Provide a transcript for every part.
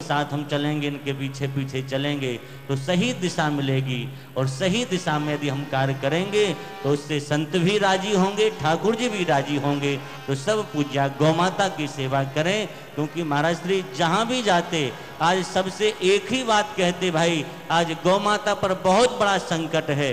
साथ हम चलेंगे, इनके पीछे पीछे चलेंगे तो सही दिशा मिलेगी। और सही दिशा में यदि हम कार्य करेंगे तो उससे संत भी राज़ी होंगे, ठाकुर जी भी राज़ी होंगे। तो सब पूजा गौमाता की सेवा करें, क्योंकि महाराज श्री जहाँ भी जाते, आज सबसे एक ही बात कहते, भाई, आज गौमाता पर बहुत बड़ा संकट है।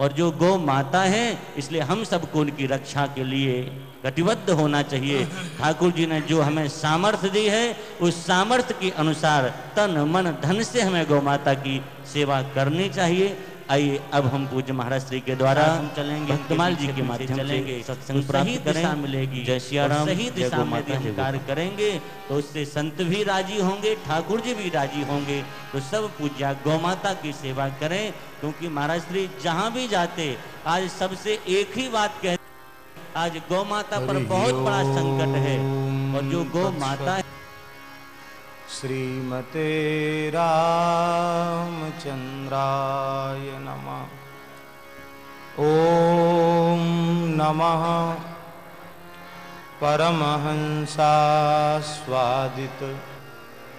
और जो गौ माता है, इसलिए हम सबको उनकी रक्षा के लिए कटिबद्ध होना चाहिए। ठाकुर जी ने जो हमें सामर्थ्य दी है, उस सामर्थ्य के अनुसार तन मन धन से हमें गौ माता की सेवा करनी चाहिए। आइए अब हम पूज्य महाराज श्री के द्वारा हम चलेंगे भक्तमाल जी के माध्यम चलेंगे सत्संग प्राप्त दिशा मिलेगी जय सियाराम सही दिशा में यदि हम कार्य करेंगे तो उससे संत भी राज़ी होंगे ठाकुर जी भी राज़ी होंगे तो सब पूजा गौ माता की सेवा करें क्योंकि महाराज श्री जहाँ भी जाते आज सबसे एक ही बात कहते आज गौ माता पर बहुत बड़ा संकट है और जो गौ माता है श्रीमते रामचन्द्राय नमः। ॐ नमः। परमहंसास्वादित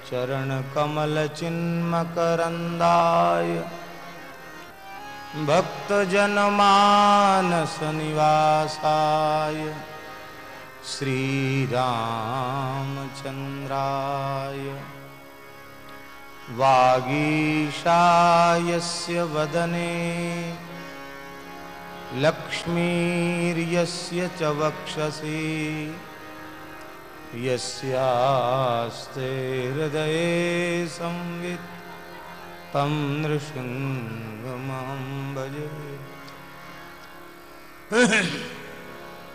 चरणकमलचिन्मकरन्दाय। भक्तजनमानसनिवासाय श्रीरामचन्द्राय वागीशायस्य वदने लक्ष्मीर्यस्य च वक्षसि यस्यास्ते हृदये संवित् तं नृसिंहमहं भजे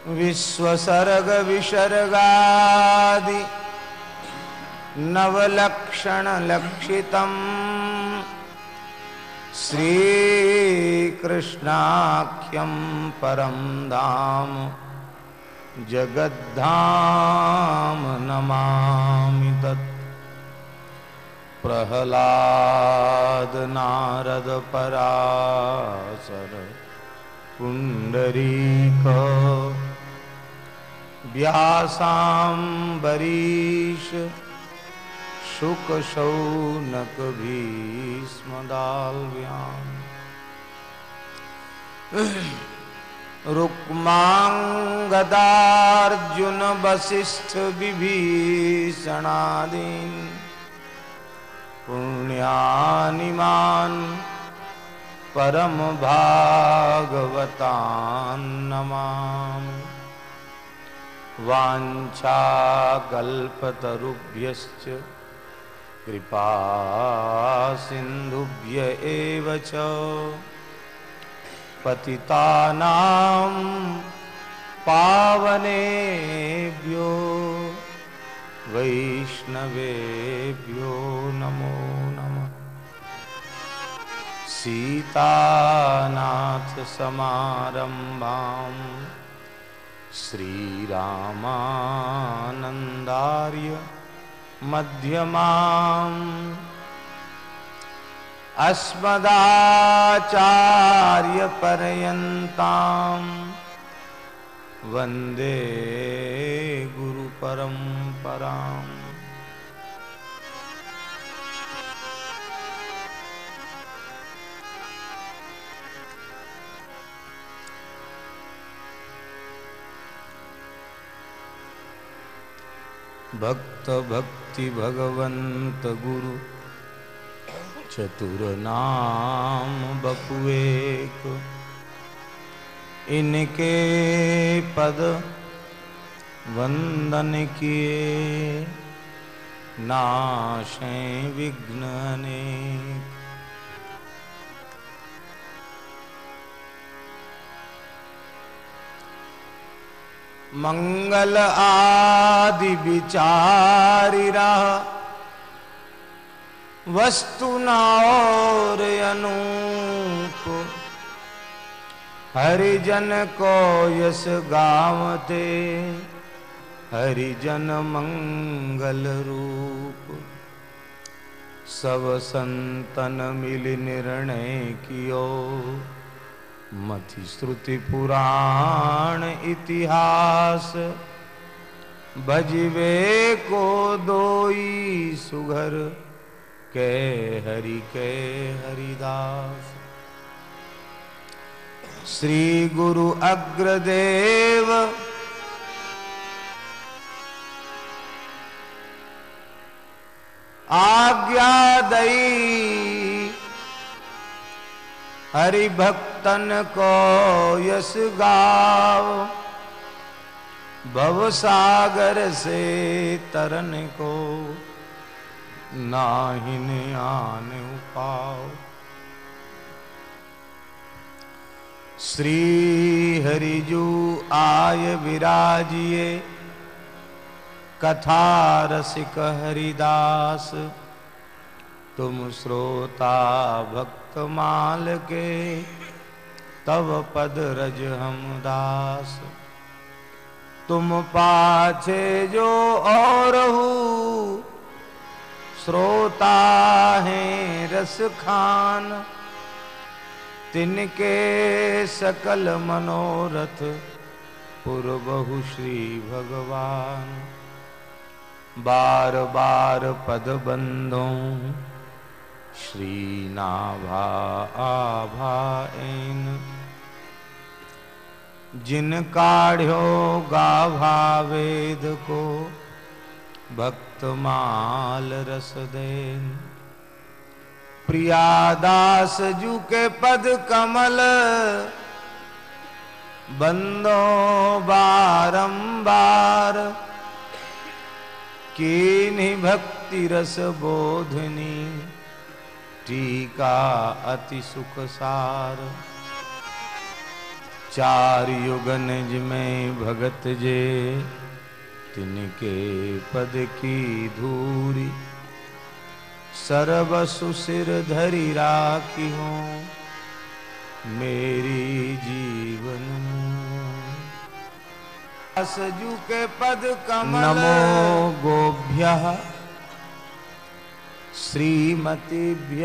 विश्वसर्गविसर्गादि नवलक्षणलक्षितम् श्रीकृष्णाख्यं परं धाम जगद्धाम नमामि तत्। प्रहलाद नारद पराशर पुण्डरीक व्यासाम्बरीश शुकशौनकभीष्मदाल्व्याम् रुक्माङ्गदार्जुनवसिष्ठविभीषणादीन् गदार्जुन वसिष्ठ विभीषणादीन् वाञ्छाकल्पतरुभ्यश्च कृपा सिन्धुभ्य एव च। पावनेभ्यो। वैष्णवेभ्यो नमो नमः। सीतानाथसमारम्भाम्। श्रीरामानन्दार्य मध्यमाम् अस्मदाचार्यपर्यन्ताम् वन्दे गुरुपरम्पराम् भक्त भक्ति भगवंत गुरु। चतुर नाम बपुएक। इनके पद वंदन किए नाशें विघ्न अनेक मंगल आदि विचारिरा वस्तु और अनूप। हरिजन को यस गावते। हरिजन मंगल रूप। सब संतन मिल निर्णय कियो। मति श्रुति पुराण इतिहास। बजवे को दोई सुघर, के हरि, के हरिदास। श्री गुरु अग्रदेव। आज्ञा दई हरि भक्तन को यस गाओ, भव सागर से तरन को नाहिन आन उपाओ। श्री हरिजू आय विराजिए कथा रसिक हरिदास, तुम श्रोता भक्त माल के, तव पद रज हम दास। तुम पाछे जो और श्रोता है रस खान। तिनके सकल मनोरथ पुर बहु श्री भगवान। बार बार पद बंधों श्री नाभा आभा इन जिन काढ़ो गाभा वेद को भक्त माल रस देन। प्रियादास जू के पद कमल बंदो बारंबार। की भक्ति रस बोधनी टीका अति सुख सार चार युगन में भगत जे, तिनके पद की धूरी। सर्वसु सिर धरी राखी हो मेरी जीवन सजू के पद कमल। नमो गोभ्य। श्रीमतीभ्य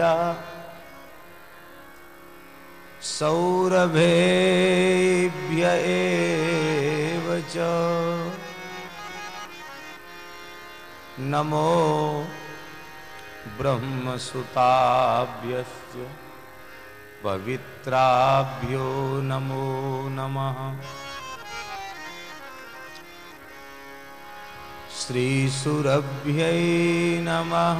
सौरभेभ्य एव च। नमो ब्रह्मसुताभ्यश्च पवित्राभ्यो नमो नमः। श्रीसुरभ्यै नमः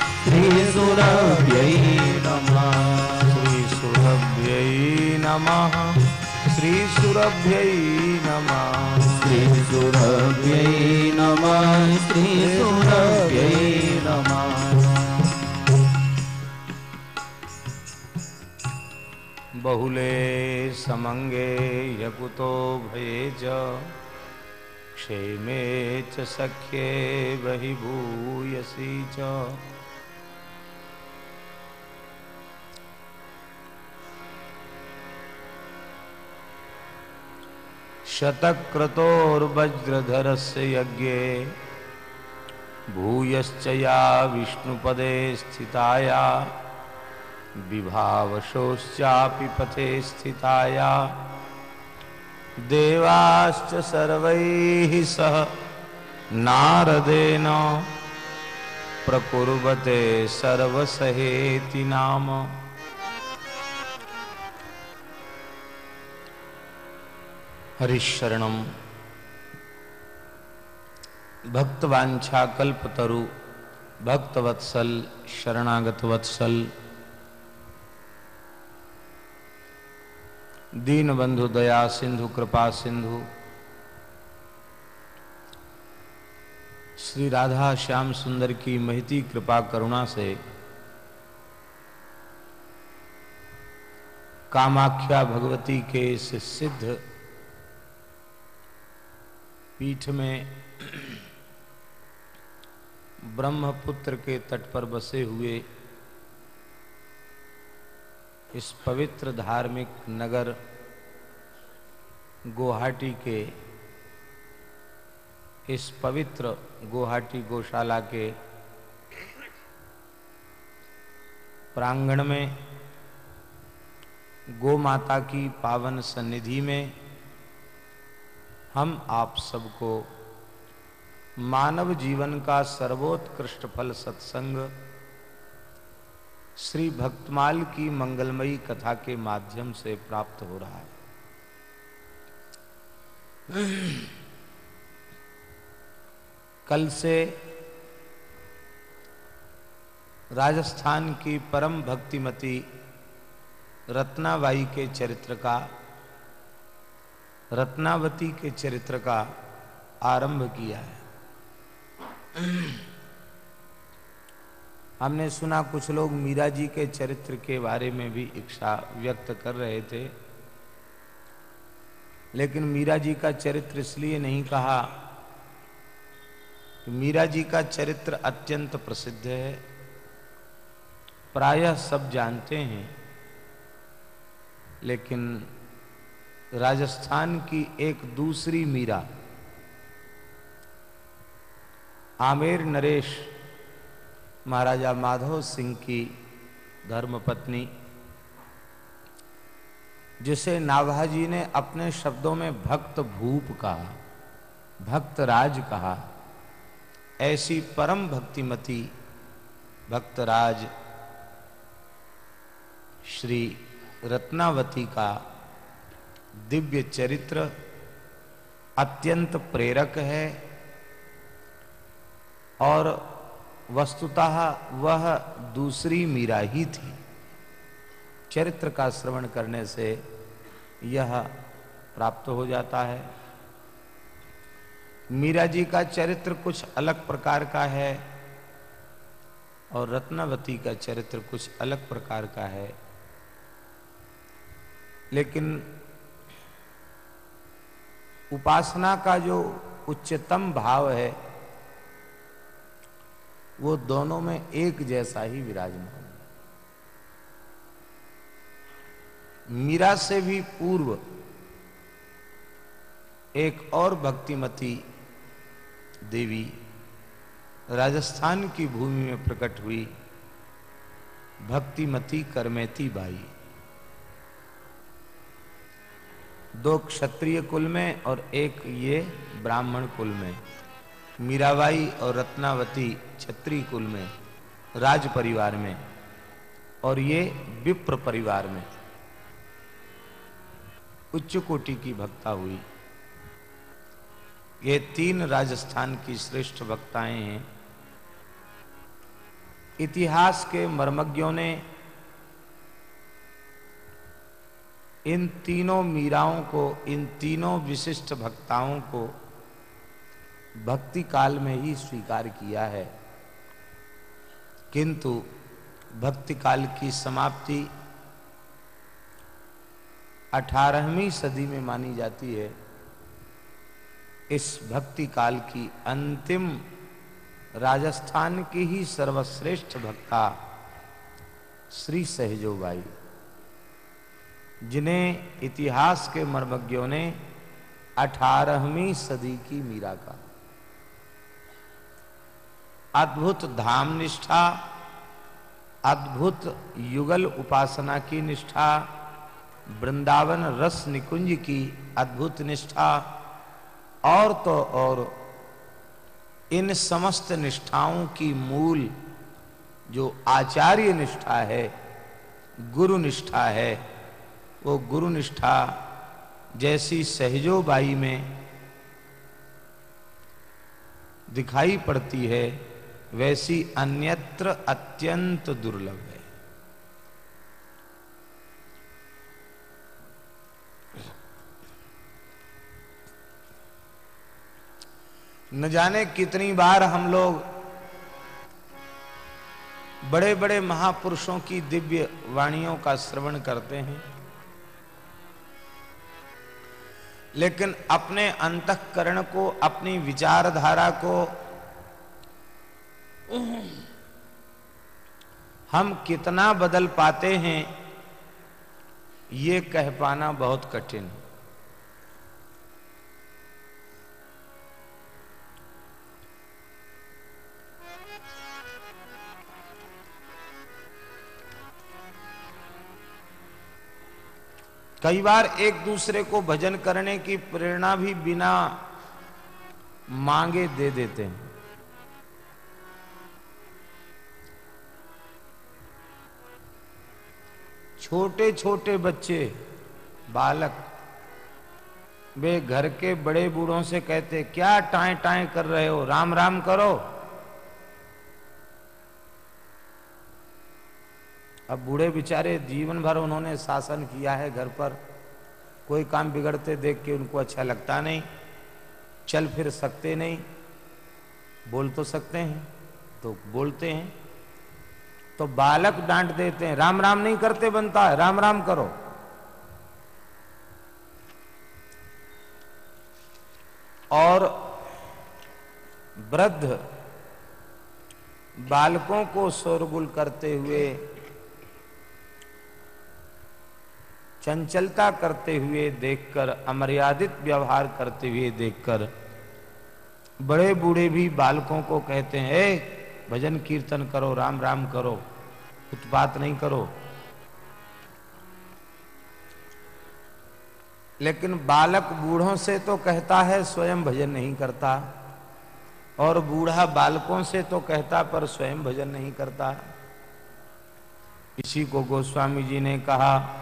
श्रीसुरभ्यै नमः श्रीसुरभ्यै नमः श्रीसुरभ्यै नमः श्रीसुरभ्यै नमः श्रीसुरभ्यै नमः बहुले समङ्गे यकुतो भये च क्षेमे च सख्ये बहि भूयसी च। शतक्रतोर्वज्रधरस्य यज्ञे भूयश्च या विष्णुपदे स्थिताया विभावशोश्चापि पथे स्थिताया। देवाश्च सर्वैः सह नारदेन प्रकुर्वते सर्वसहेति नाम हरिशरणम। भक्तवांछा कल्पतरु भक्तवत्सल शरणागत वत्सल दीन बंधु दया सिंधु कृपा सिंधु श्री राधा श्याम सुंदर की महती कृपा करुणा से कामाख्या भगवती के इस सिद्ध पीठ में ब्रह्मपुत्र के तट पर बसे हुए इस पवित्र धार्मिक नगर गुवाहाटी के, इस पवित्र गुवाहाटी गौशाला के प्रांगण में गो माता की पावन सन्निधि में हम आप सबको मानव जीवन का सर्वोत्कृष्ट फल सत्संग श्री भक्तमाल की मंगलमयी कथा के माध्यम से प्राप्त हो रहा है। कल से राजस्थान की परम भक्तिमती रत्नाबाई के चरित्र का रत्नावती के चरित्र का आरंभ किया है। हमने सुना कुछ लोग मीरा जी के चरित्र के बारे में भी इच्छा व्यक्त कर रहे थे, लेकिन मीरा जी का चरित्र इसलिए नहीं कहा कि मीरा जी का चरित्र अत्यंत प्रसिद्ध है। प्रायः सब जानते हैं, लेकिन राजस्थान की एक दूसरी मीरा, आमेर नरेश महाराजा माधव सिंह की धर्मपत्नी, जिसे नाभाजी ने अपने शब्दों में भक्त भूप कहा, भक्त राज कहा। ऐसी परम भक्तिमती भक्तराज श्री रत्नावती का दिव्य चरित्र अत्यंत प्रेरक है और वस्तुतः वह दूसरी मीरा ही थी। चरित्र का श्रवण करने से यह प्राप्त हो जाता है। मीरा जी का चरित्र कुछ अलग प्रकार का है और रत्नावती का चरित्र कुछ अलग प्रकार का है। लेकिन उपासना का जो उच्चतम भाव है, वो दोनों में एक जैसा ही विराजमान मीरा से भी पूर्व एक और भक्तिमती देवी राजस्थान की भूमि में प्रकट हुई भक्तिमती करमेती बाई। दो क्षत्रिय कुल में और एक ये ब्राह्मण कुल में, मीराबाई और रत्नावती क्षत्रिय कुल में, राज परिवार में और ये विप्र परिवार में। उच्च कोटि की भक्ता हुई। ये तीन राजस्थान की श्रेष्ठ भक्ताएँ हैं। इतिहास के मर्मज्ञों ने इन तीनों मीराओं को, इन तीनों विशिष्ट भक्ताओं को भक्ति काल में ही स्वीकार किया है। किंतु भक्ति काल की समाप्ति अठारहवीं सदी में मानी जाती है। इस भक्ति काल की अंतिम राजस्थान की ही सर्वश्रेष्ठ भक्ता श्री सहजोबाई। जिन्हें इतिहास के मर्मज्ञों ने अठारहवीं सदी की मीरा का अद्भुत धाम निष्ठा अद्भुत युगल उपासना की निष्ठा, वृंदावन रस निकुंज की अद्भुत निष्ठा, और तो और इन समस्त निष्ठाओं की मूल जो आचार्य निष्ठा है, गुरु निष्ठा है वो गुरु निष्ठा जैसी सहजोबाई में दिखाई पड़ती है, वैसी अन्यत्र अत्यंत दुर्लभ है। न जाने कितनी बार हम लोग बड़े बड़े महापुरुषों की दिव्य वाणियों का श्रवण करते हैं। लेकिन अपने अंतकरण को, अपनी विचारधारा को हम कितना बदल पाते हैं, ये कह पाना बहुत कठिन। कई बार एक दूसरे को भजन करने की प्रेरणा भी बिना मांगे दे देते हैं। छोटे छोटे बच्चे, बालक, वे घर के बड़े बूढ़ों से कहते, क्या टाए टाए कर रहे हो? राम राम करो। अब बूढ़े बेचारे जीवन भर उन्होंने शासन किया है घर पर। कोई काम बिगड़ते देख के उनको अच्छा लगता नहीं। चल फिर सकते नहीं। बोल तो सकते हैं तो बोलते हैं। तो बालक डांट देते हैं, राम राम नहीं करते बनता है, राम राम करो। और वृद्ध बालकों को शोरगुल करते हुए चंचलता करते हुए देखकर, अमर्यादित व्यवहार करते हुए देखकर बड़े बूढ़े भी बालकों को कहते हैं भजन कीर्तन करो, राम राम करो, उत्पात नहीं करो। लेकिन बालक बूढ़ों से तो कहता है, स्वयं भजन नहीं करता। और बूढ़ा बालकों से तो कहता, पर स्वयं भजन नहीं करता। इसी को गोस्वामी जी ने कहा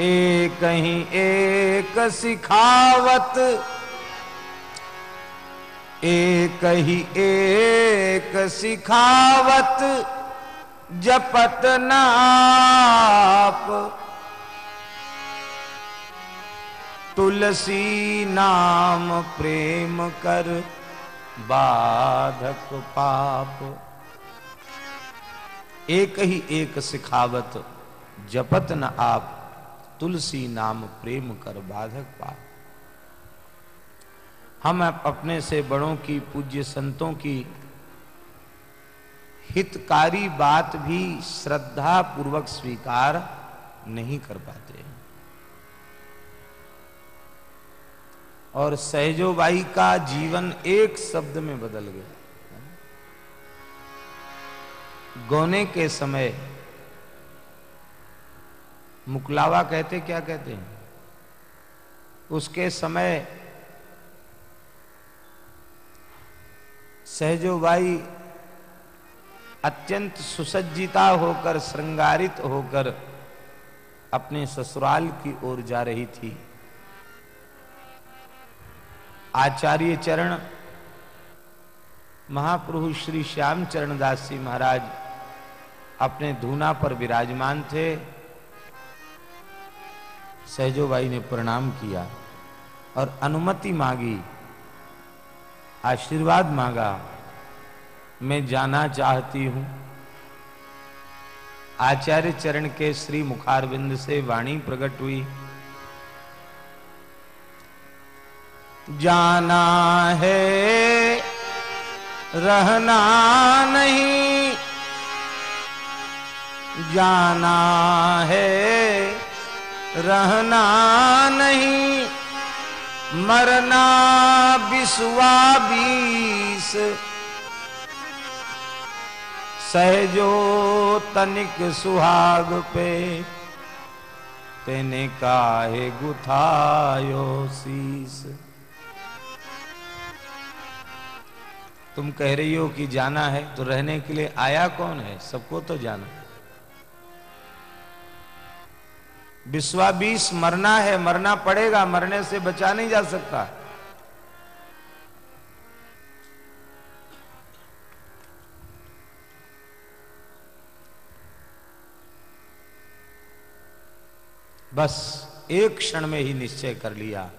एक ही एक सिखावत एक ही एक सिखावत, जपत नाप तुलसी नाम प्रेम कर बाधक पाप। एक ही एक सिखावत, जपत न आप। तुलसी नाम प्रेम कर बाधक पाप। हम अपने से बड़ों की, पूज्य संतों की हितकारी बात भी श्रद्धा पूर्वक स्वीकार नहीं कर पाते और सहजोबाई का जीवन एक शब्द में बदल गया। गोने के समय मुकलावा कहते क्या कहते हैं? उसके समय सहजोबाई अत्यंत सुसज्जिता होकर, श्रृंगारित होकर अपने ससुराल की ओर जा रही थी। आचार्य चरण, महाप्रभु श्री श्याम चरण दास जी महाराज अपने धूना पर विराजमान थे। सहजोबाई ने प्रणाम किया और अनुमति मांगी, आशीर्वाद मांगा, मैं जाना चाहती हूँ। आचार्य चरण के श्री मुखारविंद से वाणी प्रकट हुई। जाना है, रहना नहीं, जाना है। रहना नहीं, मरना बिस्वा बीस। सहजो तनिक सुहाग पे, तेने काहे गुथायो शीस। तुम कह रही हो कि जाना है तो रहने के लिए आया कौन है? सबको तो जाना विश्वाबीस मरना है, मरना पड़ेगा, मरने से बचा नहीं जा सकता। बस एक क्षण में ही निश्चय कर लिया।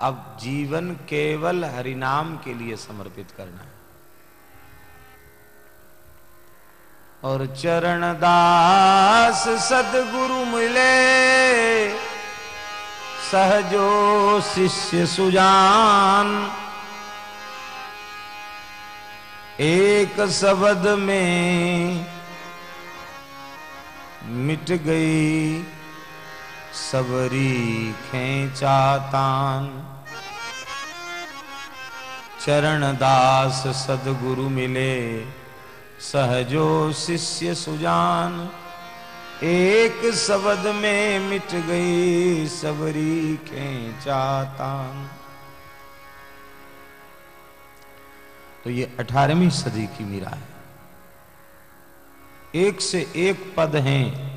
अब जीवन केवल हरिनाम के लिए समर्पित करना है। और चरण दास सदगुरु मिले। सहजो शिष्य सुजान। एक शब्द में मिट गई सबरी खेचातान। चरण दास सदगुरु मिले। सहजो शिष्य सुजान, एक शब्द में मिट गई सबरी खेचातान। तो ये अठारहवीं सदी की मीरा है। एक से एक पद हैं।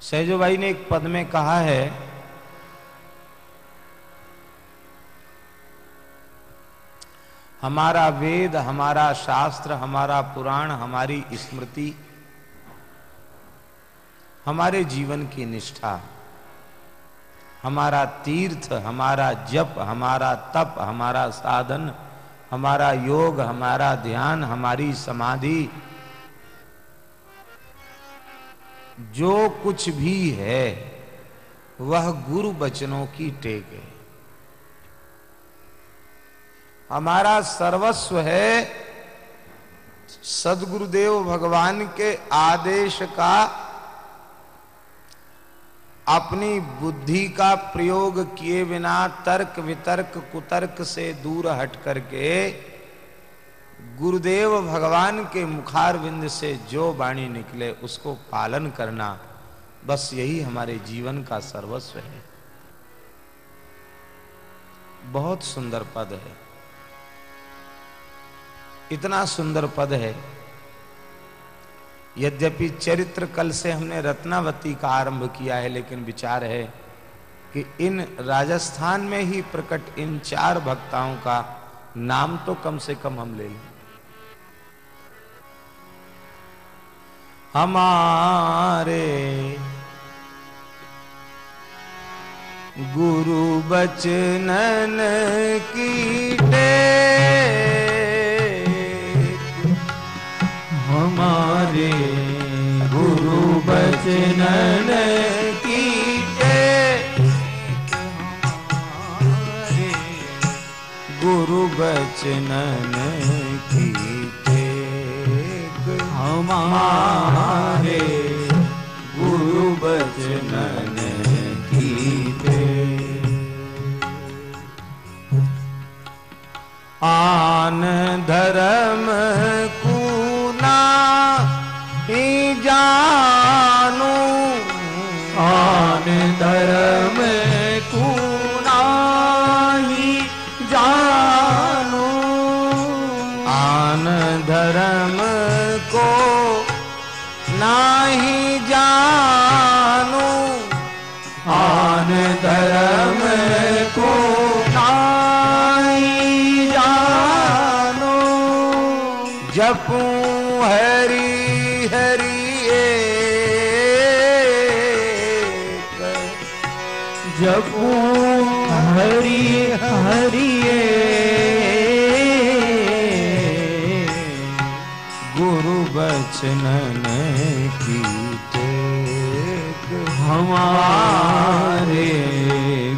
सहजो भाई ने एक पद में कहा है हमारा वेद, हमारा शास्त्र, हमारा पुराण, हमारी स्मृति, हमारे जीवन की निष्ठा, हमारा तीर्थ, हमारा जप, हमारा तप, हमारा साधन, हमारा योग, हमारा ध्यान, हमारी समाधि, जो कुछ भी है, वह गुरु बचनों की टेक है। हमारा सर्वस्व है सदगुरुदेव भगवान के आदेश का, अपनी बुद्धि का प्रयोग किए बिना तर्क वितर्क कुतर्क से दूर हट करके गुरुदेव भगवान के मुखार बिंद से जो वाणी निकले उसको पालन करना बस यही हमारे जीवन का सर्वस्व है। बहुत सुंदर पद है। इतना सुंदर पद है। यद्यपि चरित्र कल से हमने रत्नावती का आरंभ किया है, लेकिन विचार है कि इन राजस्थान में ही प्रकट इन चार भक्ताओं का नाम तो कम से कम हम ले लें। हमारे गुरु बचनन की रे गुरु बचन कीटे गुरु की थे हमारे गुरु बचन कीटे आन धर्म हमारे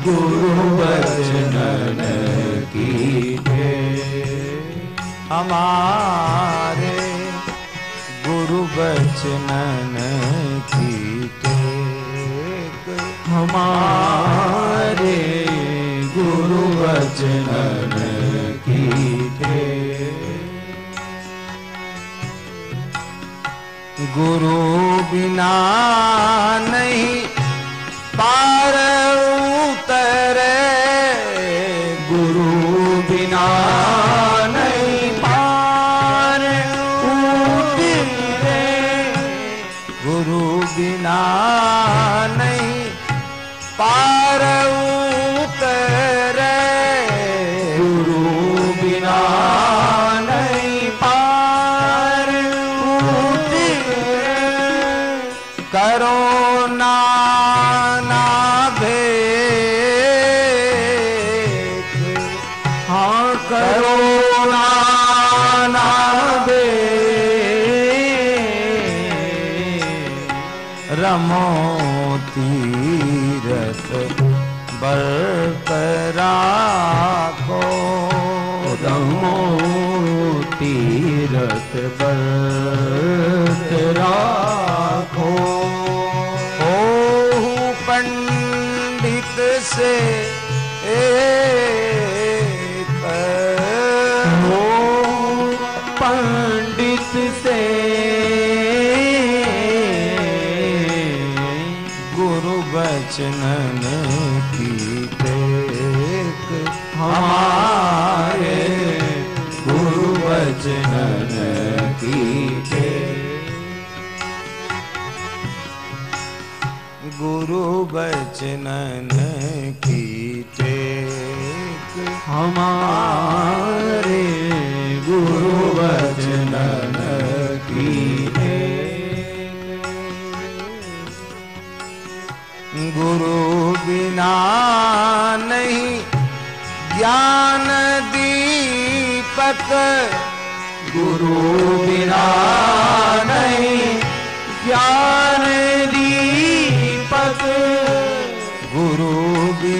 गुरु बचन की हमारे गुरु बचन की टेक हमारे गुरु बचन की गुरु बिना नहीं Bye. बचनन की टेक हमारे गुरु बचनन की गुरु बिना नहीं ज्ञान दीपक। गुरु बिना नहीं ज्ञान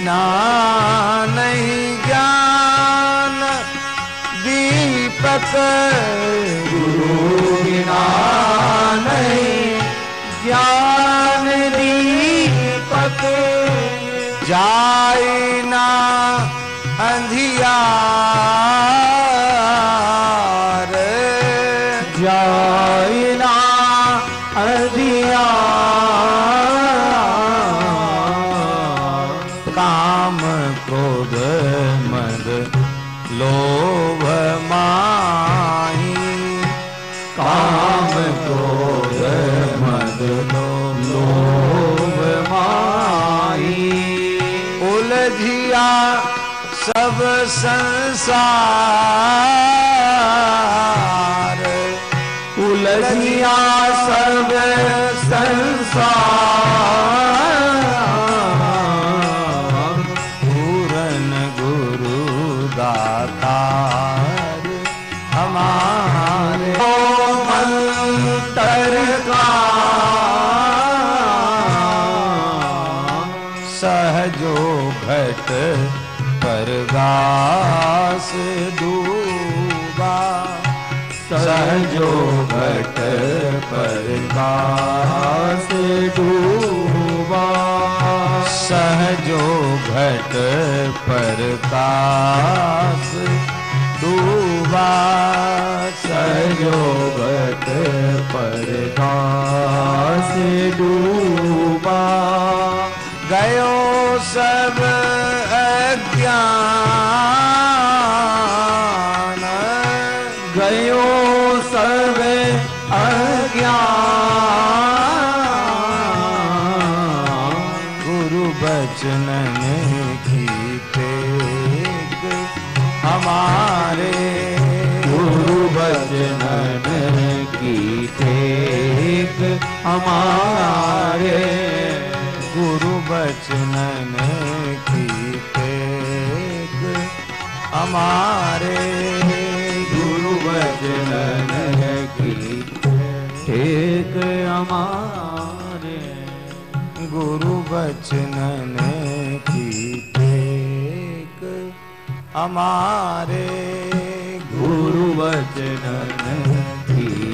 बिना नहीं ज्ञान दीपक गुरु बिना नहीं ज्ञान दीपक जाए ना अंधिया। संसार योग परे टेक। हमारे गुरु बचन की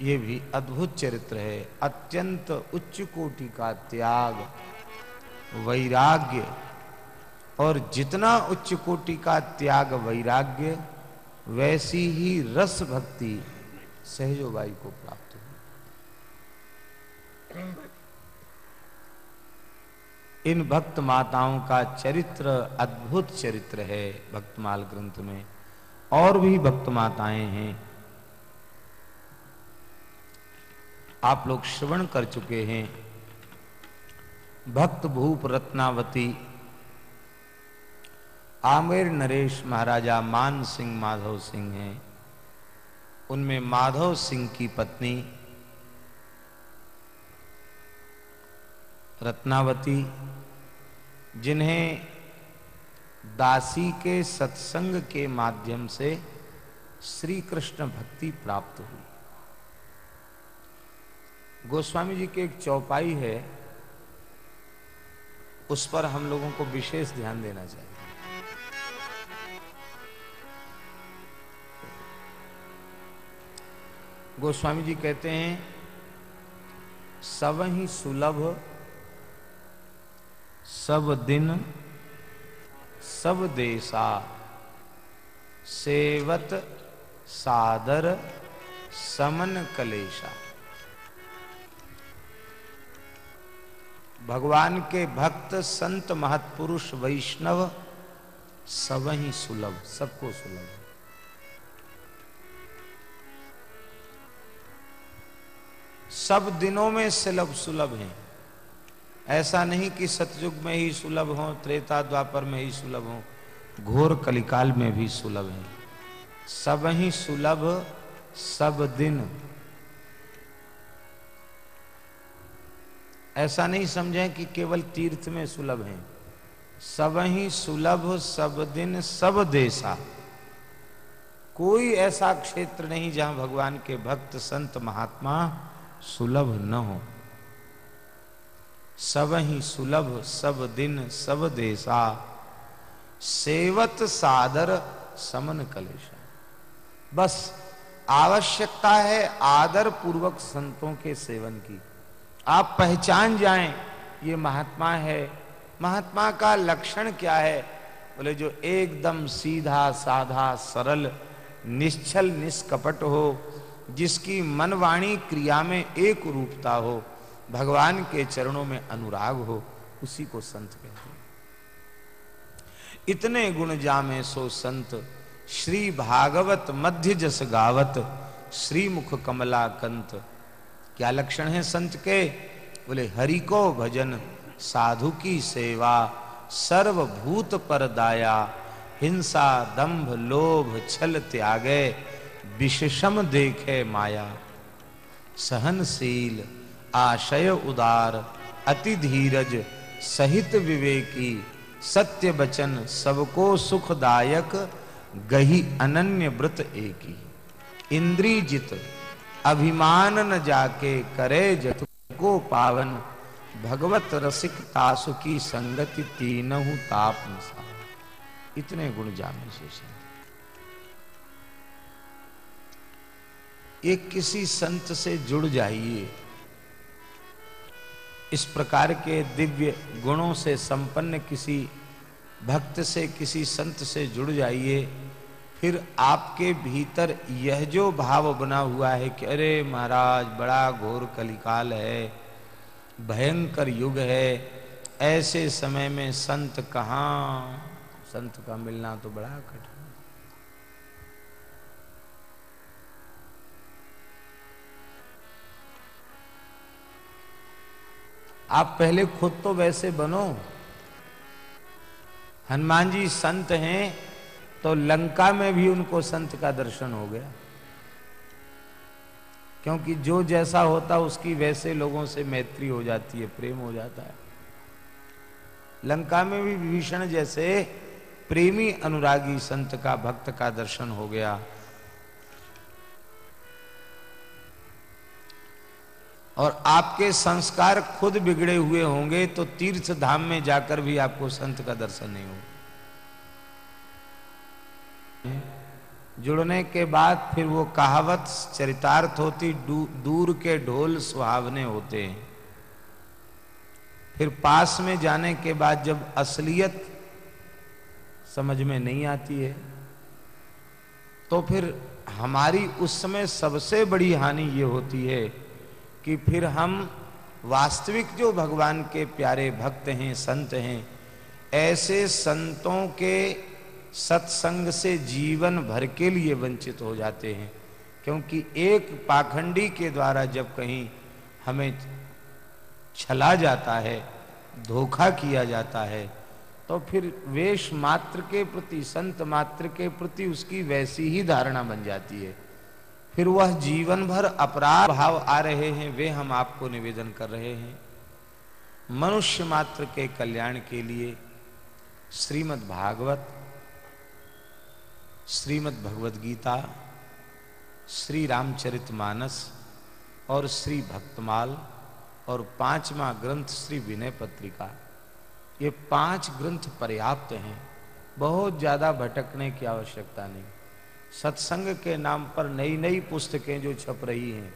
ये भी अद्भुत चरित्र है। अत्यंत उच्च कोटि का त्याग। वैराग्य। और जितना उच्च कोटि का त्याग वैराग्य, वैसी ही रस भक्ति सहजोबाई को प्राप्त हुई। इन भक्त माताओं का चरित्र अद्भुत चरित्र है भक्तमाल ग्रंथ में। और भी भक्त माताएँ हैं। आप लोग श्रवण कर चुके हैं। भक्त भूप रत्नावती आमेर नरेश महाराजा मान सिंह माधव सिंह हैं। उनमें माधव सिंह की पत्नी रत्नावती, जिन्हें दासी के सत्संग के माध्यम से श्री कृष्ण भक्ति प्राप्त हुई। गोस्वामी जी की एक चौपाई है, उस पर हम लोगों को विशेष ध्यान देना चाहिए। गोस्वामी जी कहते हैं, सब ही सुलभ, सब दिन, सब देशा, सेवत, सादर, समन कलेशा। भगवान के भक्त, संत, महत्पुरुष, वैष्णव, सब ही सुलभ, सबको सुलभ। सब दिनों में सुलभ सुलभ हैं। ऐसा नहीं कि सतयुग में ही सुलभ हो, त्रेता द्वापर में ही सुलभ हो, घोर कलिकाल में भी सुलभ हैं। सब ही सुलभ, सब दिन। ऐसा नहीं समझें कि केवल तीर्थ में सुलभ हैं। सब ही सुलभ, सब दिन, सब देशा। कोई ऐसा क्षेत्र नहीं जहाँ भगवान के भक्त, संत, महात्मा सुलभ न हो। सब ही सुलभ, सब दिन, सब देशा। सेवत सादर समन कलेशा। बस आवश्यकता है आदर पूर्वक संतों के सेवन की। आप पहचान जाएँ, ये महात्मा है। महात्मा का लक्षण क्या है? बोले, जो एकदम सीधा, साधा, सरल, निश्चल, निष्कपट हो जिसकी मनवाणी क्रिया में एक रूपता हो, भगवान के चरणों में अनुराग हो, उसी को संत कहते हैं। इतने गुण जामे सो संत, श्री भागवत मध्य जस गावत श्री मुख कमला कंत। क्या लक्षण है संत के? बोले, हरि को भजन, साधु की सेवा, सर्वभूत पर दाया, हिंसा, दंभ, लोभ, छल त्यागे विशेषम देखे माया। सहनशील, आशय उदार, अति धीरज, सहित विवेकी, सत्य वचन सबको सुखदायक, गही अनन्य व्रत एकी। इंद्री जित अभिमान न जाके करे जत को पावन, भगवत रसिक तासु की संगति तीनहु ताप निशा इतने गुण जाने से एक किसी संत से जुड़ जाइए। इस प्रकार के दिव्य गुणों से संपन्न किसी भक्त से, किसी संत से जुड़ जाइए। फिर आपके भीतर यह जो भाव बना हुआ है कि अरे महाराज, बड़ा घोर कलिकाल है, भयंकर युग है, ऐसे समय में संत कहाँ, संत का मिलना तो बड़ा कठिन आप पहले खुद तो वैसे बनो। हनुमान जी संत हैं तो लंका में भी उनको संत का दर्शन हो गया। क्योंकि जो जैसा होता, उसकी वैसे लोगों से मैत्री हो जाती है, प्रेम हो जाता है। लंका में भी विभीषण जैसे प्रेमी अनुरागी संत का, भक्त का दर्शन हो गया। और आपके संस्कार खुद बिगड़े हुए होंगे तो तीर्थ धाम में जाकर भी आपको संत का दर्शन नहीं होगा। जुड़ने के बाद फिर वो कहावत चरितार्थ होती दूर के ढोल सुहावने होते हैं। फिर पास में जाने के बाद जब असलियत समझ में नहीं आती है तो फिर हमारी उस समय सबसे बड़ी हानि ये होती है कि फिर हम वास्तविक जो भगवान के प्यारे भक्त हैं, संत हैं, ऐसे संतों के सत्संग से जीवन भर के लिए वंचित हो जाते हैं। क्योंकि एक पाखंडी के द्वारा जब कहीं हमें छला जाता है, धोखा किया जाता है तो फिर वेश मात्र के प्रति, संत मात्र के प्रति उसकी वैसी ही धारणा बन जाती है। फिर वह जीवन भर अपराध भाव आ रहे हैं, वे हम आपको निवेदन कर रहे हैं। मनुष्य मात्र के कल्याण के लिए श्रीमद् भागवत, श्रीमद् भगवद गीता, श्री रामचरित मानस और श्री भक्तमाल और पांचवा ग्रंथ श्री विनय पत्रिका, ये पाँच ग्रंथ पर्याप्त हैं। बहुत ज़्यादा भटकने की आवश्यकता नहीं। सत्संग के नाम पर नई नई पुस्तकें जो छप रही हैं,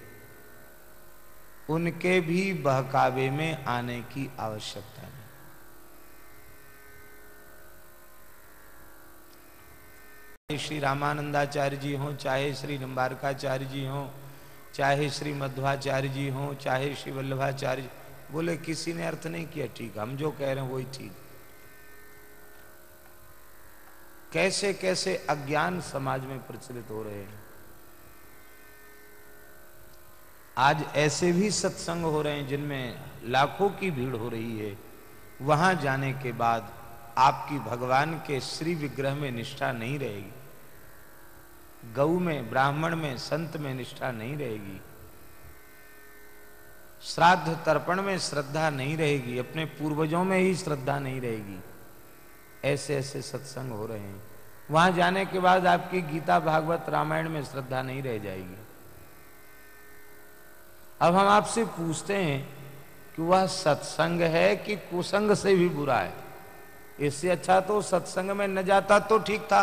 उनके भी बहकावे में आने की आवश्यकता नहीं। श्री रामानंदाचार्य जी हों, चाहे श्री निम्बारकाचार्य जी हों, चाहे श्री मध्वाचार्य जी हों, चाहे श्री वल्लभाचार्य बोले, किसी ने अर्थ नहीं किया, ठीक, हम जो कह रहे हैं वही ठीक। कैसे कैसे अज्ञान समाज में प्रचलित हो रहे हैं। आज ऐसे भी सत्संग हो रहे हैं जिनमें लाखों की भीड़ हो रही है। वहाँ जाने के बाद आपकी भगवान के श्री विग्रह में निष्ठा नहीं रहेगी। गौ में, ब्राह्मण में, संत में निष्ठा नहीं रहेगी। श्राद्ध तर्पण में श्रद्धा नहीं रहेगी। अपने पूर्वजों में ही श्रद्धा नहीं रहेगी। ऐसे ऐसे सत्संग हो रहे हैं। वहाँ जाने के बाद आपकी गीता भागवत रामायण में श्रद्धा नहीं रह जाएगी। अब हम आपसे पूछते हैं कि वह सत्संग है कि कुसंग से भी बुरा है? इससे अच्छा तो सत्संग में न जाता तो ठीक था।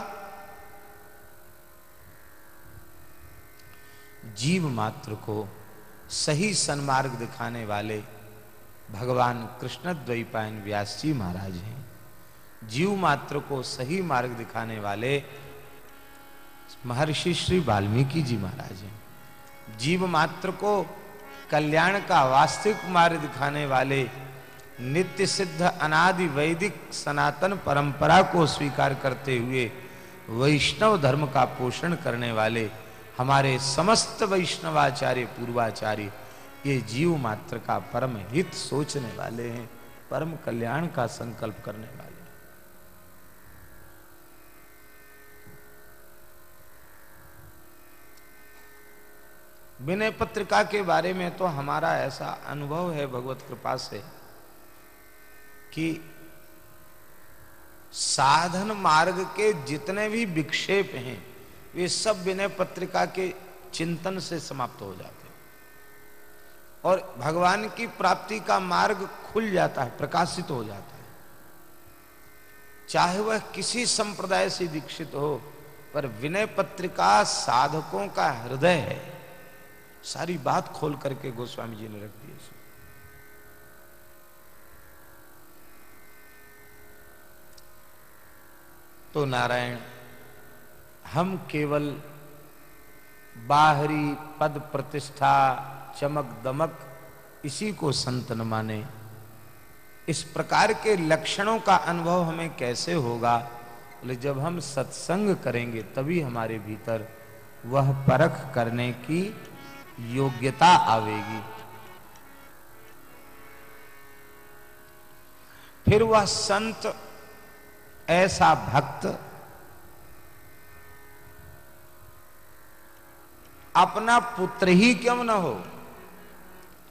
जीव मात्र को सही सन्मार्ग दिखाने वाले भगवान कृष्ण द्वैपायन व्यास जी महाराज हैं। जीव मात्र को सही मार्ग दिखाने वाले महर्षि श्री वाल्मीकि जी महाराज हैं। जीव मात्र को कल्याण का वास्तविक मार्ग दिखाने वाले नित्य सिद्ध अनादि वैदिक सनातन परंपरा को स्वीकार करते हुए वैष्णव धर्म का पोषण करने वाले हमारे समस्त वैष्णवाचार्य, पूर्वाचार्य, ये जीव मात्र का परम हित सोचने वाले हैं, परम कल्याण का संकल्प करने वाले। विनय पत्रिका के बारे में तो हमारा ऐसा अनुभव है भगवत कृपा से कि साधन मार्ग के जितने भी विक्षेप हैं, वे सब विनय पत्रिका के चिंतन से समाप्त हो जाते हैं। और भगवान की प्राप्ति का मार्ग खुल जाता है, प्रकाशित हो जाता है। चाहे वह किसी संप्रदाय से दीक्षित हो, पर विनय पत्रिका साधकों का हृदय है। सारी बात खोल करके गोस्वामी जी ने रख दिया तो नारायण, हम केवल बाहरी पद प्रतिष्ठा चमक दमक इसी को संत न माने। इस प्रकार के लक्षणों का अनुभव हमें कैसे होगा? बोले, जब हम सत्संग करेंगे तभी हमारे भीतर वह परख करने की योग्यता आवेगी। फिर वह संत, ऐसा भक्त, अपना पुत्र ही क्यों न हो?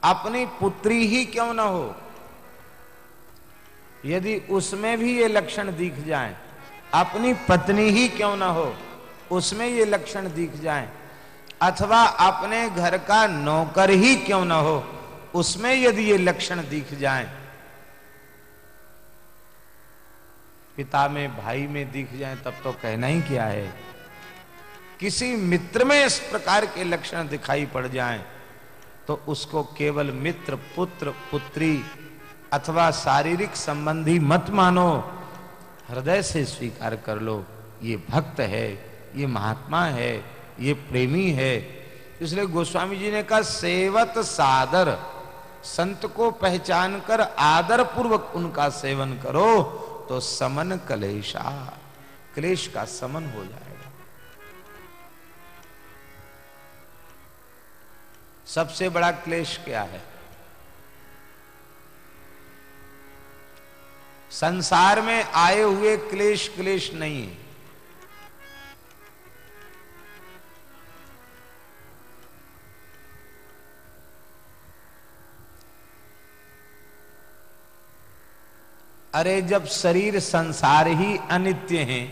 अपनी पुत्री ही क्यों न हो? यदि उसमें भी ये लक्षण दिख जाए, अपनी पत्नी ही क्यों ना हो? उसमें ये लक्षण दिख जाए अथवा अपने घर का नौकर ही क्यों ना हो, उसमें यदि ये लक्षण दिख जाए, पिता में, भाई में दिख जाए, तब तो कहना ही क्या है? किसी मित्र में इस प्रकार के लक्षण दिखाई पड़ जाएँ तो उसको केवल मित्र, पुत्र, पुत्री अथवा शारीरिक संबंधी मत मानो, हृदय से स्वीकार कर लो, ये भक्त है, ये महात्मा है ये प्रेमी है। इसलिए गोस्वामी जी ने कहा, सेवत सादर, संत को पहचान कर आदर पूर्वक उनका सेवन करो तो समन कलेशा, क्लेश का समन हो जाएगा। सबसे बड़ा क्लेश क्या है? संसार में आए हुए क्लेश क्लेश नहीं है। अरे जब शरीर संसार ही अनित्य है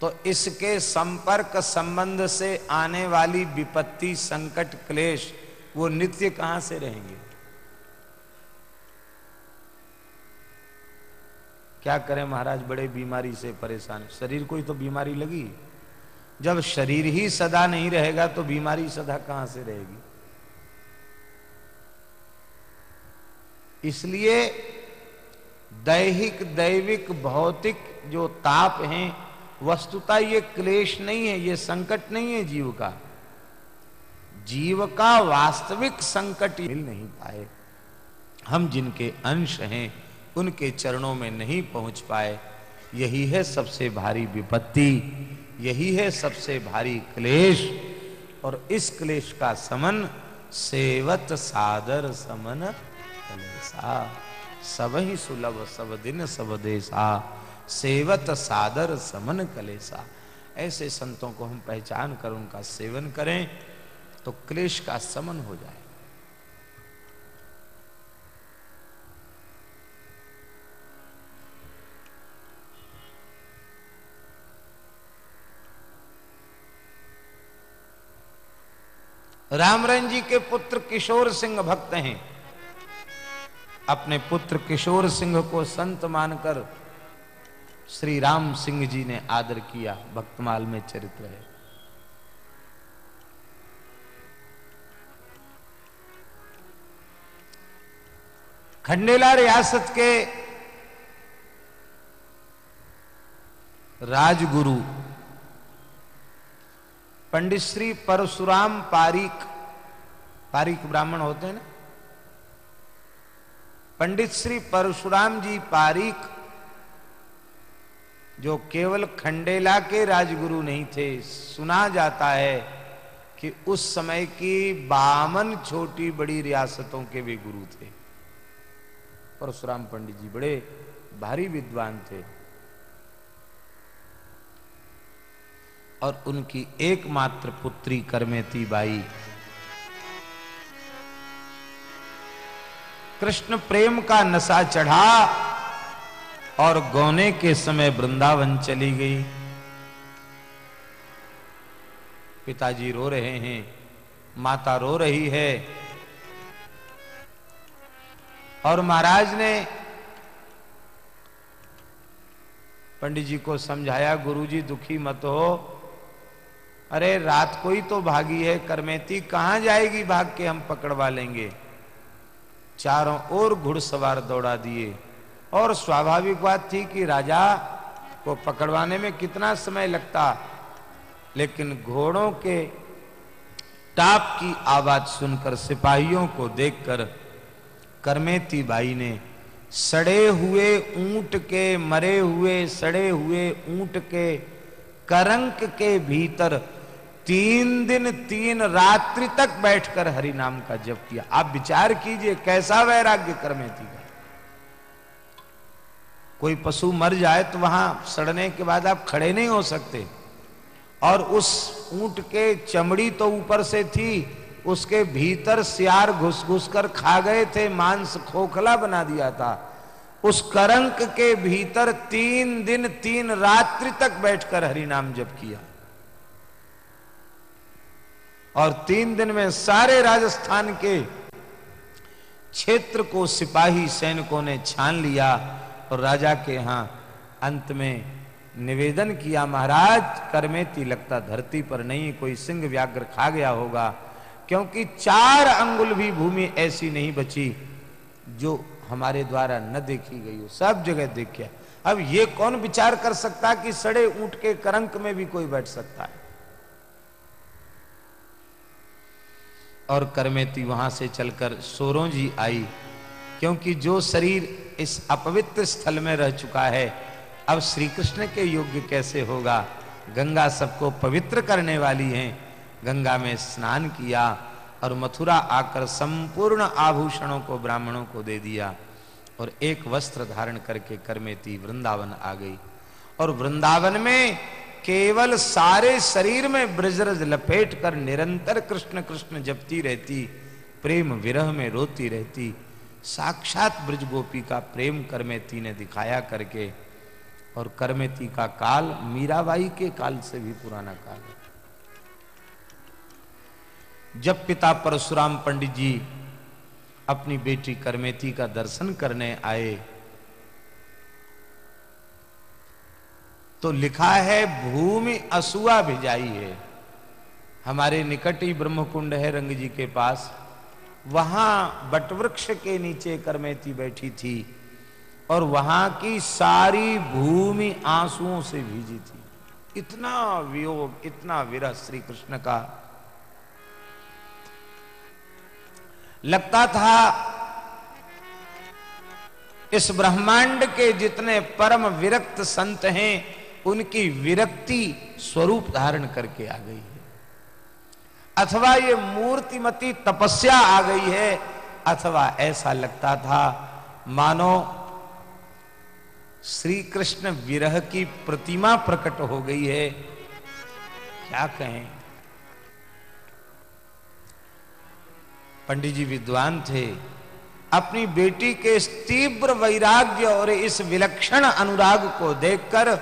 तो इसके संपर्क संबंध से आने वाली विपत्ति, संकट, क्लेश, वो नित्य कहाँ से रहेंगे? क्या करें महाराज बड़े बीमारी से परेशान? शरीर को ही तो बीमारी लगी। जब शरीर ही सदा नहीं रहेगा तो बीमारी सदा कहाँ से रहेगी? इसलिए दैहिक, दैविक, भौतिक जो ताप हैं, वस्तुता ये क्लेश नहीं है, ये संकट नहीं है जीव का। जीव का वास्तविक संकट मिल नहीं पाए। हम जिनके अंश हैं, उनके चरणों में नहीं पहुँच पाए। यही है सबसे भारी विपत्ति, यही है सबसे भारी क्लेश, और इस क्लेश का समन सेवत सादर समन कलेसा सब ही सुलभ, सब दिन, सब देशा। सेवत सादर समन कलेसा ऐसे संतों को हम पहचान कर उनका सेवन करें तो क्लेश का समन हो जाए। रामरन जी के पुत्र किशोर सिंह भक्त हैं। अपने पुत्र किशोर सिंह को संत मानकर श्री राम सिंह जी ने आदर किया, भक्तमाल में चरित्र है खंडेला रियासत के राजगुरु पंडित श्री परशुराम पारिक पारिक ब्राह्मण होते हैं ना? पंडित श्री परशुराम जी पारिक जो केवल खंडेला के राजगुरु नहीं थे, सुना जाता है कि उस समय की बामन छोटी बड़ी रियासतों के भी गुरु थे। परशुराम पंडित जी बड़े भारी विद्वान थे। और उनकी एकमात्र पुत्री करमेती बाई कृष्ण प्रेम का नशा चढ़ा और गौने के समय वृंदावन चली गई। पिताजी रो रहे हैं, माता रो रही है। और महाराज ने पंडित जी को समझाया, गुरुजी दुखी मत हो। अरे रात को ही तो भागी है, करमेती कहाँ जाएगी भाग के हम पकड़वा लेंगे? चारों ओर घुड़सवार दौड़ा दिए। और स्वाभाविक बात थी कि राजा को पकड़वाने में कितना समय लगता, लेकिन घोड़ों के टाप की आवाज़ सुनकर सिपाहियों को देखकर करमेती बाई ने सड़े हुए ऊँट के, मरे हुए, सड़े हुए ऊँट के, करंक के भीतर तीन दिन, तीन रात्रि तक बैठकर हरि नाम का जप किया। आप विचार कीजिए, कैसा वैराग्य करमेती थी कोई पशु मर जाए तो वहाँ सड़ने के बाद आप खड़े नहीं हो सकते। और उस ऊँट के चमड़ी तो ऊपर से थी, उसके भीतर सियार घुस घुस कर खा गए थे, मांस खोखला बना दिया था। उस करंक के भीतर तीन दिन, तीन रात्रि तक बैठकर हरि नाम जप किया। और तीन दिन में सारे राजस्थान के क्षेत्र को सिपाही सैनिकों ने छान लिया और राजा के यहाँ अंत में निवेदन किया, महाराज, करमेती लगता धरती पर नहीं, कोई सिंह व्याघ्र खा गया होगा, क्योंकि चार अंगुल भी भूमि ऐसी नहीं बची जो हमारे द्वारा न देखी गई हो, सब जगह देखिए अब ये कौन विचार कर सकता कि सड़े ऊँट के करंक में भी कोई बैठ सकता है? और करमेती वहाँ से चलकर सोरों जी आई। क्योंकि जो शरीर इस अपवित्र स्थल में रह चुका है, अब श्री कृष्ण के योग्य कैसे होगा? गंगा सबको पवित्र करने वाली है। गंगा में स्नान किया और मथुरा आकर संपूर्ण आभूषणों को, ब्राह्मणों को दे दिया और एक वस्त्र धारण करके करमेती वृंदावन आ गई। और वृंदावन में केवल सारे शरीर में ब्रजरज लपेट कर निरंतर कृष्ण कृष्ण जपती रहती, प्रेम विरह में रोती रहती, साक्षात ब्रज गोपी का प्रेम करमेती ने दिखाया करके, और करमेती का काल मीराबाई के काल से भी पुराना काल है। जब पिता परशुराम पंडित जी अपनी बेटी करमेती का दर्शन करने आए तो लिखा है, भूमि असुआ भिजाई है। हमारे निकट ही ब्रह्मकुंड है रंग जी के पास। वहाँ बटवृक्ष के नीचे करमेती बैठी थी और वहाँ की सारी भूमि आंसुओं से भीजी थी। इतना वियोग, इतना विरह श्री कृष्ण का। लगता था, इस ब्रह्मांड के जितने परम विरक्त संत हैं उनकी विरक्ति स्वरूप धारण करके आ गई है। अथवा ये मूर्तिमती तपस्या आ गई है, अथवा ऐसा लगता था, मानो श्री कृष्ण विरह की प्रतिमा प्रकट हो गई है। क्या कहें? पंडित जी विद्वान थे, अपनी बेटी के इस तीव्र वैराग्य और इस विलक्षण अनुराग को देखकर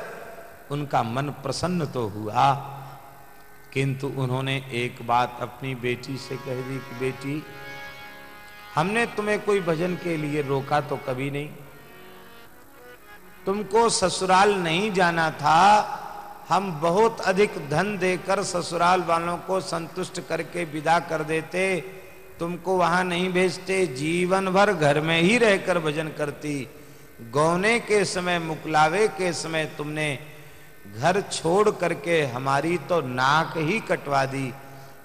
उनका मन प्रसन्न तो हुआ, किंतु उन्होंने एक बात अपनी बेटी से कह दी कि बेटी, हमने तुम्हें कोई भजन के लिए रोका तो कभी नहीं। तुमको ससुराल नहीं जाना था, हम बहुत अधिक धन देकर ससुराल वालों को संतुष्ट करके विदा कर देते, तुमको वहाँ नहीं भेजते, जीवन भर घर में ही रहकर भजन करती। गौने के समय, मुकलावे के समय तुमने घर छोड़ करके हमारी तो नाक ही कटवा दी।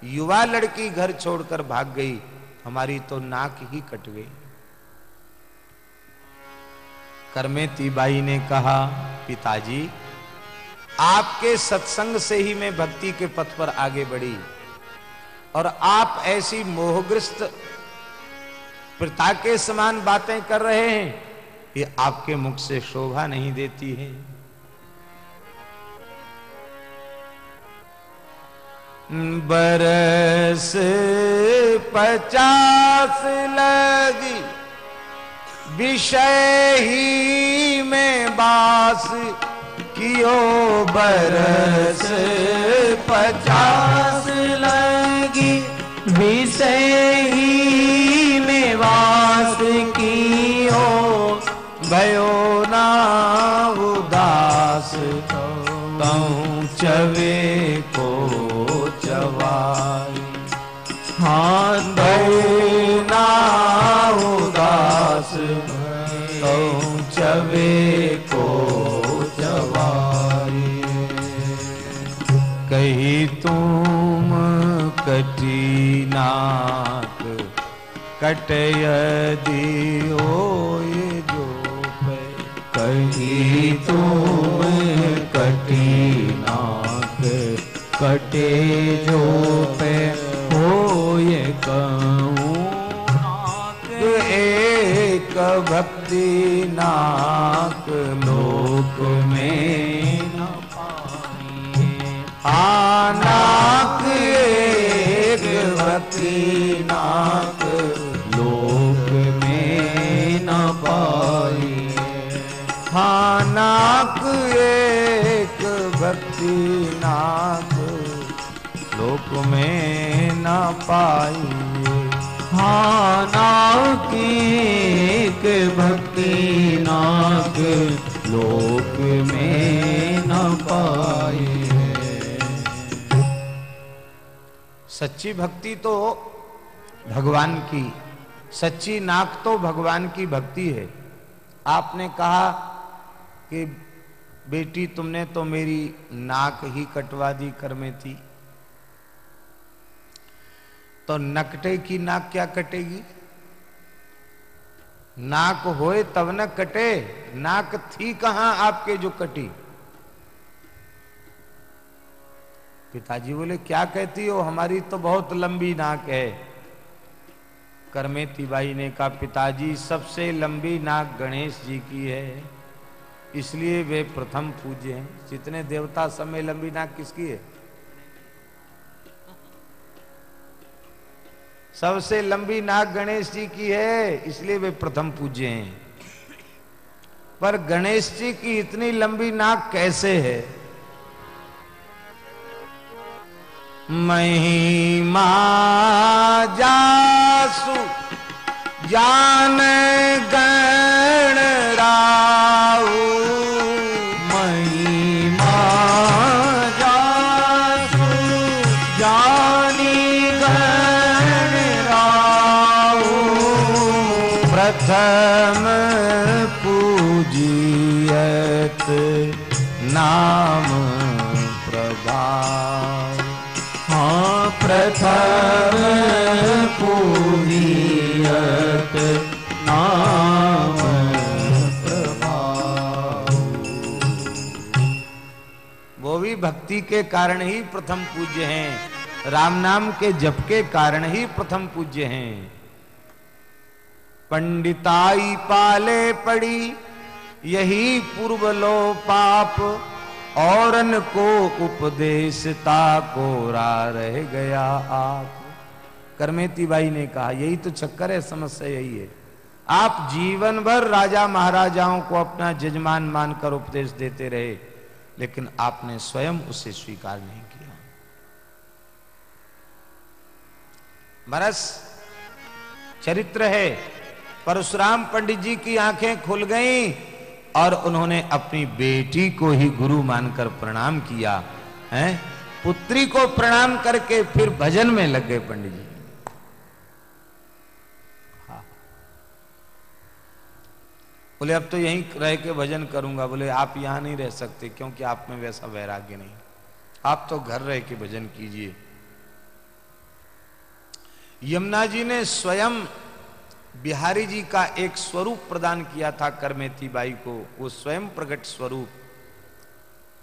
युवा लड़की घर छोड़कर भाग गई, हमारी तो नाक ही कट गई। करमेती बाई ने कहा, पिताजी, आपके सत्संग से ही मैं भक्ति के पथ पर आगे बढ़ी और आप ऐसी मोहग्रस्त पिता के समान बातें कर रहे हैं ये आपके मुख से शोभा नहीं देती है। बरस पचास लगी, विषय ही में बास कियो बरस पचास लगी, विषय ही में वास की हो भयो ना उदास कहूँ चवे कटीनाक कटय दियो ये जो पे। कही तुम कटी नाक कटे जो पे। हो ये कहूँ एक भक्ति नाक लोक में न पाइए। आनाक नाक लोक में न पाइए हानाक एक भक्ति नाक लोक में न पाइए हाँ नाक एक भक्ति नाक लोक में न पाइए सच्ची भक्ति तो भगवान की, सच्ची नाक तो भगवान की भक्ति है। आपने कहा कि बेटी, तुमने तो मेरी नाक ही कटवा दी कर में थी। तो नकटे की नाक क्या कटेगी? नाक होए तब न कटे, नाक थी कहाँ आपके जो कटी? पिताजी बोले, क्या कहती हो? हमारी तो बहुत लंबी नाक है। करमेती बाई ने कहा, पिताजी, सबसे लंबी नाक गणेश जी की है। इसलिए वे प्रथम पूज्य हैं। जितने देवता सब में लंबी नाक किसकी है? सबसे लंबी नाक गणेश जी की है, इसलिए वे प्रथम पूज्य हैं। पर गणेश जी की इतनी लंबी नाक कैसे है? महिमा जासु जान गण भक्ति के कारण ही प्रथम पूज्य हैं। राम नाम के जप के कारण ही प्रथम पूज्य हैं। पंडिताई पाले पड़ी, यही पूर्व लो पाप, औरन को उपदेशता कोरा रह गया आप। करमेती बाई ने कहा, यही तो चक्कर है, समस्या यही है। आप जीवन भर राजा महाराजाओं को अपना जजमान मानकर उपदेश देते रहे। लेकिन आपने स्वयं उसे स्वीकार नहीं किया। बरस, चरित्र है, परशुराम पंडित जी की आँखें खुल गईं और उन्होंने अपनी बेटी को ही गुरु मानकर प्रणाम किया, है? पुत्री को प्रणाम करके फिर भजन में लग गए पंडित जी हाँ। बोले, अब तो यहीं रह के भजन करूँगा। बोले, आप यहाँ नहीं रह सकते क्योंकि आप में वैसा वैराग्य नहीं। आप तो घर रह के भजन कीजिए। यमुना जी ने स्वयं बिहारी जी का एक स्वरूप प्रदान किया था करमेती बाई को। वो स्वयं प्रकट स्वरूप,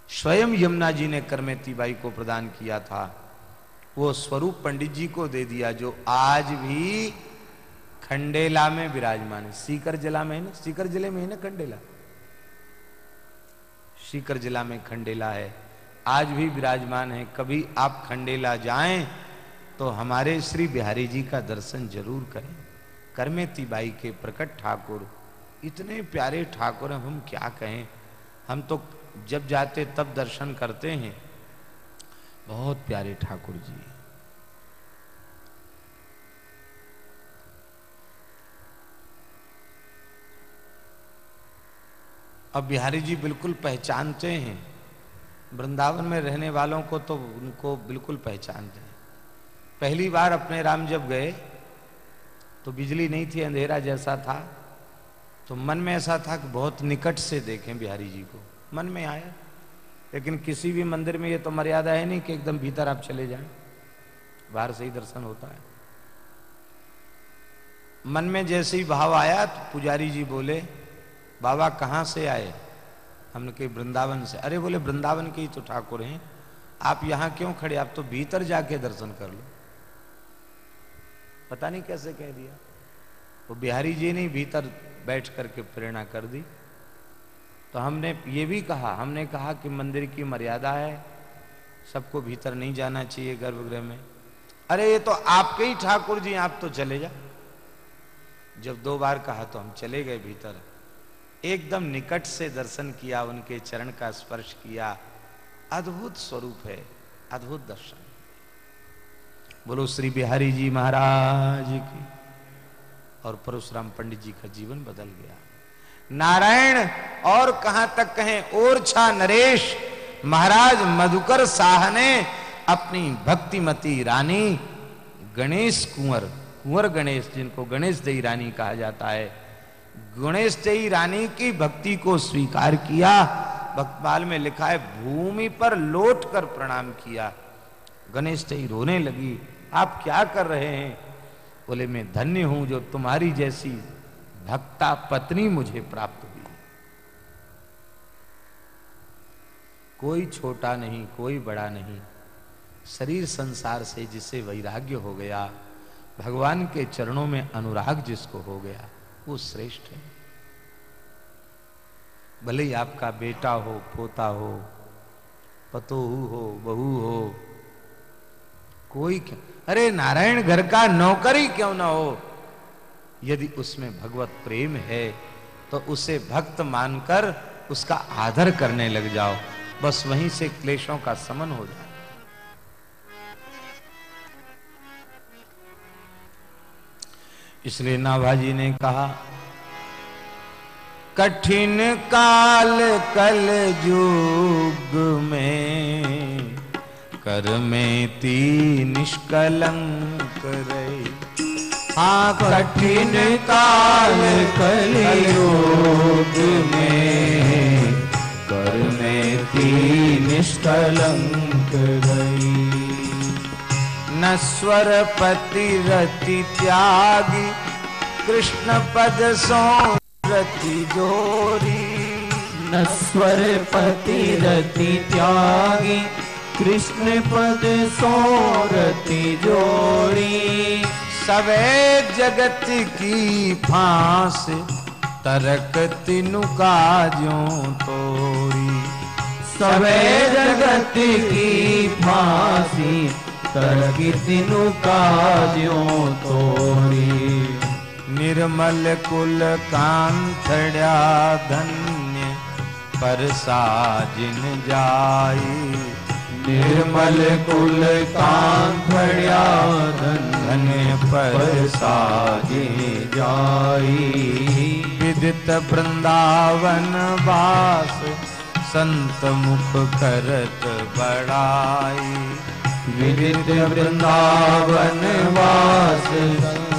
स्वयं यमुना जी ने करमेती बाई को प्रदान किया था। वो स्वरूप पंडित जी को दे दिया, जो आज भी खंडेला में विराजमान है। सीकर जिला में है ना? सीकर ज़िले में है ना खंडेला? सीकर जिला में खंडेला है। आज भी विराजमान है। कभी आप खंडेला जाएँ तो हमारे श्री बिहारी जी का दर्शन ज़रूर करें। करमेती बाई के प्रकट ठाकुर, इतने प्यारे ठाकुर हम क्या कहें? हम तो जब जाते तब दर्शन करते हैं। बहुत प्यारे ठाकुर जी। अब बिहारी जी बिल्कुल पहचानते हैं। वृंदावन में रहने वालों को तो उनको बिल्कुल पहचानते हैं। पहली बार अपने राम जब गए तो बिजली नहीं थी, अंधेरा जैसा था। तो मन में ऐसा था कि बहुत निकट से देखें बिहारी जी को। मन में आया। लेकिन किसी भी मंदिर में ये तो मर्यादा है नहीं कि एकदम भीतर आप चले जाएँ। बाहर से ही दर्शन होता है। मन में जैसे ही भाव आया तो पुजारी जी बोले बाबा कहाँ से आए? हमने कही वृंदावन से। अरे बोले, वृंदावन के ही तो ठाकुर हैं। आप यहाँ क्यों खड़े? आप तो भीतर जाके दर्शन कर लो। पता नहीं कैसे कह दिया। वो बिहारी जी ने भीतर बैठ करके प्रेरणा कर दी। तो हमने ये भी कहा, हमने कहा कि मंदिर की मर्यादा है। सबको भीतर नहीं जाना चाहिए गर्भगृह में। अरे ये तो आपके ही ठाकुर जी, आप तो चले जा। जब दो बार कहा तो हम चले गए भीतर। एकदम निकट से दर्शन किया, उनके चरण का स्पर्श किया। अद्भुत स्वरूप है, अद्भुत दर्शन। बोलो, श्री बिहारी जी महाराज की। और परशुराम पंडित जी का जीवन बदल गया। नारायण, और कहाँ तक कहें? और छा नरेश, महाराज मधुकर शाह ने अपनी भक्तिमती रानी गणेश कुंवर कुंवर गणेश, जिनको गणेश दई रानी कहा जाता है गणेश दई रानी की भक्ति को स्वीकार किया। भक्तमाल में लिखा है, भूमि पर लौट कर प्रणाम किया। गणेश दई रोने लगी, आप क्या कर रहे हैं? बोले, मैं धन्य हूँ जो तुम्हारी जैसी भक्ता पत्नी मुझे प्राप्त हुई। कोई छोटा नहीं, कोई बड़ा नहीं। शरीर संसार से जिसे वैराग्य हो गया, भगवान के चरणों में अनुराग जिसको हो गया वो श्रेष्ठ है। भले ही आपका बेटा हो, पोता हो पतोहू हो बहू हो, कोई क्यों? अरे नारायण घर का नौकर क्यों ना हो? यदि उसमें भगवत प्रेम है तो उसे भक्त मानकर उसका आदर करने लग जाओ। बस वहीं से क्लेशों का समन हो जाए। इसलिए नाभाजी ने कहा, कठिन काल कल युग में कर में ती निष्कलंक रही। हाँ कठिन काल कल युग में कर में ती निष्कलंक रही। नस्वर पति रति त्यागी कृष्ण पद सो रति जोरी। नस्वर पति रति त्यागी कृष्ण पद सोरति जोड़ी सवे जगत की फांस तरक तिनु काजों तोरी। सवे जगत की फांसी तरकी तिनु काज्यों तोरी निर्मल कुल कांथड़ा धन्य पर साजिन जाई। निर्मल कुल कांखड़िया धन पर साजे जाई। विदित वृंदावन वास, संत मुख करत बड़ाई। विदित वृंदावन वास,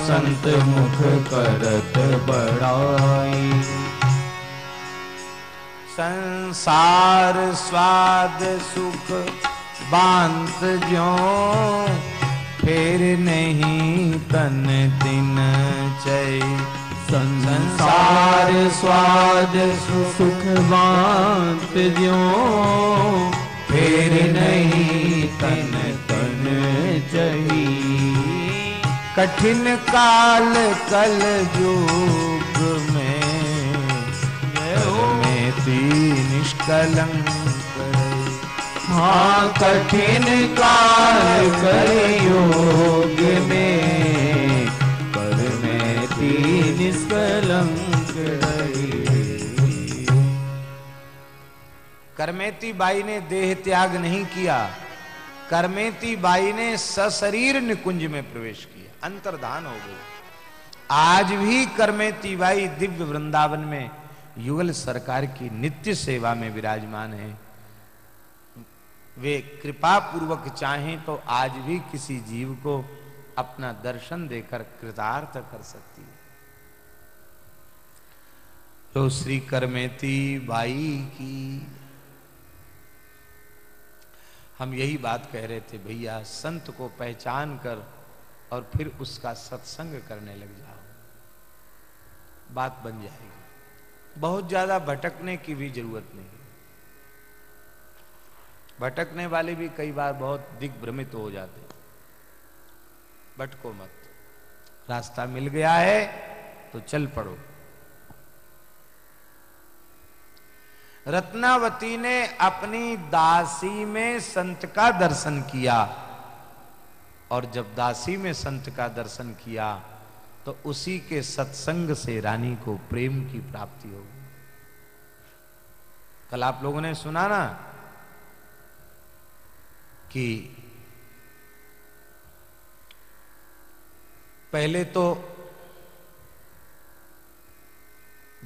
संत मुख करत बड़ाई। संसार स्वाद सुख बांत जो फिर नहीं तन दिन चय। संसार स्वाद सुख बांत ज्यो फिर नहीं, तन तन चही कठिन काल कल युग में निष्कलंक। हाँ कठिन काल कल योग में कर में तीन निष्कलंक। करमेती बाई ने देह त्याग नहीं किया, करमेती बाई ने सशरीर निकुंज में प्रवेश किया, अंतर्धान हो गई। आज भी करमेती बाई दिव्य वृंदावन में युगल सरकार की नित्य सेवा में विराजमान है। वे कृपा पूर्वक चाहें तो आज भी किसी जीव को अपना दर्शन देकर कृतार्थ कर सकती है। तो श्री करमेती बाई की हम यही बात कह रहे थे, भैया, संत को पहचान कर और फिर उसका सत्संग करने लग जाओ। बात बन जाएगी। बहुत ज़्यादा भटकने की भी ज़रूरत नहीं। भटकने वाले भी कई बार बहुत दिग्भ्रमित हो जाते। भटको मत। रास्ता मिल गया है तो चल पड़ो। रत्नावती ने अपनी दासी में संत का दर्शन किया। और जब दासी में संत का दर्शन किया तो उसी के सत्संग से रानी को प्रेम की प्राप्ति होगी कल आप लोगों ने सुना ना कि पहले तो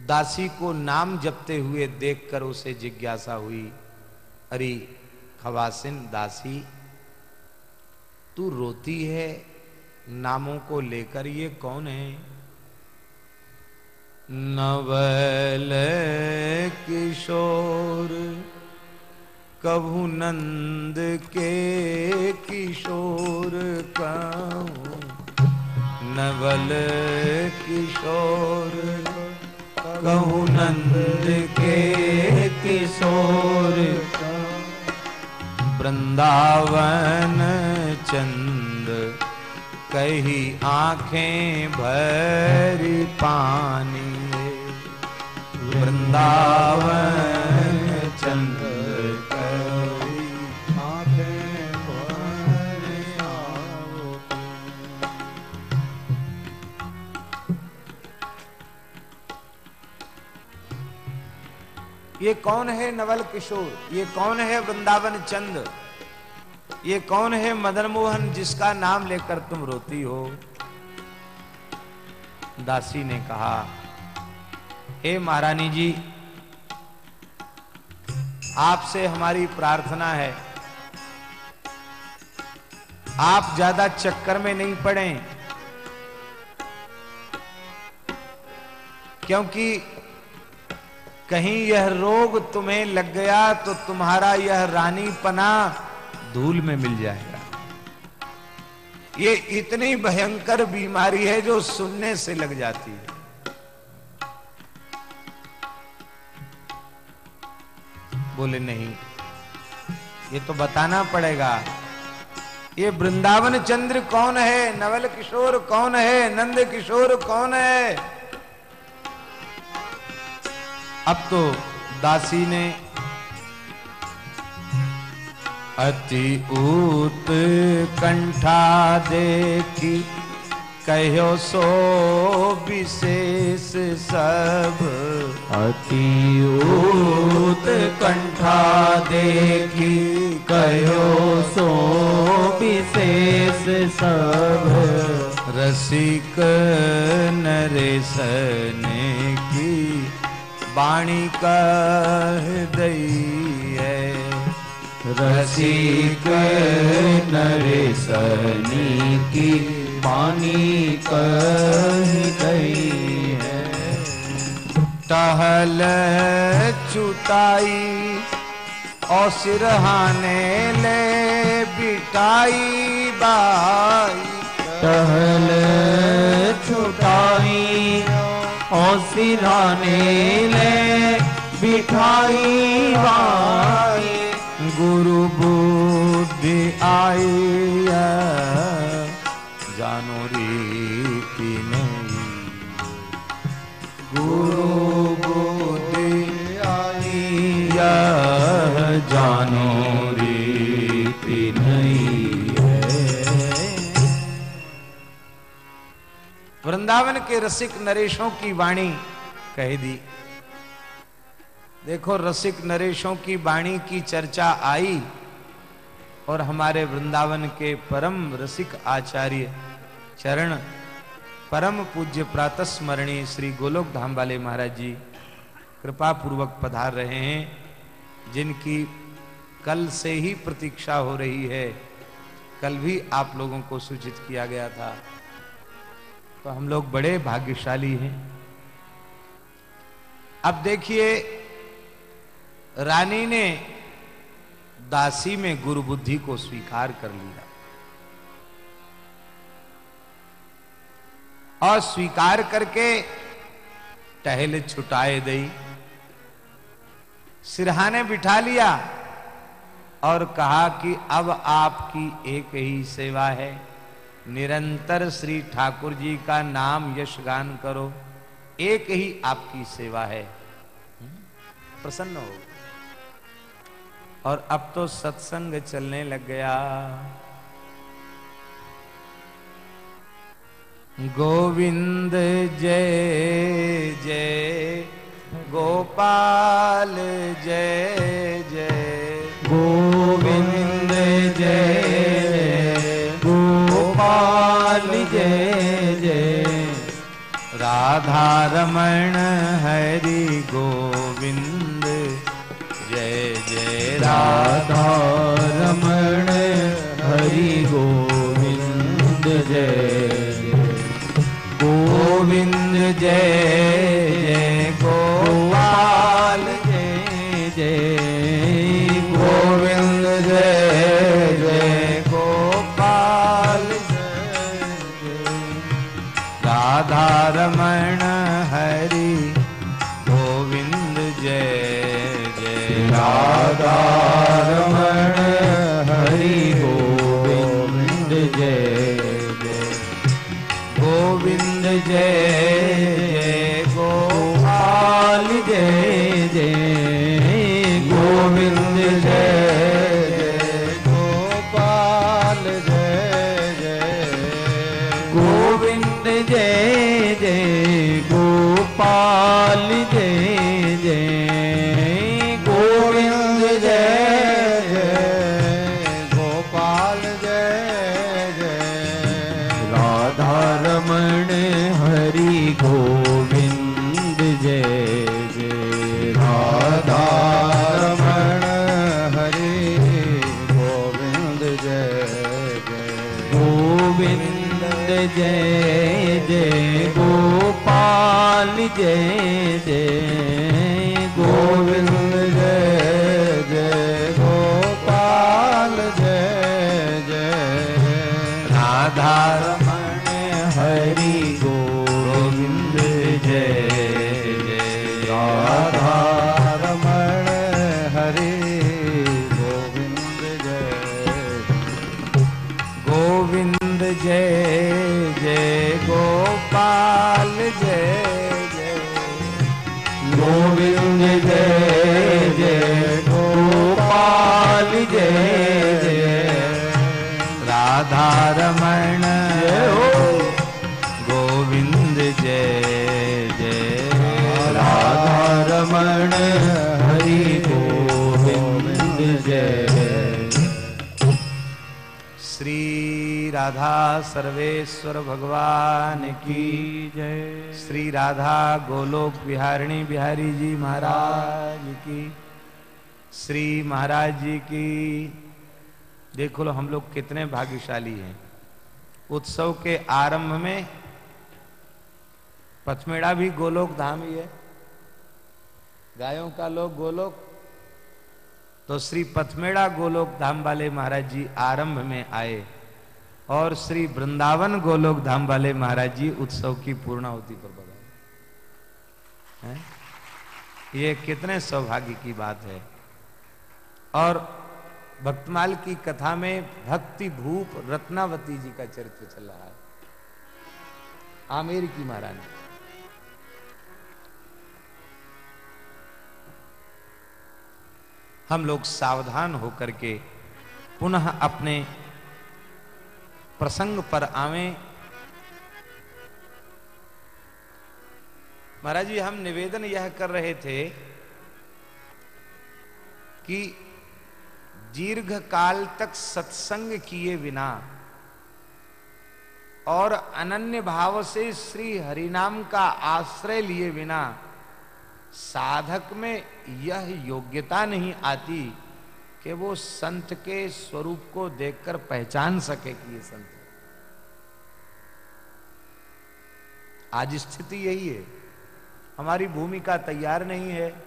दासी को नाम जपते हुए देखकर उसे जिज्ञासा हुई, अरे, खवासिन दासी, तू रोती है? नामों को लेकर ये कौन है? नवल किशोर, कभु नंद के किशोर कहूँ। नवल किशोर कहु नंद के किशोर। वृंदावन चंद कही आँखें भर पानी। वृंदावन चंद ये कौन है नवल किशोर? ये कौन है वृंदावन चंद? ये कौन है मदन मोहन जिसका नाम लेकर तुम रोती हो? दासी ने कहा, हे महारानी जी, आपसे हमारी प्रार्थना है। आप ज़्यादा चक्कर में नहीं पड़े, क्योंकि कहीं यह रोग तुम्हें लग गया तो तुम्हारा यह रानी पना धूल में मिल जाएगा। ये इतनी भयंकर बीमारी है जो सुनने से लग जाती है। बोले, नहीं, ये तो बताना पड़ेगा। ये वृंदावन चंद्र कौन है? नवल किशोर कौन है? नंद किशोर कौन है? अब तो दासी ने अति ऊत कंठा देखी कहो सो विशेष सब। अति ऊत कंठा देखी कहो सो विशेष सब। रसिक नरेशन की वाणी कह दई है रसिक नरेशनी की पानी कह गई है टहल चुताई और सिरहाने ले बिटाई बाई। टहल छुटाई और सिराने ले बिठाई बाई, गुरु बुद्धि आई जानो रीति नहीं। गुरु बुद्धि आई जानो वृंदावन के रसिक नरेशों की वाणी कह दी। देखो, रसिक नरेशों की वाणी की चर्चा आई और हमारे वृंदावन के परम रसिक आचार्य चरण परम पूज्य प्रातः स्मरणीय श्री गोलोक धाम वाले महाराज जी कृपा पूर्वक पधार रहे हैं, जिनकी कल से ही प्रतीक्षा हो रही है। कल भी आप लोगों को सूचित किया गया था। तो हम लोग बड़े भाग्यशाली हैं। अब देखिए, रानी ने दासी में गुरु बुद्धि को स्वीकार कर लिया। और स्वीकार करके टहल छुटाए दई। सिरहाने बिठा लिया और कहा कि अब आपकी एक ही सेवा है। निरंतर श्री ठाकुर जी का नाम यश गान करो। एक ही आपकी सेवा है। प्रसन्न हो। और अब तो सत्संग चलने लग गया। गोविंद जय जय, गोपाल जय जय। गोविंद जय। राधा रमण हरि गोविंद। जय जय राधा रमण हरि गोविंद जय। गोविंद जय। सर्वेश्वर भगवान की जय। श्री राधा गोलोक बिहारिणी बिहारी जी महाराज की। श्री महाराज जी की, देखो लो हम लोग कितने भाग्यशाली हैं। उत्सव के आरंभ में पथमेड़ा भी गोलोक धाम ही है। गायों का लोग गोलोक। तो श्री पथमेड़ा गोलोक धाम वाले महाराज जी आरंभ में आए। और श्री वृंदावन गोलोक धाम वाले महाराज जी उत्सव की पूर्णाहुति पर बधाई। ये कितने सौभाग्य की बात है। और भक्तमाल की कथा में भक्ति भूप रत्नावती जी का चरित्र चल रहा है। आमेर की महारानी। हम लोग सावधान होकर के पुनः अपने प्रसंग पर आवे। महाराज जी, हम निवेदन यह कर रहे थे कि दीर्घ काल तक सत्संग किए बिना और अनन्य भाव से श्री हरिनाम का आश्रय लिए बिना साधक में यह योग्यता नहीं आती। कि वो संत के स्वरूप को देखकर पहचान सके कि ये संत। आज स्थिति यही है। हमारी भूमिका तैयार नहीं है।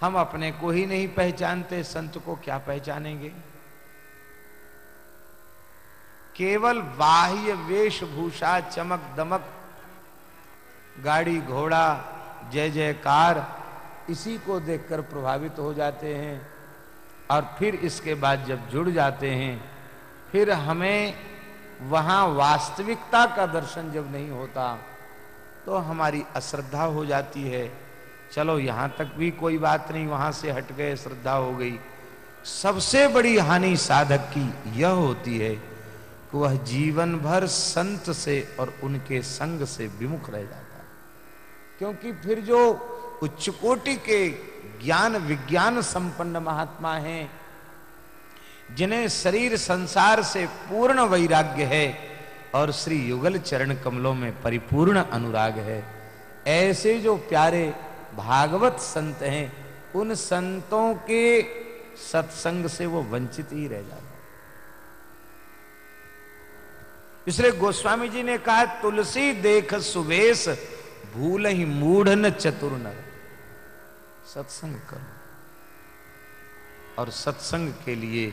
हम अपने को ही नहीं पहचानते, संत को क्या पहचानेंगे? केवल बाह्य वेशभूषा, चमक दमक, गाड़ी घोड़ा, जय जयकार, इसी को देखकर प्रभावित हो जाते हैं। और फिर इसके बाद जब जुड़ जाते हैं, फिर हमें वहाँ वास्तविकता का दर्शन जब नहीं होता तो हमारी अश्रद्धा हो जाती है। चलो, यहाँ तक भी कोई बात नहीं, वहाँ से हट गए श्रद्धा हो गई। सबसे बड़ी हानि साधक की यह होती है कि वह जीवन भर संत से और उनके संग से विमुख रह जाता है। क्योंकि फिर जो उच्च कोटि के ज्ञान, विज्ञान संपन्न महात्मा हैं, जिन्हें शरीर संसार से पूर्ण वैराग्य है और श्री युगल चरण कमलों में परिपूर्ण अनुराग है। ऐसे जो प्यारे भागवत संत हैं, उन संतों के सत्संग से वो वंचित ही रह जाते इसलिए गोस्वामी जी ने कहा, तुलसी देख सुवेश, भूल ही मूढ़ न चतुर नर। सत्संग करो। और सत्संग के लिए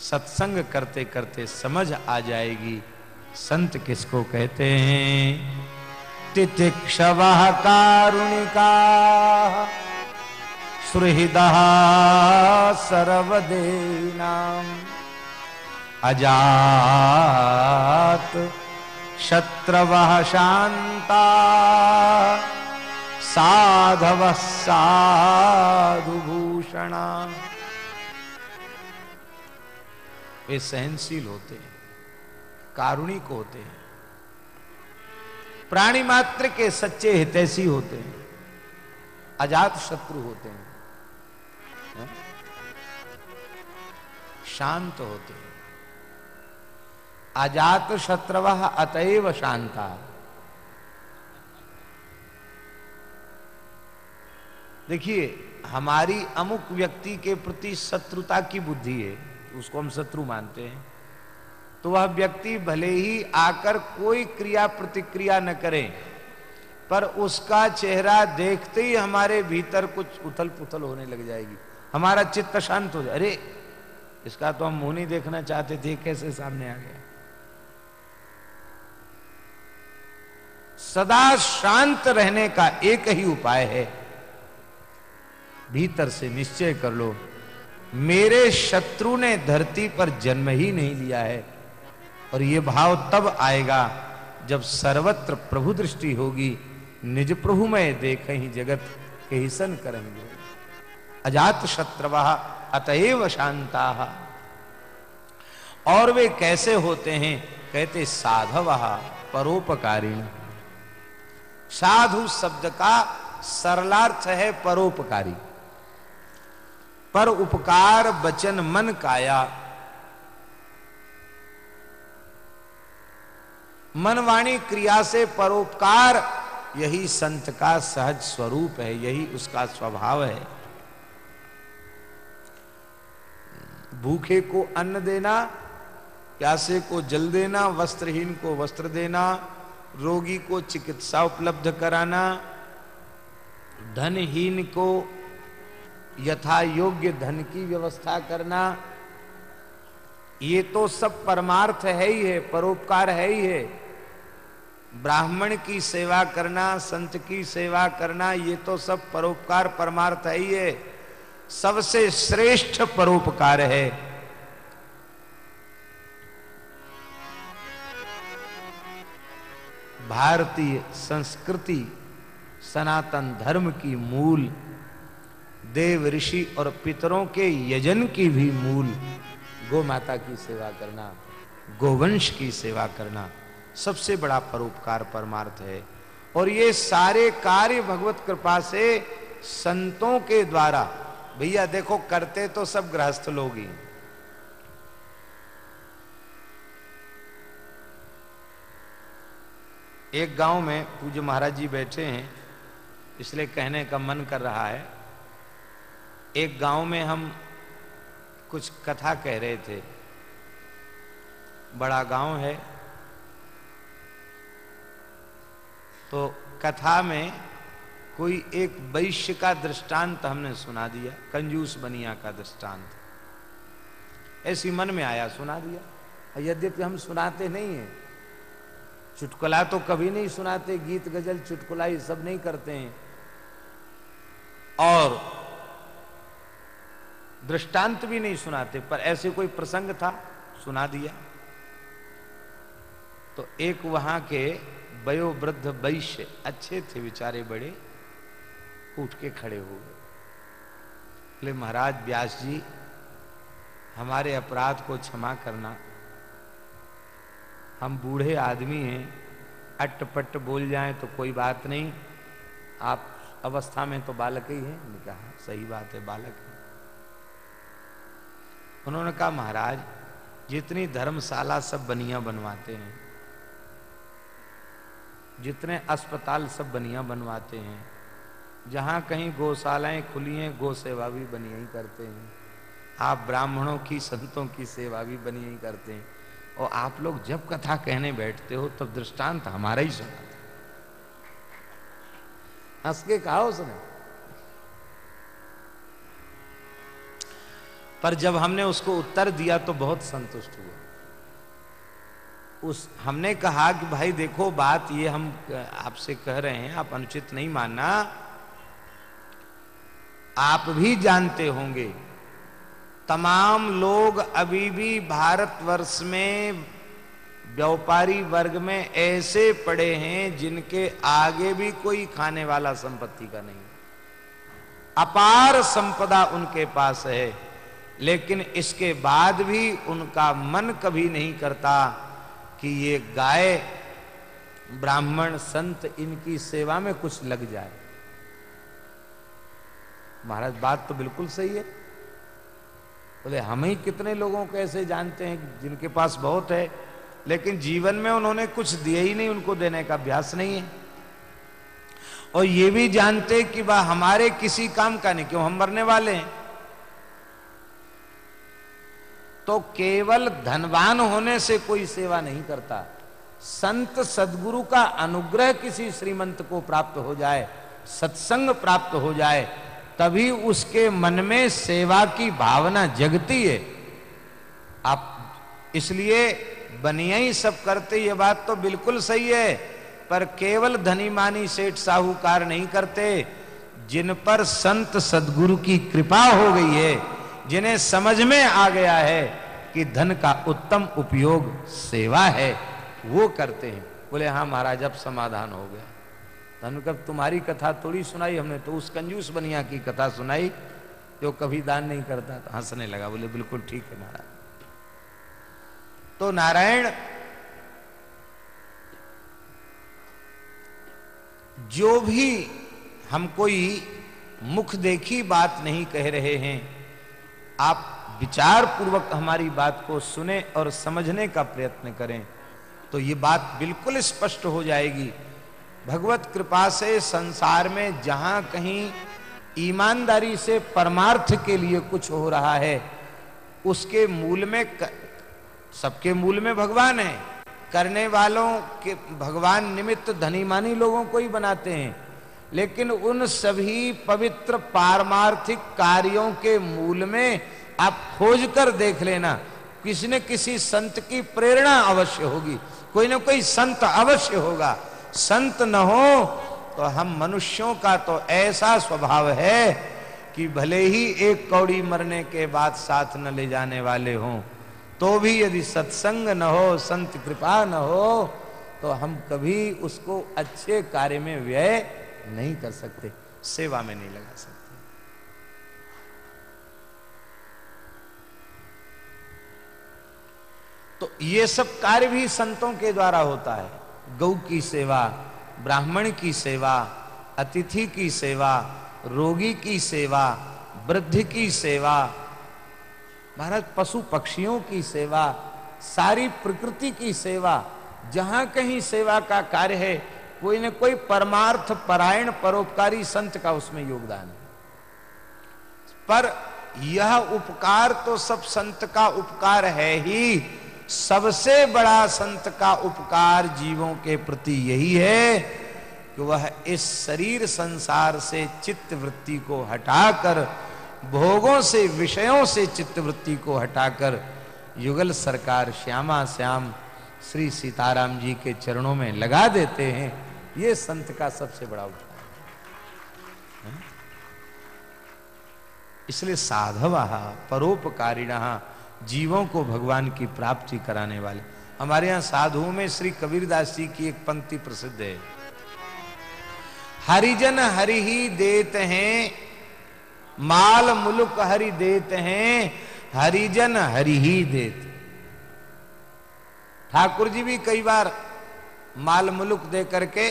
सत्संग करते करते समझ आ जाएगी, संत किसको कहते हैं? तितिक्षव कारुणिका सुहृद सर्वदेनाम अजात शत्रव शांता साधव साधुभूषणा। वे सहनशील होते हैं, कारुणिक होते हैं, प्राणी मात्र के सच्चे हितैषी होते हैं, अजात शत्रु होते हैं? शांत होते हैं। अजात शत्रव अतएव शांता। देखिए, हमारी अमुक व्यक्ति के प्रति शत्रुता की बुद्धि है, उसको हम शत्रु मानते हैं। तो वह व्यक्ति भले ही आकर कोई क्रिया प्रतिक्रिया न करे, पर उसका चेहरा देखते ही हमारे भीतर कुछ उथल पुथल होने लग जाएगी। हमारा चित्त शांत हो जाए। अरे, इसका तो हम मुँह नहीं देखना चाहते थे कैसे सामने आ गया? सदा शांत रहने का एक ही उपाय है। भीतर से निश्चय कर लो, मेरे शत्रु ने धरती पर जन्म ही नहीं लिया है। और ये भाव तब आएगा जब सर्वत्र प्रभु दृष्टि होगी, निज प्रभु में देख ही जगत के हिसन करेंगे। अजात शत्रवा अतएव शांता। और वे कैसे होते हैं? कहते साधव परोपकारी साधु शब्द का सरलार्थ है परोपकारी। पर उपकार बचन मन काया। मनवाणी क्रिया से परोपकार, यही संत का सहज स्वरूप है, यही उसका स्वभाव है। भूखे को अन्न देना, प्यासे को जल देना, वस्त्रहीन को वस्त्र देना, रोगी को चिकित्सा उपलब्ध कराना, धनहीन को यथा योग्य धन की व्यवस्था करना, ये तो सब परमार्थ है ही है, परोपकार है ही है। ब्राह्मण की सेवा करना, संत की सेवा करना, ये तो सब परोपकार, परमार्थ है ही है। सबसे श्रेष्ठ परोपकार है। भारतीय संस्कृति, सनातन धर्म की मूल देव ऋषि और पितरों के यजन की भी मूल। गो माता की सेवा करना, गोवंश की सेवा करना सबसे बड़ा परोपकार परमार्थ है। और ये सारे कार्य भगवत कृपा से संतों के द्वारा, भैया देखो करते तो सब गृहस्थ लोग ही। एक गाँव में पूज्य महाराज जी बैठे हैं, इसलिए कहने का मन कर रहा है एक गाँव में हम कुछ कथा कह रहे थे। बड़ा गाँव है। तो कथा में कोई एक वैश्य का दृष्टांत हमने सुना दिया, कंजूस बनिया का दृष्टांत। ऐसी मन में आया, सुना दिया। यद्यपि हम सुनाते नहीं हैं। चुटकुला तो कभी नहीं सुनाते, गीत गज़ल चुटकुला ये सब नहीं करते हैं। और दृष्टांत भी नहीं सुनाते, पर ऐसे कोई प्रसंग था? सुना दिया। तो एक वहाँ के वयोवृद्ध वैश्य, अच्छे थे बेचारे बड़े, उठ के खड़े हो गए। बोले, महाराज व्यास जी, हमारे अपराध को क्षमा करना। हम बूढ़े आदमी हैं अट्ट बोल जाएँ तो कोई बात नहीं। आप अवस्था में तो बालक ही हैं। कहा सही बात है, बालक है। उन्होंने कहा, महाराज, जितनी धर्मशाला सब बनिया बनवाते हैं, जितने अस्पताल सब बनिया बनवाते हैं, जहाँ कहीं गौशालाएँ खुली हैं, गौ सेवा भी बनिया ही करते हैं। आप ब्राह्मणों की, संतों की सेवा भी बनिया ही करते हैं। और आप लोग जब कथा कहने बैठते हो, तब दृष्टांत हमारा ही सुना हंस के कहा उसने? पर जब हमने उसको उत्तर दिया तो बहुत संतुष्ट हुआ उस, हमने कहा कि भाई देखो, बात ये हम आपसे कह रहे हैं, आप अनुचित नहीं मानना। आप भी जानते होंगे, तमाम लोग अभी भी भारतवर्ष में, व्यापारी वर्ग में ऐसे पड़े हैं जिनके आगे भी कोई खाने वाला संपत्ति का नहीं। अपार संपदा उनके पास है। लेकिन इसके बाद भी उनका मन कभी नहीं करता कि ये गाय ब्राह्मण संत इनकी सेवा में कुछ लग जाए। महाराज, बात तो बिल्कुल सही है। बोले, हम ही कितने लोगों को ऐसे जानते हैं जिनके पास बहुत है, लेकिन जीवन में उन्होंने कुछ दिया ही नहीं, उनको देने का अभ्यास नहीं है। और ये भी जानते कि वह हमारे किसी काम का नहीं, क्यों हम मरने वाले हैं? तो केवल धनवान होने से कोई सेवा नहीं करता। संत सदगुरु का अनुग्रह किसी श्रीमंत को प्राप्त हो जाए, सत्संग प्राप्त हो जाए, तभी उसके मन में सेवा की भावना जगती है। आप इसलिए बनिया ही सब करते, ये बात तो बिल्कुल सही है, पर केवल धनी मानी सेठ साहूकार नहीं करते, जिन पर संत सदगुरु की कृपा हो गई है। जिन्हें समझ में आ गया है कि धन का उत्तम उपयोग सेवा है, वो करते हैं। बोले हाँ महाराज, अब समाधान हो गया। धन कब तुम्हारी कथा थोड़ी सुनाई हमने तो उस कंजूस बनिया की कथा सुनाई, जो कभी दान नहीं करता। तो हंसने लगा, बोले, बिल्कुल ठीक है महाराज। तो नारायण जो भी हम कोई मुख देखी बात नहीं कह रहे हैं आप विचार पूर्वक हमारी बात को सुने और समझने का प्रयत्न करें तो ये बात बिल्कुल स्पष्ट हो जाएगी। भगवत कृपा से संसार में जहाँ कहीं ईमानदारी से परमार्थ के लिए कुछ हो रहा है, उसके मूल में सबके मूल में भगवान है। करने वालों के, भगवान निमित्त धनी मानी लोगों को ही बनाते हैं। लेकिन उन सभी पवित्र पारमार्थिक कार्यों के मूल में आप खोज कर देख लेना। किसी न किसी संत की प्रेरणा अवश्य होगी। कोई ना कोई संत अवश्य होगा। संत न हो तो हम मनुष्यों का तो ऐसा स्वभाव है कि भले ही एक कौड़ी मरने के बाद साथ न ले जाने वाले हों तो भी यदि सत्संग न हो, संत कृपा न हो तो हम कभी उसको अच्छे कार्य में व्यय नहीं कर सकते, सेवा में नहीं लगा सकते। तो ये सब कार्य भी संतों के द्वारा होता है। गौ की सेवा, ब्राह्मण की सेवा, अतिथि की सेवा, रोगी की सेवा, वृद्ध की सेवा, भारत पशु पक्षियों की सेवा, सारी प्रकृति की सेवा, जहाँ कहीं सेवा का कार्य है कोई न कोई परमार्थ परायण परोपकारी संत का उसमें योगदान है। पर यह उपकार तो सब संत का उपकार है ही। सबसे बड़ा संत का उपकार जीवों के प्रति यही है कि वह इस शरीर संसार से चित्त वृत्ति को हटाकर, भोगों से, विषयों से चित्त वृत्ति को हटाकर युगल सरकार श्यामा श्याम श्री सीताराम जी के चरणों में लगा देते हैं। ये संत का सबसे बड़ा है। इसलिए साधव, परोपकारिण, जीवों को भगवान की प्राप्ति कराने वाले। हमारे यहाँ साधुओं में श्री कबीरदास जी की एक पंक्ति प्रसिद्ध है। हरिजन हरि ही देते हैं, माल मुलुक हरि देत हैं, हरिजन हरि ही देते। ठाकुर जी भी कई बार माल मुलुक दे करके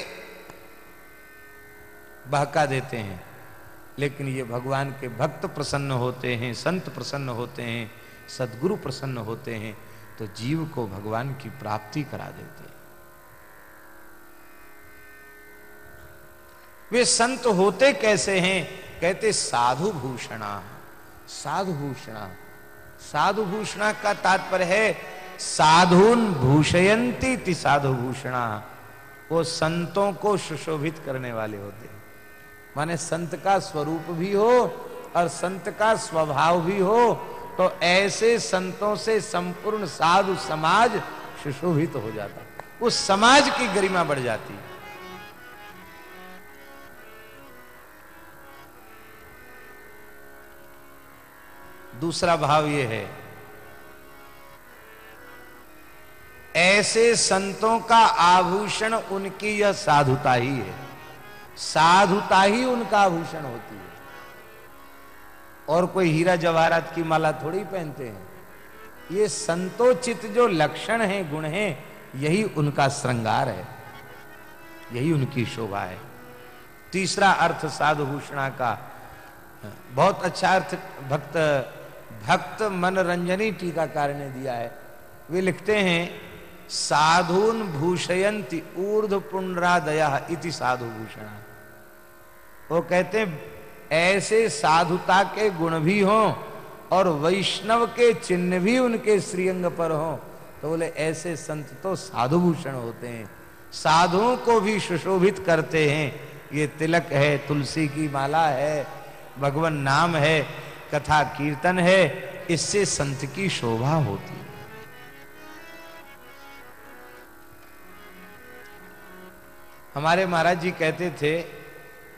बहका देते हैं। लेकिन ये भगवान के भक्त प्रसन्न होते हैं, संत प्रसन्न होते हैं, सदगुरु प्रसन्न होते हैं तो जीव को भगवान की प्राप्ति करा देते हैं। वे संत होते कैसे हैं? कहते साधु भूषणा। साधु भूषणा। साधु भूषणा का तात्पर्य है साधुन भूषयंती थी साधु भूषणा। वो संतों को सुशोभित करने वाले होते माने संत का स्वरूप भी हो और संत का स्वभाव भी हो तो ऐसे संतों से संपूर्ण साधु समाज सुशोभित हो जाता उस समाज की गरिमा बढ़ जाती दूसरा भाव यह है ऐसे संतों का आभूषण उनकी यह साधुता ही। है साधुता ही उनका आभूषण होती है। और कोई हीरा जवाहरात की माला थोड़ी पहनते हैं। ये संतोचित जो लक्षण है, गुण है, यही उनका श्रृंगार है। यही उनकी शोभा है। तीसरा अर्थ साधु भूषणा का। बहुत अच्छा अर्थ भक्त भक्त मनरंजनी टीकाकार ने दिया है। वे लिखते हैं साधुन भूषयंती ऊर्ध पुण्रादया इति साधु भूषण वो कहते ऐसे साधुता के गुण भी हों और वैष्णव के चिन्ह भी उनके श्रीअंग पर हो तो बोले, ऐसे संत तो साधु भूषण होते हैं। साधुओं को भी सुशोभित करते हैं। ये तिलक है, तुलसी की माला है, भगवान नाम है, कथा कीर्तन है, इससे संत की शोभा होती हमारे महाराज जी कहते थे,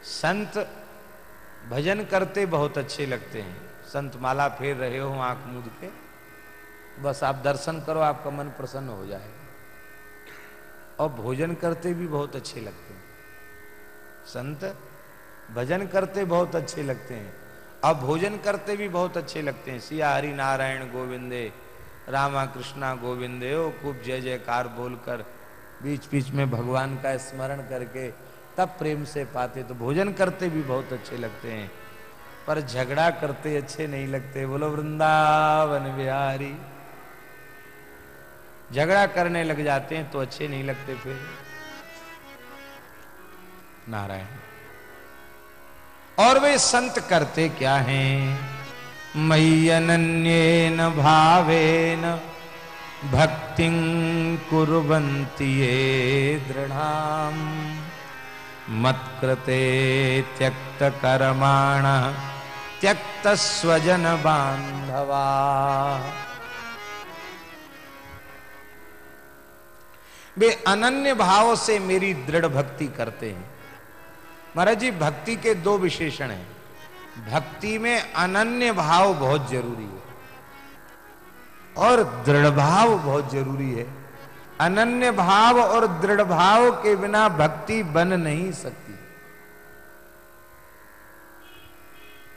संत भजन करते बहुत अच्छे लगते हैं। संत माला फेर रहे हो आँख मूद के, बस आप दर्शन करो, आपका मन प्रसन्न हो जाए। और भोजन करते भी बहुत अच्छे लगते हैं। संत भजन करते बहुत अच्छे लगते हैं। और भोजन करते भी बहुत अच्छे लगते हैं। सिया हरि नारायण गोविंदे, रामा कृष्णा गोविंदे, ओ खूब जय जयकार बोलकर बीच बीच में भगवान का स्मरण करके तब प्रेम से पाते तो भोजन करते भी बहुत अच्छे लगते हैं। पर झगड़ा करते अच्छे नहीं लगते। बोलो, वृंदावन बिहारी। झगड़ा करने लग जाते हैं तो अच्छे नहीं लगते फिर। नारायण। और वे संत करते क्या हैं? मय्यनन्येन भावेन। भक्ति ये मत्कृते त्यक्त कर्माण त्यक्त स्वजन बांधवा वे अनन्य भाव से मेरी दृढ़ भक्ति करते हैं। महाराज जी, भक्ति के दो विशेषण हैं। भक्ति में अनन्य भाव बहुत ज़रूरी है। और दृढ़ भाव बहुत ज़रूरी है। अनन्य भाव और दृढ़ भाव के बिना भक्ति बन नहीं सकती।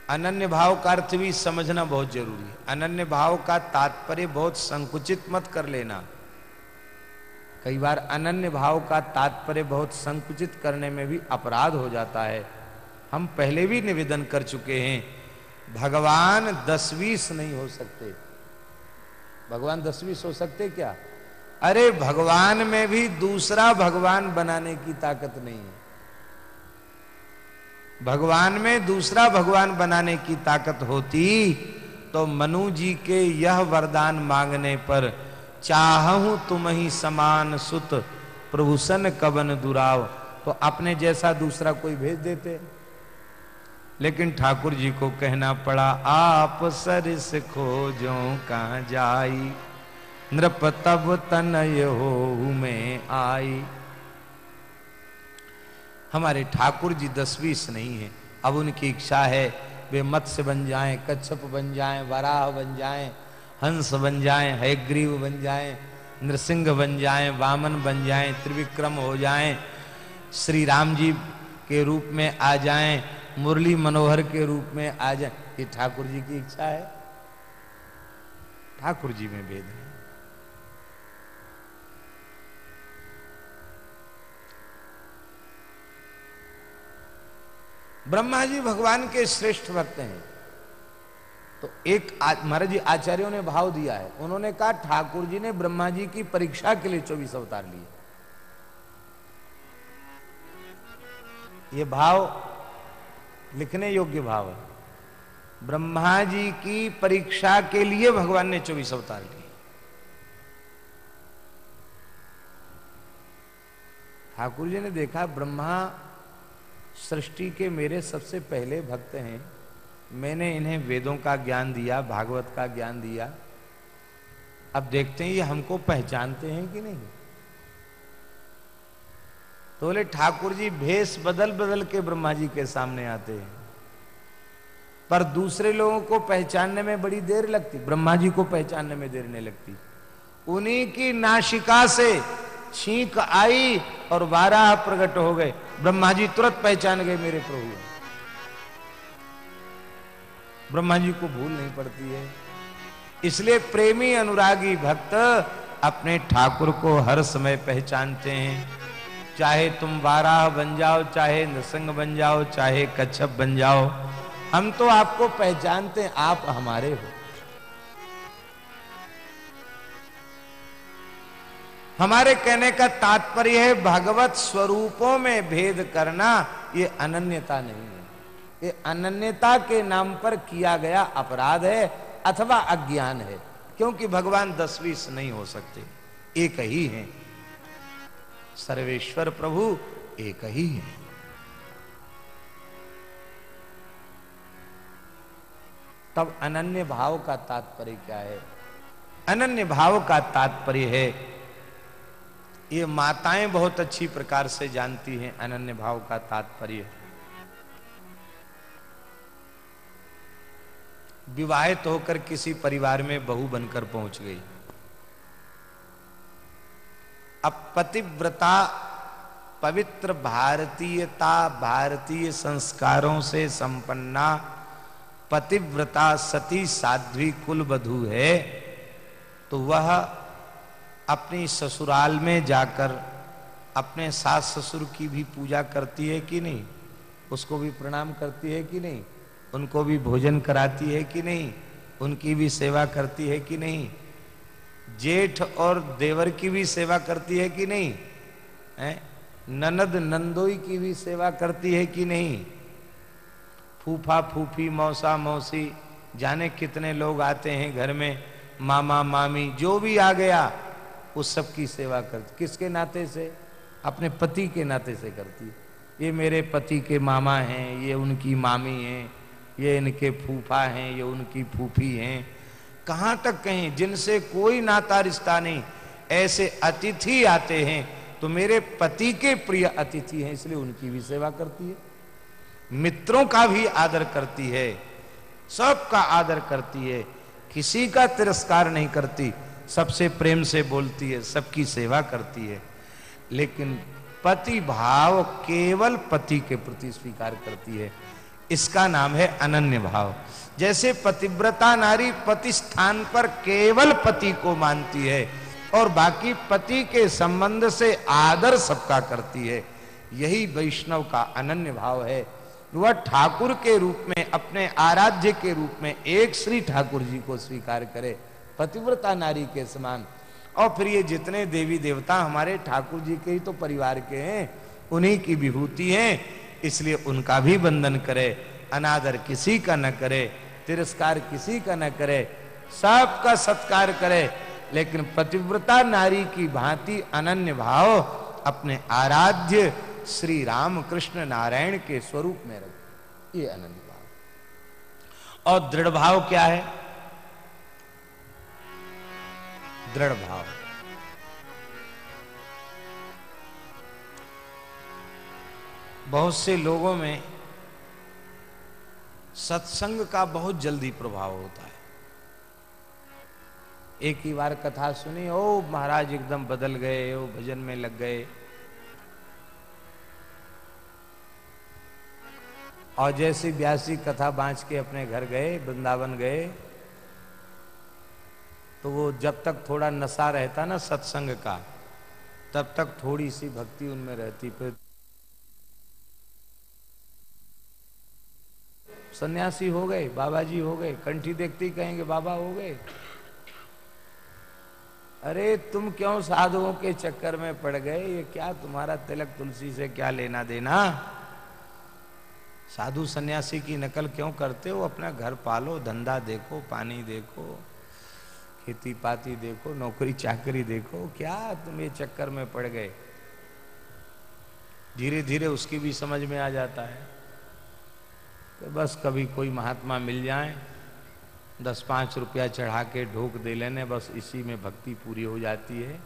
अनन्य भाव का अर्थ भी समझना बहुत ज़रूरी है। अनन्य भाव का तात्पर्य बहुत संकुचित मत कर लेना। कई बार अनन्य भाव का तात्पर्य बहुत संकुचित करने में भी अपराध हो जाता है। हम पहले भी निवेदन कर चुके हैं, भगवान दसवीस नहीं हो सकते। भगवान दसवीं सो सकते क्या? अरे, भगवान में भी दूसरा भगवान बनाने की ताकत नहीं है। भगवान में दूसरा भगवान बनाने की ताकत होती तो मनु जी के यह वरदान मांगने पर, चाहूँ तुम ही समान सुत प्रभुसन कवन दुराव। तो अपने जैसा दूसरा कोई भेज देते। लेकिन ठाकुर जी को कहना पड़ा, आप सरिस खोजो कहा जाई? नृप तब तनय हो में आई। हमारे ठाकुर जी दस बीस नहीं है। अब उनकी इच्छा है, वे मत्स्य बन जाएँ, कच्छप बन जाएँ, वराह बन जाएँ, हंस बन जाएँ हैग्रीव बन जाएँ, नृसिंह बन जाएँ, वामन बन जाएँ, त्रिविक्रम हो जाएँ, श्री राम जी के रूप में आ जाएँ मुरली मनोहर के रूप में आ जाएँ। ये ठाकुर जी की इच्छा है। ठाकुर जी में भेद है। ब्रह्मा जी भगवान के श्रेष्ठ भक्त हैं। तो एक महाराज जी, आचार्यों ने भाव दिया है। उन्होंने कहा, ठाकुर जी ने ब्रह्मा जी की परीक्षा के लिए चौबीस अवतार लिए। ये भाव लिखने योग्य भाव है। ब्रह्मा जी की परीक्षा के लिए भगवान ने चौबीस अवतार लिए। ठाकुर जी ने देखा, ब्रह्मा सृष्टि के मेरे सबसे पहले भक्त हैं। मैंने इन्हें वेदों का ज्ञान दिया, भागवत का ज्ञान दिया। अब देखते हैं ये हमको पहचानते हैं कि नहीं? तो बोले, ठाकुर जी, भेष बदल बदल के ब्रह्मा जी के सामने आते हैं। पर दूसरे लोगों को पहचानने में बड़ी देर लगती, ब्रह्मा जी को पहचानने में देर नहीं लगती। उन्हीं की नाशिका से छींक आई और बारह प्रकट हो गए। ब्रह्मा जी तुरंत पहचान गए मेरे प्रभु। ब्रह्मा जी को भूल नहीं पड़ती है। इसलिए प्रेमी अनुरागी भक्त अपने ठाकुर को हर समय पहचानते हैं। चाहे तुम वाराह बन जाओ, चाहे नृसंग बन जाओ, चाहे कच्छप बन जाओ, हम तो आपको पहचानते आप हमारे हो। हमारे कहने का तात्पर्य है, भगवत स्वरूपों में भेद करना, ये अनन्यता नहीं है। ये अनन्यता के नाम पर किया गया अपराध है, अथवा अज्ञान है, क्योंकि भगवान दसवीस नहीं हो सकते, एक ही है। सर्वेश्वर प्रभु एक ही है। तब अनन्य भाव का तात्पर्य क्या है? अनन्य भाव का तात्पर्य है, ये माताएँ बहुत अच्छी प्रकार से जानती हैं अनन्य भाव का तात्पर्य। विवाहित होकर किसी परिवार में बहू बनकर पहुँच गई। अब पतिव्रता पवित्र भारतीयता, भारतीय संस्कारों से संपन्ना, पतिव्रता सती साध्वी कुल वधु है तो वह अपनी ससुराल में जाकर, अपने सास ससुर की भी पूजा करती है कि नहीं? उसको भी प्रणाम करती है कि नहीं? उनको भी भोजन कराती है कि नहीं? उनकी भी सेवा करती है कि नहीं? जेठ और देवर की भी सेवा करती है कि नहीं? है? ननद नंदोई की भी सेवा करती है कि नहीं? फूफा फूफी, मौसा मौसी, जाने कितने लोग आते हैं घर में? मामा मामी, जो भी आ गया, उस सब की सेवा करती किसके नाते से? अपने पति के नाते से करती ये मेरे पति के मामा हैं, ये उनकी मामी हैं, ये इनके फूफा हैं, ये उनकी फूफी हैं। कहाँ तक कहें, जिनसे कोई नाता रिश्ता नहीं, ऐसे अतिथि आते हैं तो मेरे पति के प्रिय अतिथि हैं, इसलिए उनकी भी सेवा करती है। मित्रों का भी आदर करती है, सबका आदर करती है, किसी का तिरस्कार नहीं करती, सबसे प्रेम से बोलती है, सबकी सेवा करती है। लेकिन पति भाव केवल पति के प्रति स्वीकार करती है। इसका नाम है अनन्य भाव। जैसे पतिव्रता नारी पति स्थान पर केवल पति को मानती है और बाकी पति के संबंध से आदर सबका करती है। यही वैष्णव का अनन्य भाव है। वह ठाकुर के रूप में, अपने आराध्य के रूप में एक श्री ठाकुर जी को स्वीकार करे, पतिव्रता नारी के समान। और फिर ये जितने देवी देवता हमारे ठाकुर जी के ही तो परिवार के हैं, उन्हीं की विभूति है, इसलिए उनका भी बंधन करे। अनादर किसी का न करे, तिरस्कार किसी का न करे, सबका सत्कार करे, लेकिन पतिव्रता नारी की भांति अनन्य भाव अपने आराध्य श्री राम कृष्ण नारायण के स्वरूप में रख, ये अनंत भाव। और दृढ़ भाव क्या है? दृढ़ भाव। बहुत से लोगों में सत्संग का बहुत जल्दी प्रभाव होता है। एक ही बार कथा सुनी, ओ महाराज एकदम बदल गए, ओ भजन में लग गए। और जैसी ब्यासी कथा बांच के अपने घर गए, वृंदावन गए तो वो जब तक थोड़ा नशा रहता ना सत्संग का, तब तक थोड़ी सी भक्ति उनमें रहती, फिर सन्यासी हो गए बाबा जी हो गए, कंठी देखते ही कहेंगे, बाबा हो गए। अरे, तुम क्यों साधुओं के चक्कर में पड़ गए? ये क्या तुम्हारा तिलक तुलसी से क्या लेना देना? साधु सन्यासी की नकल क्यों करते हो? अपना घर पालो, धंधा देखो, पानी देखो, खेती पाती देखो, नौकरी चाकरी देखो। क्या तुम ये चक्कर में पड़ गए? धीरे धीरे उसकी भी समझ में आ जाता है। तो बस कभी कोई महात्मा मिल जाए दस पाँच रुपया चढ़ा के ढोक दे लेने, बस इसी में भक्ति पूरी हो जाती है।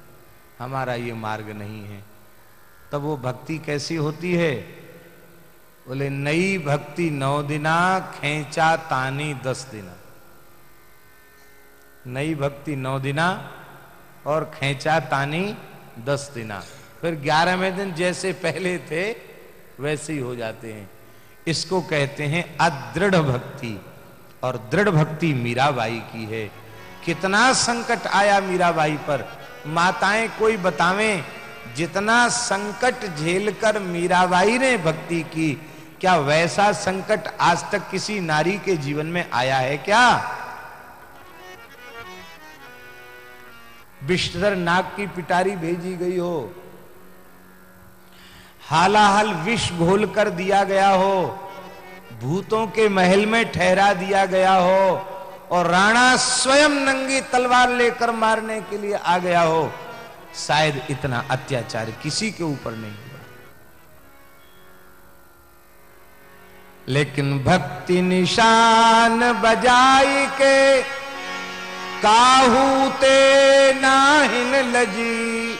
हमारा ये मार्ग नहीं है। तब वो भक्ति कैसी होती है? बोले, नई भक्ति नौ दिना, खेचा तानी दस दिना। नई भक्ति नौ दिना और खेचा तानी दस दिना। फिर ग्यारहवें दिन जैसे पहले थे, वैसे ही हो जाते हैं। इसको कहते हैं अदृढ़ भक्ति। और दृढ़ भक्ति मीराबाई की है। कितना संकट आया मीराबाई पर। माताएँ कोई बतावें, जितना संकट झेलकर मीराबाई ने भक्ति की, क्या वैसा संकट आज तक किसी नारी के जीवन में आया है क्या? विष्णुधर नाग की पिटारी भेजी गई हो। हालाहल विष घोल कर दिया गया हो, भूतों के महल में ठहरा दिया गया हो, और राणा स्वयं नंगी तलवार लेकर मारने के लिए आ गया हो, शायद इतना अत्याचार किसी के ऊपर नहीं हुआ। लेकिन भक्ति निशान बजाई के काहूते नाहिन लजी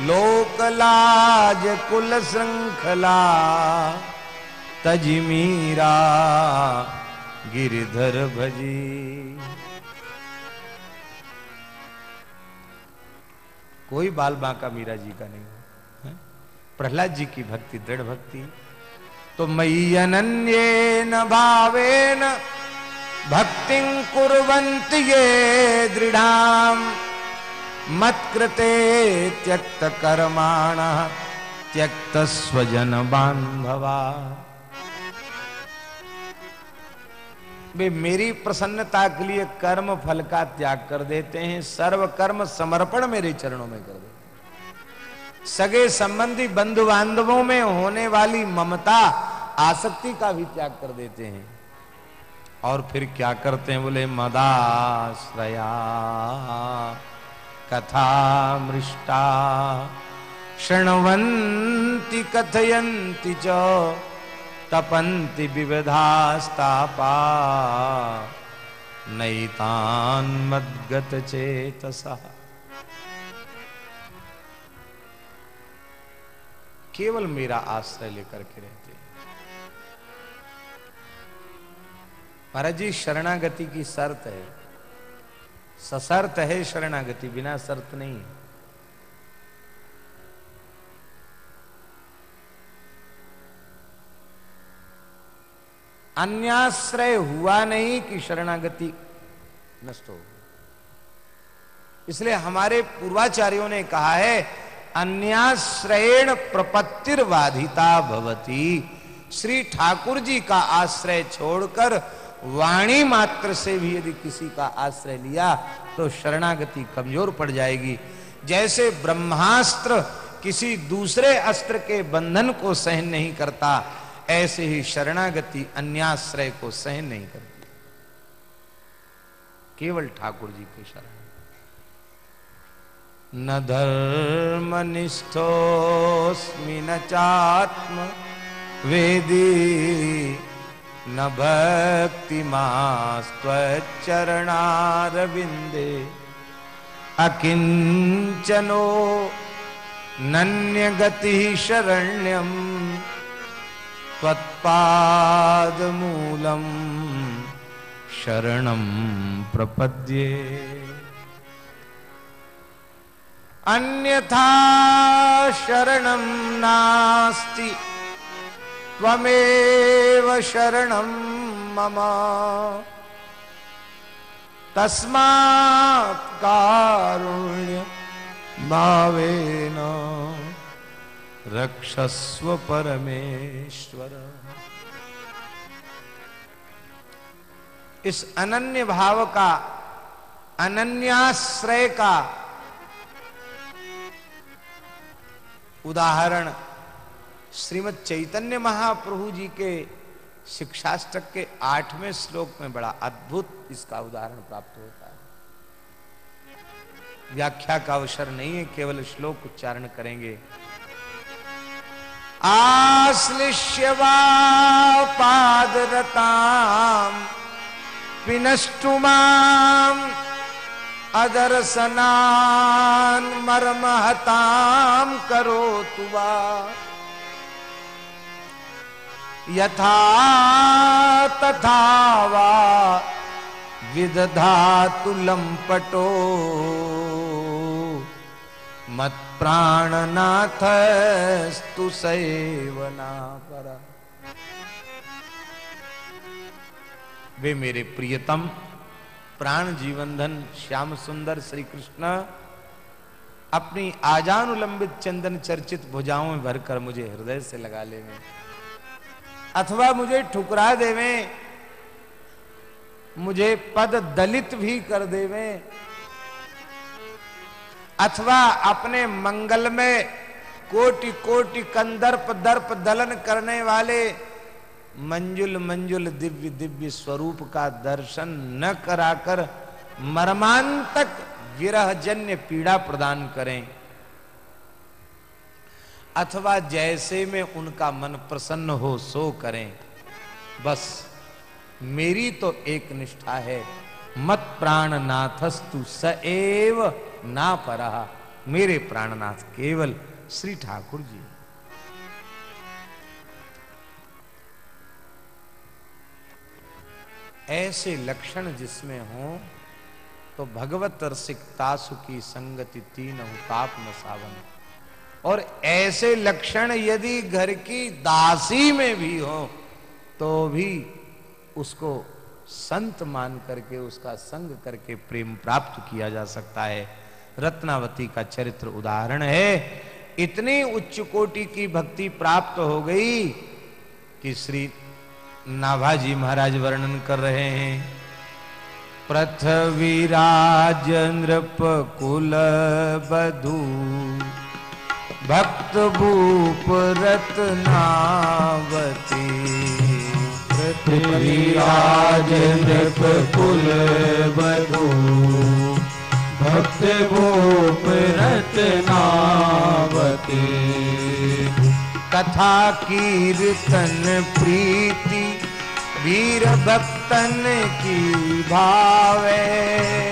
लोक लाज कुल श्रृंखला, तजमीरा गिरधर भजी। कोई बाल बांका मीरा जी का नहीं प्रहलाद जी की भक्ति, दृढ़ भक्ति। तो मई अनन्य न भावेन, भक्ति कुरंत ये दृढ़ाम। मत्कृते त्यक्त कर्माण त्यक्त स्वजन बांधवा वे मेरी प्रसन्नता के लिए कर्म फल का त्याग कर देते हैं सर्व कर्म समर्पण मेरे चरणों में कर देते सगे संबंधी बंधु बांधवों में होने वाली ममता, आसक्ति का भी त्याग कर देते हैं। और फिर क्या करते हैं बोले, मदाश्रया। कथा मृष्टा। शृण्वन्ति कथयन्ति च, तपन्ति विविधास्तापा। नैतान मद्गत चेतसा केवल मेरा आश्रय लेकर के रहते महाराज जी, शरणागति की शर्त है। सशर्त है शरणागति, बिना शर्त नहीं है। अन्याश्रय हुआ नहीं कि शरणागति नष्ट हो इसलिए हमारे पूर्वाचार्यों ने कहा है, अन्याश्रयण प्रपत्तिर प्रपत्तिर्वाधिता भवती। श्री ठाकुर जी का आश्रय छोड़कर वाणी मात्र से भी यदि किसी का आश्रय लिया तो शरणागति कमज़ोर पड़ जाएगी। जैसे ब्रह्मास्त्र किसी दूसरे अस्त्र के बंधन को सहन नहीं करता, ऐसे ही शरणागति अन्याश्रय को सहन नहीं करती। केवल ठाकुर जी के शरण। न धर्मनिष्ठोऽस्मि न चात्म वेदी न भक्तिमास्त्वच्चरणारविन्दे। अकिञ्चनो नन्यगतिः शरण्यम् त्वत्पादमूलं शरणं प्रपद्ये। अन्यथा शरणं नास्ति त्वमेव शरणं मम। तस्मात् कारुण्य भावेन रक्षस्व परमेश्वर। इस अनन्य भाव का, अनन्याश्रय का उदाहरण श्रीमद चैतन्य महाप्रभु जी के शिक्षाष्टक के आठवें श्लोक में बड़ा अद्भुत इसका उदाहरण प्राप्त होता है। व्याख्या का अवसर नहीं है, केवल श्लोक उच्चारण करेंगे। आश्लिष्य पादरताम पिनष्टुमाम अदर्शनान मर्महताम करो तुवा यथा तथा वा विदधातु लंपटो मत प्राणनाथस्तु सेवना पर वे मेरे प्रियतम प्राण जीवन धन श्याम सुंदर श्री कृष्ण अपनी आजानुलंबित चंदन चर्चित भुजाओं में भरकर मुझे हृदय से लगा ले। अथवा मुझे ठुकरा देवे, मुझे पद दलित भी कर देवे, अथवा अपने मंगल में कोटि कोटि कंदर्प दर्प दलन करने वाले मंजुल मंजुल दिव्य दिव्य स्वरूप का दर्शन न कराकर मर्मांतक विरहजन्य पीड़ा प्रदान करें। अथवा जैसे में उनका मन प्रसन्न हो, सो करें। बस, मेरी तो एक निष्ठा है। मत प्राणनाथस्तु सएव ना परहा मेरे प्राणनाथ केवल श्री ठाकुर जी। ऐसे लक्षण जिसमें हो तो भगवत रसिकता सुखी संगति तीन ताप न सावन। और ऐसे लक्षण यदि घर की दासी में भी हो तो भी उसको संत मान करके, उसका संग करके प्रेम प्राप्त किया जा सकता है। रत्नावती का चरित्र उदाहरण है। इतनी उच्च कोटि की भक्ति प्राप्त हो गई कि श्री नाभाजी महाराज वर्णन कर रहे हैं पृथ्वीराज नृप कुल बधू। भक्त भूप रत्नावती। पृथ्वीराज नृप कुल बधू भक्त भूप रत्नावती। कथा कीर्तन प्रीति वीर भक्तन की भावे।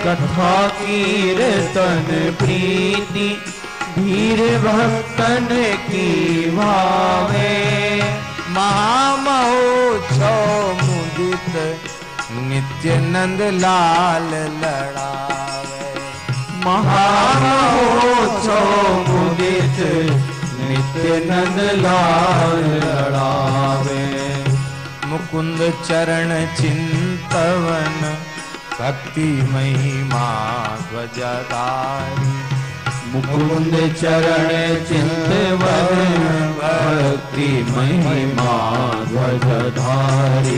कथा कीर्तन प्रीति धीर भक्तन की भावे, महामहोत्सव मुदित नित्य नंद लाल लड़ावे। महामहोत्सव मुदित नित्य नंद लाल लड़ावे। मुकुंद चरण चिंतवन, भक्ति महिमा ध्वजधारी। मुकुंद चरण चिंतवन भक्ति महिमा ध्वजधारी।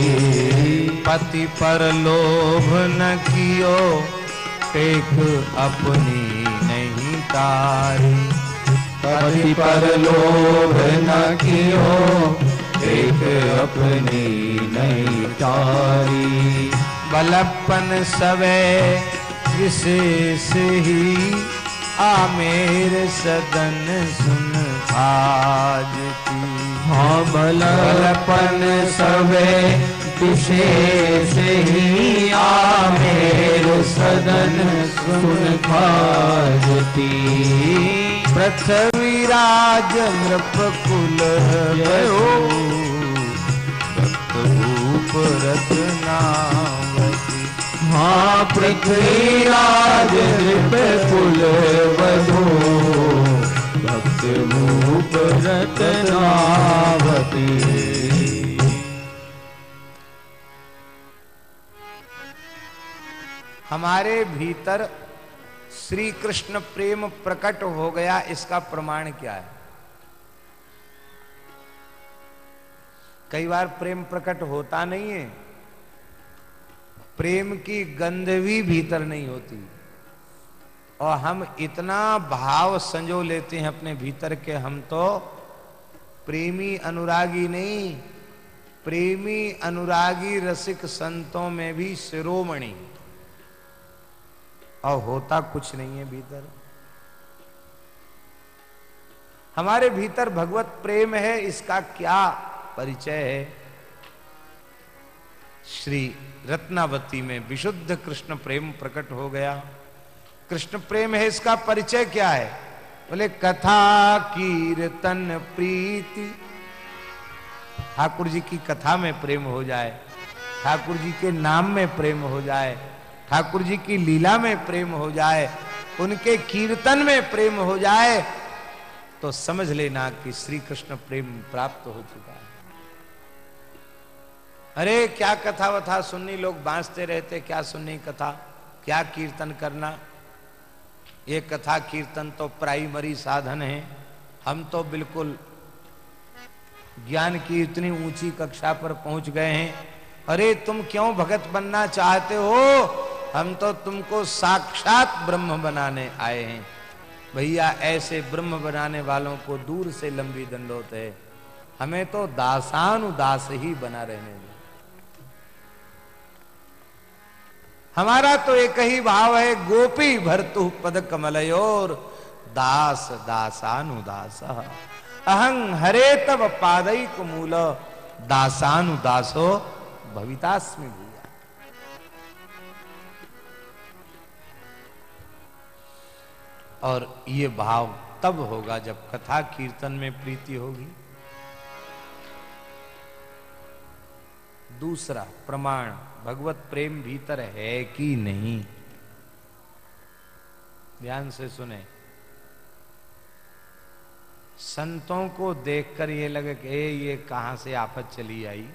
पति पर लोभ न कियो, टेक अपनी नहीं तारी। पति पर लोभ न कियो एक अपनी नहीं तारी। बलपन सवे, विशेष ही आमेर सदन सुन आज की हाँ बलपन सवे विशेष ही आमेर सदन सुन खाजती पृथ्वीराज नृप कुल भूप रत्नावती हाँ पृथ्वीराज वधो भक्त रूप रत्नावती। हमारे भीतर श्री कृष्ण प्रेम प्रकट हो गया, इसका प्रमाण क्या है? कई बार प्रेम प्रकट होता नहीं है प्रेम की गंध भी भीतर नहीं होती। और हम इतना भाव संजो लेते हैं अपने भीतर के हम तो प्रेमी अनुरागी नहीं, प्रेमी अनुरागी रसिक संतों में भी शिरोमणि। और होता कुछ नहीं है भीतर। हमारे भीतर भगवत प्रेम है, इसका क्या परिचय है? श्री रत्नावती में विशुद्ध कृष्ण प्रेम प्रकट हो गया। कृष्ण प्रेम है, इसका परिचय क्या है? बोले, कथा, कीर्तन, प्रीति। ठाकुर जी की कथा में प्रेम हो जाए, ठाकुर जी के नाम में प्रेम हो जाए, ठाकुर जी की लीला में प्रेम हो जाए, उनके कीर्तन में प्रेम हो जाए तो समझ लेना कि श्री कृष्ण प्रेम प्राप्त हो चुका अरे, क्या कथा वथा सुननी? लोग बांसते रहते, क्या सुननी कथा? क्या कीर्तन करना? ये कथा कीर्तन तो प्राइमरी साधन है। हम तो बिल्कुल ज्ञान की इतनी ऊँची कक्षा पर पहुँच गए हैं। अरे, तुम क्यों भगत बनना चाहते हो? हम तो तुमको साक्षात ब्रह्म बनाने आए हैं। भैया, ऐसे ब्रह्म बनाने वालों को दूर से लंबी दंडोत है। हमें तो दासानुदास ही बना रहने दो। हमारा तो एक ही भाव है, गोपी भरतु पद कमलयोर। दास दासानुदास। अहं हरे तब पादक मूल दासानुदासो भवितास्मि भूया। और ये भाव तब होगा जब कथा कीर्तन में प्रीति होगी। दूसरा प्रमाण, भगवत प्रेम भीतर है कि नहीं? ध्यान से सुने। संतों को देखकर ये लगे कि ये कहाँ से आफत चली आई?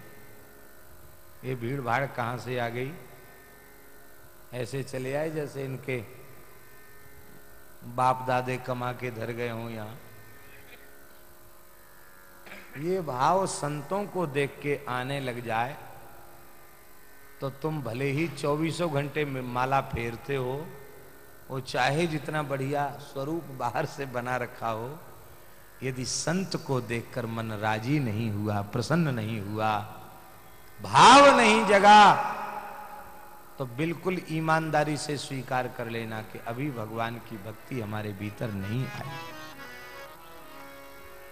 ये भीड़ भाड़ कहाँ से आ गई? ऐसे चले आए जैसे इनके बाप दादे कमा के धर गए हों यहाँ। ये भाव संतों को देख के आने लग जाए। तो तुम भले ही चौबीसों घंटे में माला फेरते हो, वो चाहे जितना बढ़िया स्वरूप बाहर से बना रखा हो, यदि संत को देखकर मन राज़ी नहीं हुआ, प्रसन्न नहीं हुआ, भाव नहीं जगा तो बिल्कुल ईमानदारी से स्वीकार कर लेना कि अभी भगवान की भक्ति हमारे भीतर नहीं आई।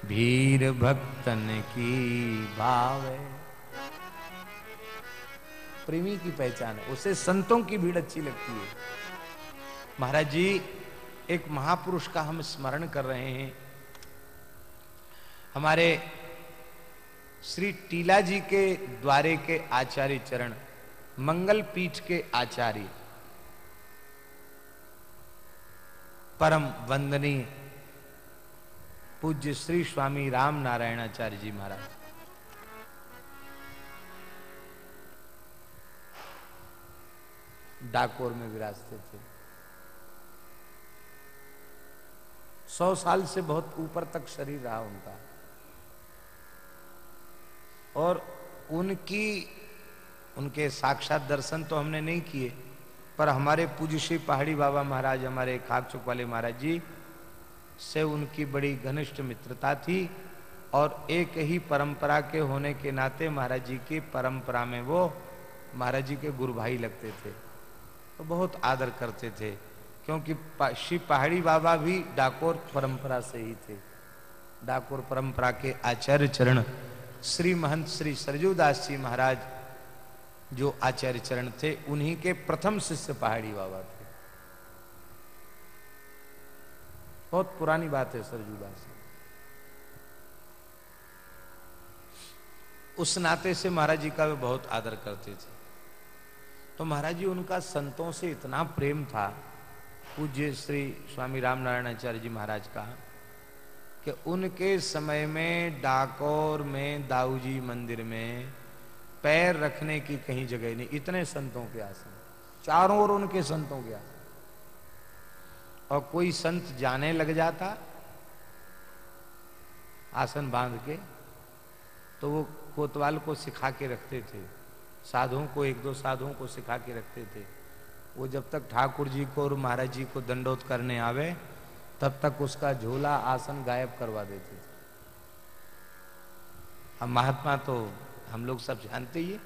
भीर भक्तन की भाव। है प्रेमी की पहचान है, उसे संतों की भीड़ अच्छी लगती है। महाराज जी, एक महापुरुष का हम स्मरण कर रहे हैं। हमारे श्री टीला जी के द्वारे के आचार्य चरण, मंगल पीठ के आचार्य, परम वंदनीय पूज्य श्री स्वामी राम नारायणाचार्य जी महाराज। डाकोर में विराजते थे। सौ साल से बहुत ऊपर तक शरीर रहा उनका। और उनकी, उनके साक्षात दर्शन तो हमने नहीं किए, पर हमारे पूज्य श्री पहाड़ी बाबा महाराज, हमारे खाक खाकचुक वाले महाराज जी से उनकी बड़ी घनिष्ठ मित्रता थी और एक ही परंपरा के होने के नाते महाराज जी की परंपरा में वो, महाराज जी के गुरु भाई लगते थे। तो बहुत आदर करते थे, क्योंकि श्री पहाड़ी बाबा भी डाकोर परंपरा से ही थे। डाकोर परंपरा के आचार्य चरण श्री महंत श्री सरजूदास जी महाराज जो आचार्य चरण थे, उन्हीं के प्रथम शिष्य पहाड़ी बाबा थे। बहुत पुरानी बात है सरजूदास। उस नाते से महाराज जी का वे बहुत आदर करते थे। तो महाराज जी, उनका संतों से इतना प्रेम था, पूज्य श्री स्वामी राम नारायणाचार्य जी महाराज का, कि उनके समय में डाकोर में, दाऊजी मंदिर में पैर रखने की कहीं जगह नहीं, इतने संतों के आसन, चारों ओर उनके संतों के आसन। और कोई संत जाने लग जाता, आसन बाँध के तो वो कोतवाल को सिखा के रखते थे। साधुओं को, एक दो साधुओं को सिखा के रखते थे। वो जब तक ठाकुर जी को और महाराज जी को दंडोत करने आवे, तब तक उसका झोला आसन गायब करवा देते थे। अब महात्मा तो हम लोग सब जानते ही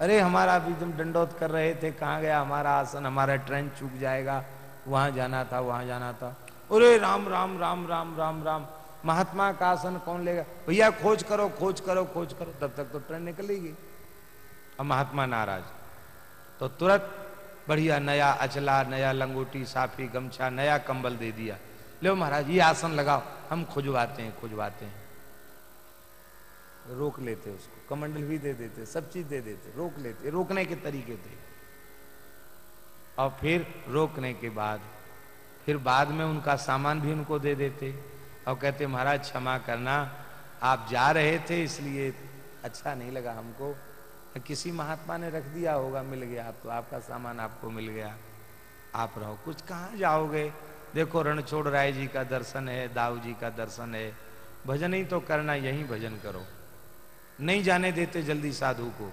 अरे, हमारा अभी तुम दंडोत कर रहे थे, कहाँ गया? हमारा आसन, हमारा ट्रेन चूक जाएगा। वहाँ जाना था, वहाँ जाना था। अरे, राम राम राम राम राम राम। महात्मा का आसन कौन लेगा? भैया, खोज करो खोज करो खोज करो। तब तक तो ट्रेन निकलेगी अब महात्मा नाराज़। तो तुरंत बढ़िया नया अचला नया लंगोटी, साफी, गमछा, नया कंबल दे दिया। लो महाराज, ये आसन लगाओ, हम खुजवाते हैं खुजवाते हैं। रोक लेते उसको, कमंडल भी दे देते, सब चीज़ दे देते, रोक लेते, रोकने के तरीके थे। और फिर रोकने के बाद, फिर बाद में उनका सामान भी उनको दे देते। और कहते, महाराज, क्षमा करना, आप जा रहे थे, इसलिए अच्छा नहीं लगा हमको। किसी महात्मा ने रख दिया होगा, मिल गया। तो आपका सामान आपको मिल गया। आप रहो। कुछ कहाँ जाओगे? देखो, रणछोड़ राय जी का दर्शन है, दाऊ जी का दर्शन है। भजन ही तो करना, यही भजन करो। नहीं जाने देते जल्दी साधु को।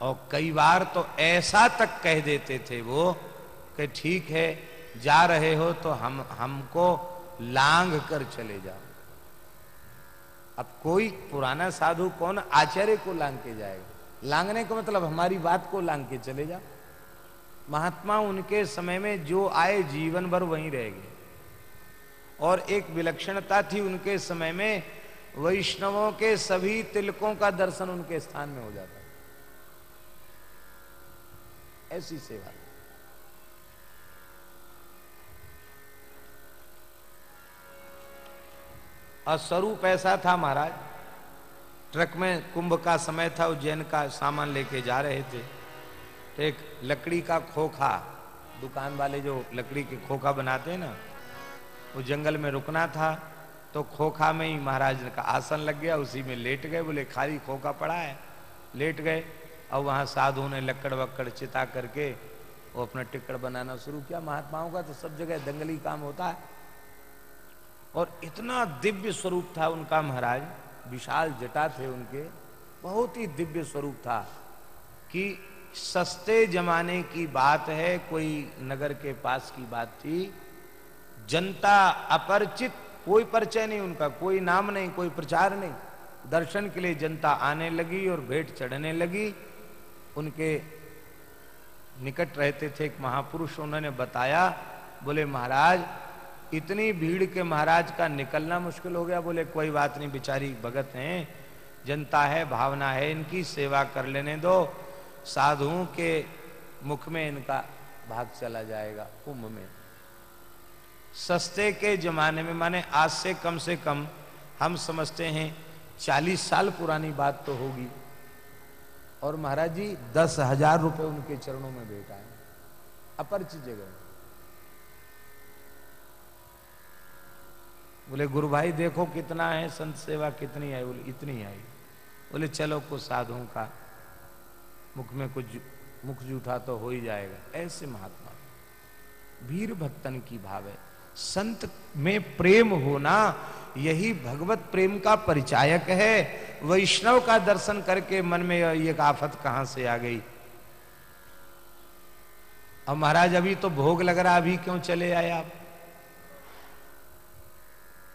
और कई बार तो ऐसा तक कह देते थे वो कि ठीक है, जा रहे हो तो हम, हमको लांग कर चले जाओ। अब कोई पुराना साधु कौन आचार्य को लांग के जाएगा? लांगने का मतलब हमारी बात को लांग के चले जाओ। महात्मा उनके समय में जो आए, जीवन भर वहीं रह गए। और एक विलक्षणता थी उनके समय में, वैष्णवों के सभी तिलकों का दर्शन उनके स्थान में हो जाता ऐसी सेवा। और स्वरूप ऐसा था महाराज। ट्रक में कुंभ का समय था, उज्जैन का सामान लेके जा रहे थे। तो एक लकड़ी का खोखा, दुकान वाले जो लकड़ी के खोखा बनाते हैं ना, वो जंगल में रुकना था तो खोखा में ही महाराज का आसन लग गया, उसी में लेट गए, बोले, खाली खोखा पड़ा है। लेट गए और वहाँ साधु ने लक्कड़ वक्कड़ चिता करके वो अपना टिकट बनाना शुरू किया। महात्माओं का तो सब जगह दंगली काम होता है। और इतना दिव्य स्वरूप था उनका महाराज, विशाल जटा थे उनके, बहुत ही दिव्य स्वरूप था कि सस्ते जमाने की बात है, कोई नगर के पास की बात थी। जनता अपरिचित, कोई परिचय नहीं उनका, कोई नाम नहीं, कोई प्रचार नहीं। दर्शन के लिए जनता आने लगी और भेंट चढ़ने लगी। उनके निकट रहते थे एक महापुरुष, उन्होंने बताया, बोले, महाराज इतनी भीड़ के महाराज का निकलना मुश्किल हो गया। बोले, कोई बात नहीं, बिचारी भगत हैं, जनता है, भावना है, इनकी सेवा कर लेने दो। साधुओं के मुख में इनका भाग चला जाएगा कुंभ में। सस्ते के जमाने में, माने आज से कम से कम हम समझते हैं, चालीस साल पुरानी बात तो होगी। और महाराज जी, दस हज़ार रुपए उनके चरणों में भेटा है अपरिचित जगह। बोले, गुरु भाई, देखो कितना है, संत सेवा कितनी आई। बोले, इतनी आई। बोले, चलो, कुछ साधुओं का मुख में कुछ मुख जूठा तो हो ही जाएगा। ऐसे महात्मा। वीर भक्तन की भाव है। संत में प्रेम होना, यही भगवत प्रेम का परिचायक है। वैष्णव का दर्शन करके मन में ये आफत कहाँ से आ गई? अब महाराज, अभी तो भोग लग रहा, अभी क्यों चले आए आप?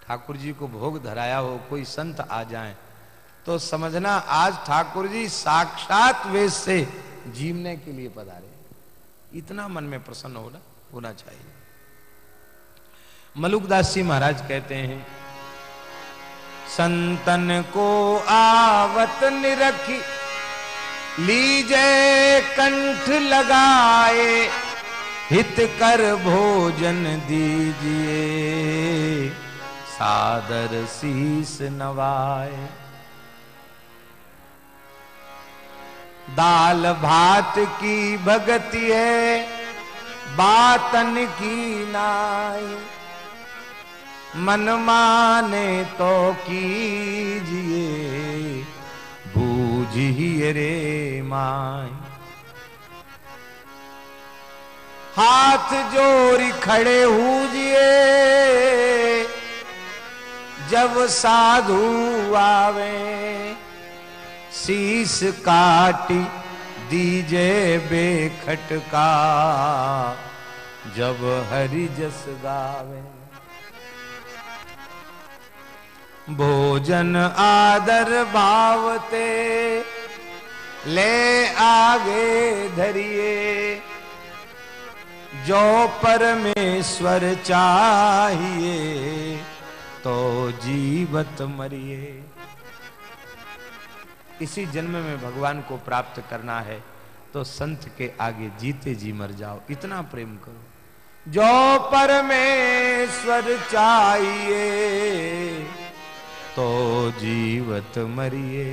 ठाकुर जी को भोग धराया हो, कोई संत आ जाए तो समझना आज ठाकुर जी साक्षात वेश से जीवने के लिए पधारे। इतना मन में प्रसन्न होना होना चाहिए। मलुकदास जी महाराज कहते हैं, संतन को आवत निरखी, लीजे कंठ लगाए, हित कर भोजन दीजिए। सादर शीस नवाए। दाल भात की भगति है, बातन की नाई। मन माने तो कीजिए, बूझिए रे माई। हाथ जोड़ी खड़े हुजिए जब साधु आवे शीस काटी दीजे बेखट का, जब हरि जस गावे। भोजन आदर भावते, ले आगे धरिए। जो परमेश्वर चाहिए तो जीवत मरिए। इसी जन्म में भगवान को प्राप्त करना है तो संत के आगे जीते जी मर जाओ। इतना प्रेम करो। जो परमेश्वर चाहिए तो जीवत मरिए।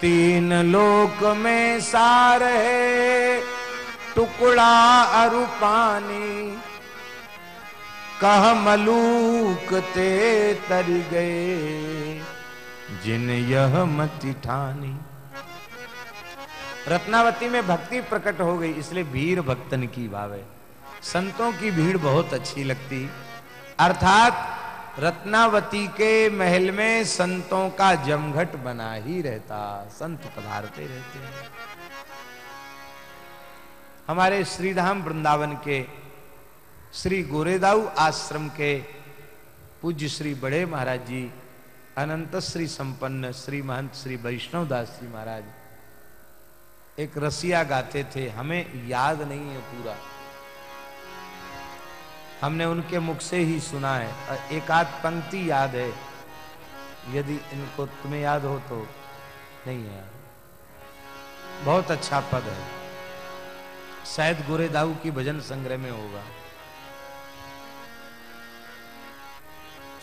तीन लोक में सार है, टुकड़ा अरु पानी। कह मलूक ते तर गए, जिन यह मति ठानी। रत्नावती में भक्ति प्रकट हो गई, इसलिए भीड़ भक्तन की भावे। संतों की भीड़ बहुत अच्छी लगती। अर्थात, रत्नावती के महल में संतों का जमघट बना ही रहता। संत पधारते रहते हैं। हमारे श्रीधाम वृंदावन के श्री गोरेदाऊ आश्रम के पूज्य श्री बड़े महाराज जी, अनंत श्री संपन्न श्री महंत श्री वैष्णव दास जी महाराज, एक रसिया गाते थे, हमें याद नहीं है पूरा। हमने उनके मुख से ही सुना है एक आध पंक्ति याद है। यदि इनको तुम्हें याद हो तो नहीं है। बहुत अच्छा पद है। शायद गोरेदाऊ की भजन संग्रह में होगा।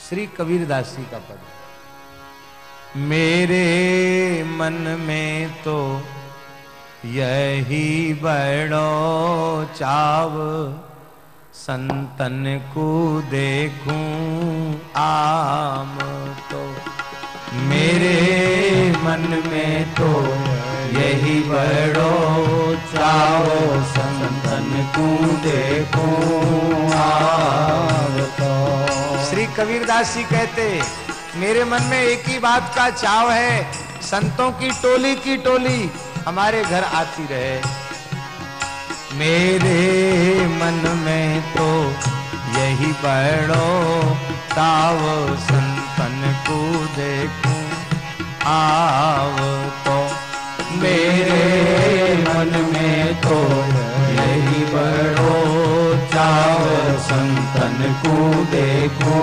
श्री कबीरदास जी का पद। मेरे मन में तो यही बड़ो चाव, संतन को देखूँ आम तो। मेरे मन में तो यही बड़ो चावो, संतन को देखूँ आम तो। श्री कबीरदास जी कहते, मेरे मन में एक ही बात का चाव है, संतों की टोली की टोली हमारे घर आती रहे। मेरे मन में तो यही बड़ो ताव संतन को देखूँ, आव तो मेरे मन में तो यही बड़ो चाव संतन को देखो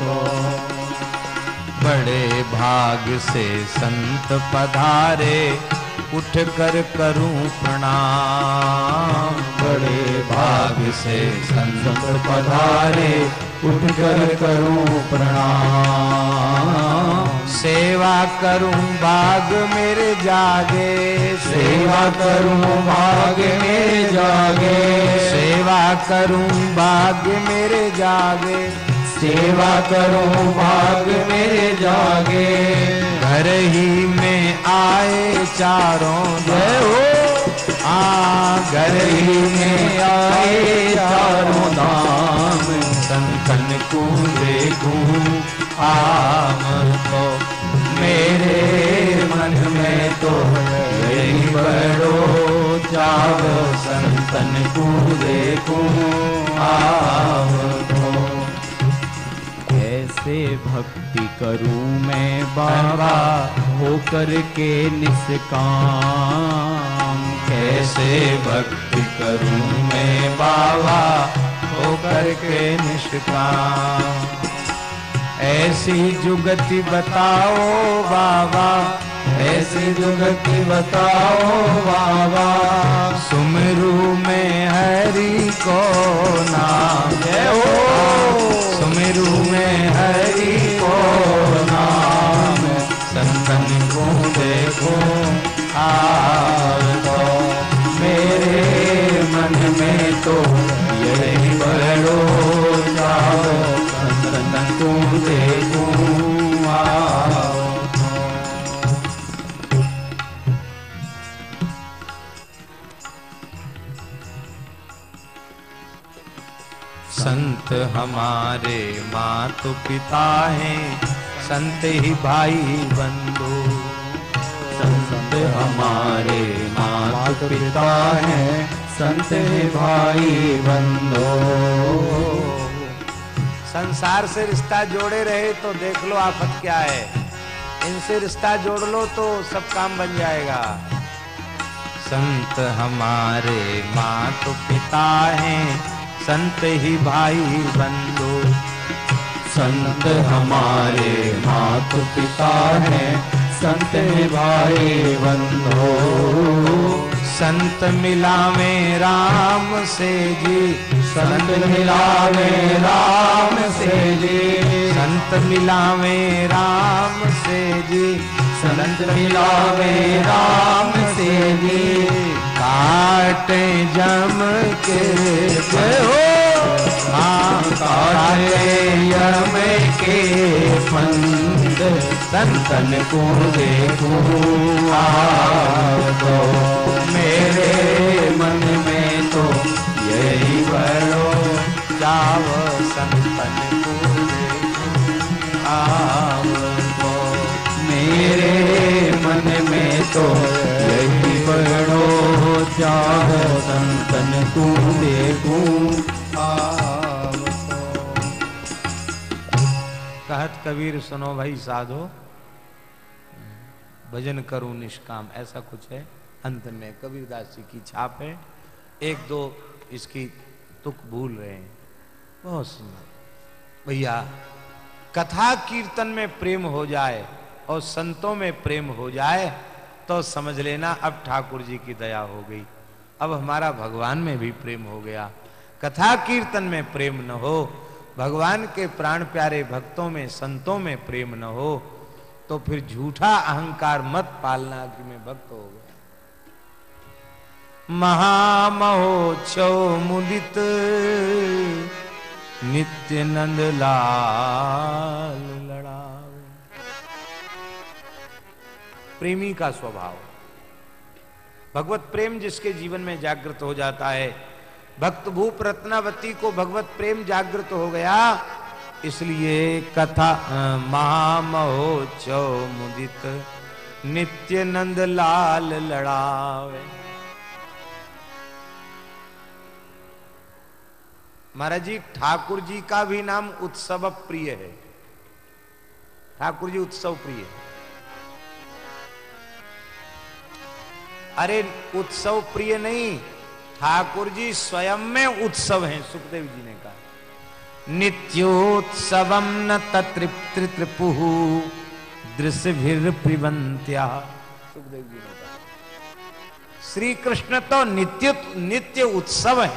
तो बड़े भाग से संत पधारे उठ कर करूँ प्रणाम। बड़े भाग से संत पधारे उठ कर करूँ प्रणाम। सेवा करूँ भाग मेरे जागे। सेवा करूँ भाग मेरे जागे। सेवा करूँ भाग मेरे जागे। सेवा करूँ भाग मेरे जागे। घर ही में आए चारों जय हो। आ घर ही में आए चारों धाम। संतन को देखूँ आम तो मेरे मन में तो यही बड़ो चाव संतन को देखूँ आम तो कैसे भक्ति करूँ मैं बाबा होकर के निष्काम। कैसे भक्ति करूँ मैं बाबा होकर के निष्काम। ऐसी जुगति बताओ बाबा, ऐसी जुगति बताओ बाबा। सुमरू में हरि को नाम जय हो। सुमरू में हरि को नाम। संतन को देखो हाल तो मेरे मन में तो संत हमारे मातु पिता हैं, संत ही भाई बंधु। संत हमारे माता पिता हैं, संत ही भाई बंधो। संसार से रिश्ता जोड़े रहे तो देख लो आफत क्या है। इनसे रिश्ता जोड़ लो तो सब काम बन जाएगा। संत हमारे मातु पिता हैं संत ही भाई बंधु। संत हमारे माता पिता हैं, संत ही भाई बंधो। संत मिला में राम से जी, संत मिलावे राम से जी। संत मिला में राम से जी, संत मिलावे राम से जी। काटे जम के हो। हाँ काटे यम के फंद संतन को देखो। तो मेरे मन में तो यही बड़ो जाओ संतन को देखो। आवो मेरे मन में तो यही बड़ो चाहो संतन तू। देखूँ कहत कबीर, सुनो भाई साधो, भजन करूँ निष्काम, ऐसा कुछ है? अंत में कबीरदास जी की छाप है। एक दो इसकी तुक भूल रहे हैं। बहुत सुंदर। भैया, कथा कीर्तन में प्रेम हो जाए और संतों में प्रेम हो जाए तो समझ लेना, अब ठाकुर जी की दया हो गई। अब हमारा भगवान में भी प्रेम हो गया। कथा कीर्तन में प्रेम न हो, भगवान के प्राण प्यारे भक्तों में, संतों में प्रेम न हो तो फिर झूठा अहंकार मत पालना कि मैं भक्त हो गया। महामहोत्सव मुदित नित्य नंद लाल। प्रेमी का स्वभाव। भगवत प्रेम जिसके जीवन में जागृत हो जाता है, भक्त भूप रत्नावती को भगवत प्रेम जागृत हो गया, इसलिए कथा महामहोत्सव मुदित नित्य नंद लाल लड़ावे। महाराज जी, ठाकुर जी का भी नाम उत्सव प्रिय है। ठाकुर जी उत्सव प्रिय है। अरे उत्सव प्रिय नहीं ठाकुर जी स्वयं में उत्सव हैं, सुखदेव जी ने कहा। नित्योत्सव न तृप्ति त्रिपु दृश्य प्रिवंत्या सुखदेव जी ने कहा। श्री कृष्ण तो नित्य नित्य उत्सव है।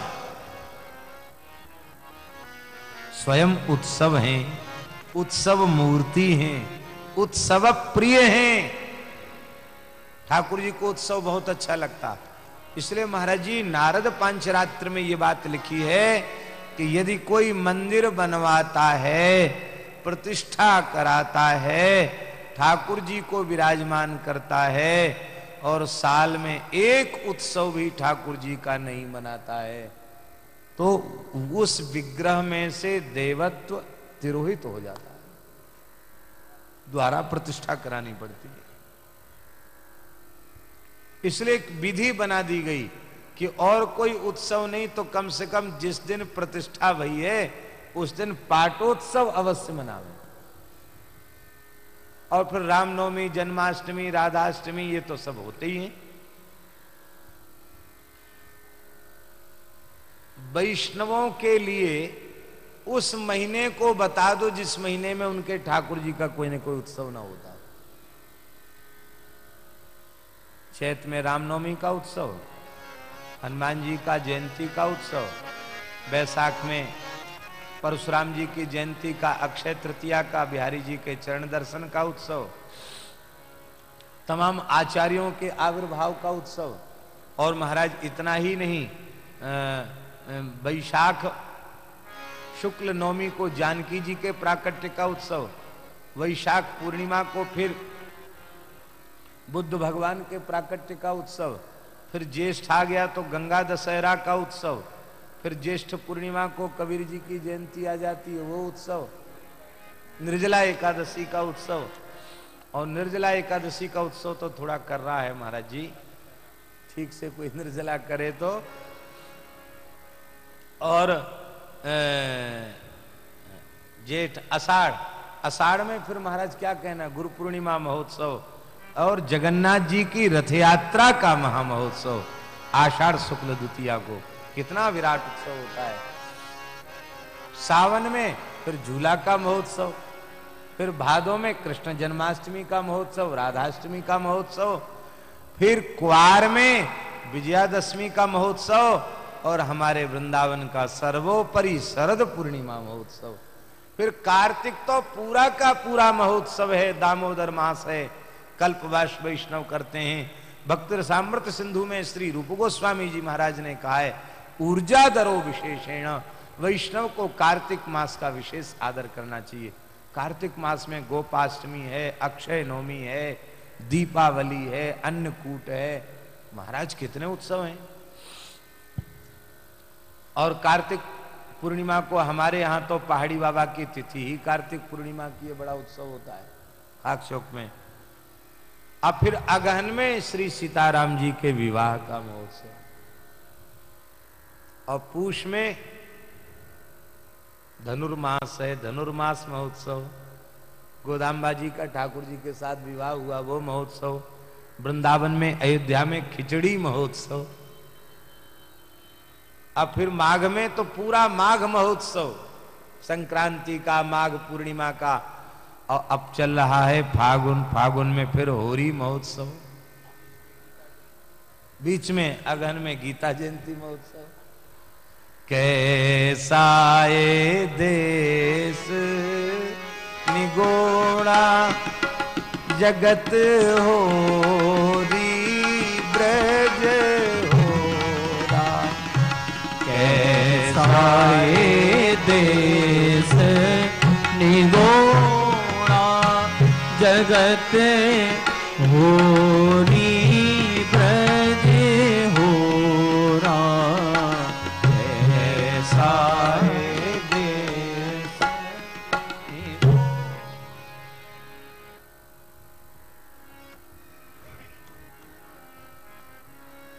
स्वयं उत्सव हैं, उत्सव मूर्ति हैं, उत्सव प्रिय हैं। ठाकुर जी को उत्सव बहुत अच्छा लगता। इसलिए महाराज जी, नारद पांचरात्र में ये बात लिखी है कि यदि कोई मंदिर बनवाता है, प्रतिष्ठा कराता है, ठाकुर जी को विराजमान करता है और साल में एक उत्सव भी ठाकुर जी का नहीं मनाता है तो उस विग्रह में से देवत्व तिरोहित हो जाता है। द्वारा प्रतिष्ठा करानी पड़ती है। इसलिए एक विधि बना दी गई कि और कोई उत्सव नहीं तो कम से कम जिस दिन प्रतिष्ठा भई है, उस दिन पाटोत्सव अवश्य मनावे। और फिर रामनवमी, जन्माष्टमी, राधाष्टमी, ये तो सब होते ही हैं। वैष्णवों के लिए उस महीने को बता दो जिस महीने में उनके ठाकुर जी का कोई ना कोई उत्सव ना होता चैत में रामनवमी का उत्सव, हनुमान जी का जयंती का उत्सव, बैसाख में परशुराम जी की जयंती का अक्षय तृतीया का, बिहारी जी के चरण दर्शन का उत्सव, तमाम आचार्यों के आविर्भाव का उत्सव, और महाराज इतना ही नहीं वैशाख शुक्ल नवमी को जानकी जी के प्राकट्य का उत्सव, वैशाख पूर्णिमा को फिर बुद्ध भगवान के प्राकट्य का उत्सव, फिर ज्येष्ठ आ गया तो गंगा दशहरा का उत्सव, फिर ज्येष्ठ पूर्णिमा को कबीर जी की जयंती आ जाती है, वो उत्सव, निर्जला एकादशी का उत्सव। और निर्जला एकादशी का उत्सव तो थोड़ा कर रहा है महाराज जी, ठीक से कोई निर्जला करे तो। और जेठ अषाढ़ अषाढ़ में फिर महाराज क्या कहना, गुरु पूर्णिमा महोत्सव और जगन्नाथ जी की रथ यात्रा का महामहोत्सव, आषाढ़ शुक्ल द्वितीया को कितना विराट उत्सव होता है। सावन में फिर झूला का महोत्सव, फिर भादों में कृष्ण जन्माष्टमी का महोत्सव, राधाष्टमी का महोत्सव, फिर कुआर में विजयादशमी का महोत्सव और हमारे वृंदावन का सर्वोपरि शरद पूर्णिमा महोत्सव। फिर कार्तिक तो पूरा का पूरा महोत्सव है, दामोदर मास है कल्पवास वैष्णव करते हैं। भक्त सामृत सिंधु में श्री रूप गोस्वामी जी महाराज ने कहा है, ऊर्जा दरो विशेषण। वैष्णव को कार्तिक मास का विशेष आदर करना चाहिए। कार्तिक मास में गोपाष्टमी है, अक्षय नवमी है, दीपावली है, अन्नकूट है। महाराज, कितने उत्सव हैं। और कार्तिक पूर्णिमा को हमारे यहाँ तो पहाड़ी बाबा की तिथि ही कार्तिक पूर्णिमा की बड़ा उत्सव होता है। खाक चौक में अब फिर अगहन में श्री सीताराम जी के विवाह का महोत्सव। और पूष में धनुर्मास है, धनुर्मास महोत्सव। गोदाम्बा जी का ठाकुर जी के साथ विवाह हुआ, वो महोत्सव। वृंदावन में, अयोध्या में खिचड़ी महोत्सव। अब फिर माघ में तो पूरा माघ महोत्सव। संक्रांति का, माघ पूर्णिमा का और अब चल रहा है फागुन फागुन में फिर होरी महोत्सव। बीच में अगन में गीता जयंती महोत्सव। कैसा ये देश निगोड़ा जगत हो ब्रज हो कैसा ये देश निगोड़ा जगत हो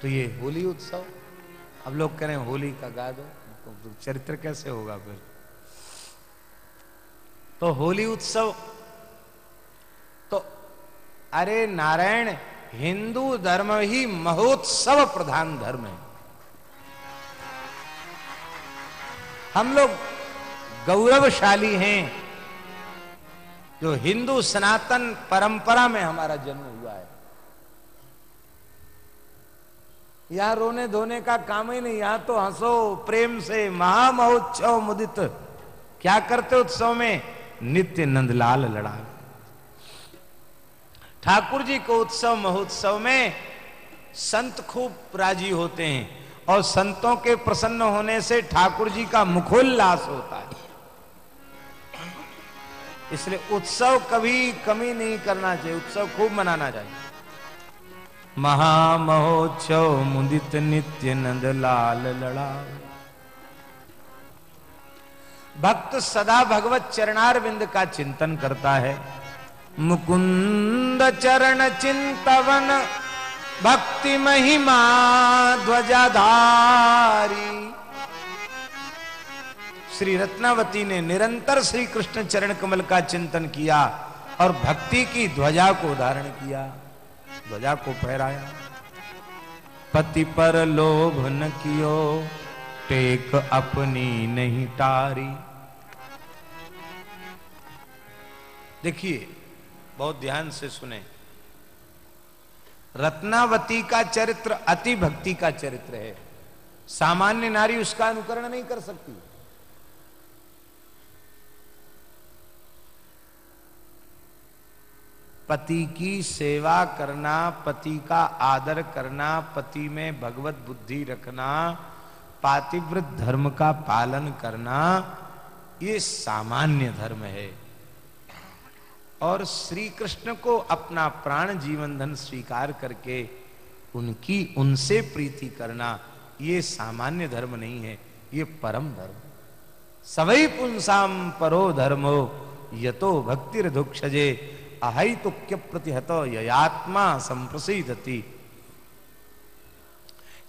तो ये होली उत्सव, अब लोग करें होली का गा दो तो चरित्र कैसे होगा फिर? तो होली उत्सव अरे नारायण, हिंदू धर्म ही महोत्सव प्रधान धर्म है। हम लोग गौरवशाली हैं। जो हिंदू सनातन परंपरा में हमारा जन्म हुआ है। यहाँ रोने धोने का काम ही नहीं, यहाँ तो हंसो, प्रेम से महामहोत्सव मुदित। क्या करते उत्सव में? नित्य नंदलाल लड़ा ठाकुर जी को उत्सव महोत्सव में संत खूब राज़ी होते हैं और संतों के प्रसन्न होने से ठाकुर जी का मुखोल्लास होता है। इसलिए उत्सव कभी कमी नहीं करना चाहिए, उत्सव खूब मनाना चाहिए। महामहोत्सव मुदित नित्य नंद लाल लड़ा। भक्त सदा भगवत चरणार बिंद का चिंतन करता है। मुकुंद चरण चिंतवन भक्ति महिमा ध्वजाधारी। श्री रत्नावती ने निरंतर श्री कृष्ण चरण कमल का चिंतन किया और भक्ति की ध्वजा को धारण किया, ध्वजा को फहराया। पति पर लोभ न कियो, टेक अपनी नहीं तारी। देखिए बहुत ध्यान से सुने। रत्नावती का चरित्र अति भक्ति का चरित्र है। सामान्य नारी उसका अनुकरण नहीं कर सकती। पति की सेवा करना, पति का आदर करना, पति में भगवत बुद्धि रखना पातिव्रत धर्म का पालन करना, ये सामान्य धर्म है। और श्री कृष्ण को अपना प्राण जीवन धन स्वीकार करके उनकी, उनसे प्रीति करना, ये सामान्य धर्म नहीं है, ये परम धर्म। सवई पुंसाम परो धर्मो, यतो भक्तिर दुक्षजे अहितुक्य प्रतिहत यत्मा संप्रसिद्धति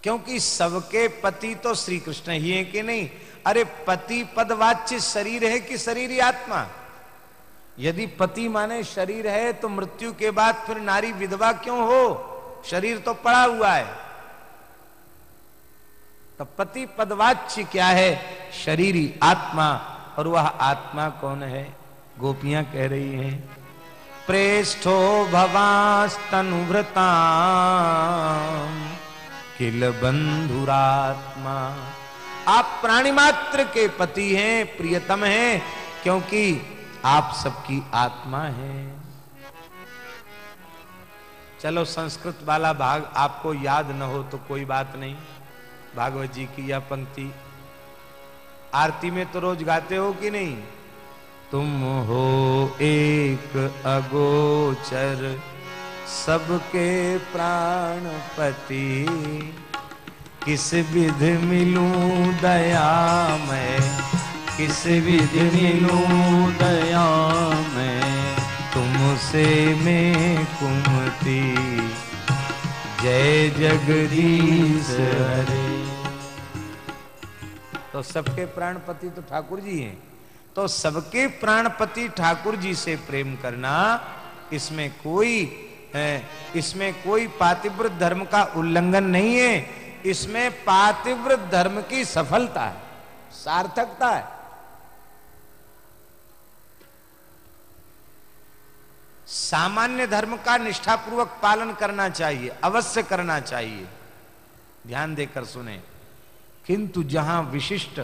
क्योंकि सबके पति तो श्री कृष्ण ही है कि नहीं? अरे पति पदवाच्य शरीर है कि शरीर आत्मा? यदि पति माने शरीर है तो मृत्यु के बाद फिर नारी विधवा क्यों हो? शरीर तो पड़ा हुआ है। तो पति पदवाच्य क्या है? शरीरी आत्मा, और वह आत्मा कौन है? गोपियाँ कह रही हैं, प्रेष्ठो भवास्तनुव्रता किल बंधुरात्मा आप प्राणी मात्र के पति हैं, प्रियतम हैं, क्योंकि आप सबकी आत्मा है। चलो, संस्कृत वाला भाग आपको याद न हो तो कोई बात नहीं। भागवत जी की यह पंक्ति, आरती में तो रोज गाते हो कि नहीं? तुम हो एक अगोचर, सबके प्राणपति। किस विध मिलूं दया मैं? किस विधि मिलूं दया में, तुमसे मैं कुमती जय जगदीश हरे। तो सबके प्राणपति तो ठाकुर जी हैं। तो सबके प्राणपति ठाकुर जी से प्रेम करना, इसमें कोई, है, इसमें कोई पातिव्रत धर्म का उल्लंघन नहीं है। इसमें पातिव्रत धर्म की सफलता है, सार्थकता है। सामान्य धर्म का निष्ठापूर्वक पालन करना चाहिए, अवश्य करना चाहिए। ध्यान देकर सुने। किंतु जहाँ विशिष्ट,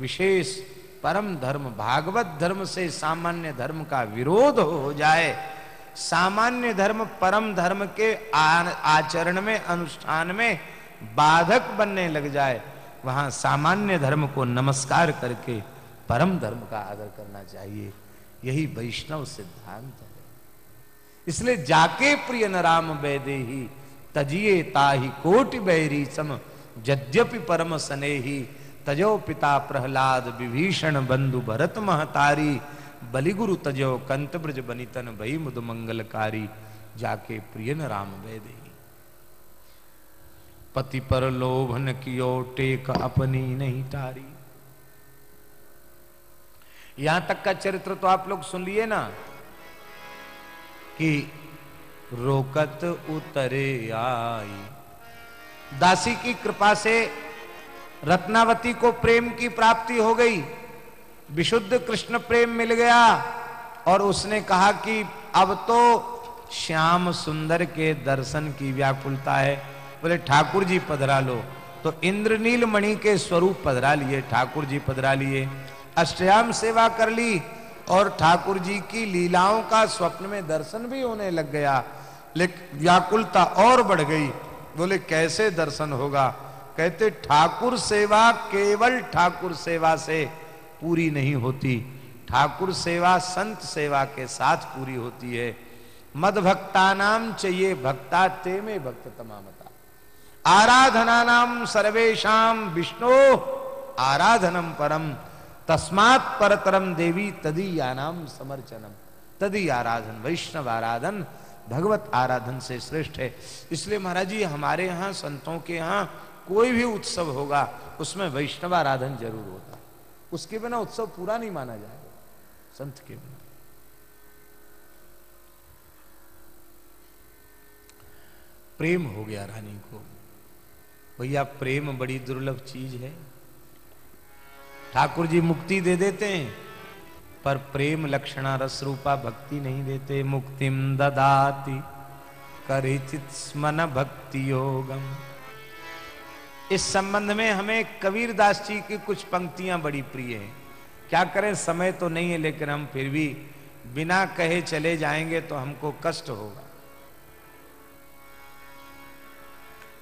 विशेष परम धर्म, भागवत धर्म से सामान्य धर्म का विरोध हो जाए, सामान्य धर्म परम धर्म के आचरण में, अनुष्ठान में बाधक बनने लग जाए, वहाँ सामान्य धर्म को नमस्कार करके परम धर्म का आदर करना चाहिए। यही वैष्णव सिद्धांत है। इसलिए जाके प्रिय न राम वैदे ही तजिए ताही कोटि बैरी सम यद्यपि परम सने ही तजो पिता प्रहलाद विभीषण बंधु भरत महतारी, बलिगुरु तजो कंत ब्रज बनितन भई मुद मंगलकारी, जाके प्रिय न राम वैदे पति पर लोभन कियो, टेक अपनी नहीं तारी यहाँ तक का चरित्र तो आप लोग सुन लिए ना? कि रोकत उतरे आई। दासी की कृपा से रत्नावती को प्रेम की प्राप्ति हो गई। विशुद्ध कृष्ण प्रेम मिल गया और उसने कहा कि अब तो श्याम सुंदर के दर्शन की व्याकुलता है। बोले, ठाकुर जी, पधरा लो। तो इंद्रनील मणि के स्वरूप पधरा लिए, ठाकुर जी पधरा लिए। अष्टयाम सेवा कर ली और ठाकुर जी की लीलाओं का स्वप्न में दर्शन भी होने लग गया। लेकिन व्याकुलता और बढ़ गई। बोले, कैसे दर्शन होगा? कहते, ठाकुर सेवा केवल ठाकुर सेवा से पूरी नहीं होती। ठाकुर सेवा संत सेवा के साथ पूरी होती है। मद भक्ता नाम चाहिए, भक्ता ते में भक्त तमामता। आराधना नाम सर्वेशम विष्णु, आराधनम परम। तस्मात परतरम देवी तदी आनाम समर्चनम तदी आराधन, वैष्णव आराधन, भगवत आराधन से श्रेष्ठ है। इसलिए महाराज जी, हमारे यहाँ संतों के यहाँ कोई भी उत्सव होगा, उसमें वैष्णव आराधन ज़रूर होता है। उसके बिना उत्सव पूरा नहीं माना जाएगा, संत के बिना। प्रेम हो गया रानी को। भैया, प्रेम बड़ी दुर्लभ चीज़ है। ठाकुर जी मुक्ति दे देते हैं, पर प्रेम लक्षणा रस रूपा भक्ति नहीं देते। मुक्तिम ददाति, करिचित स्मन भक्ति योगम। इस संबंध में हमें कबीर दास जी की कुछ पंक्तियाँ बड़ी प्रिय हैं। क्या करें, समय तो नहीं है, लेकिन हम फिर भी बिना कहे चले जाएँगे तो हमको कष्ट होगा।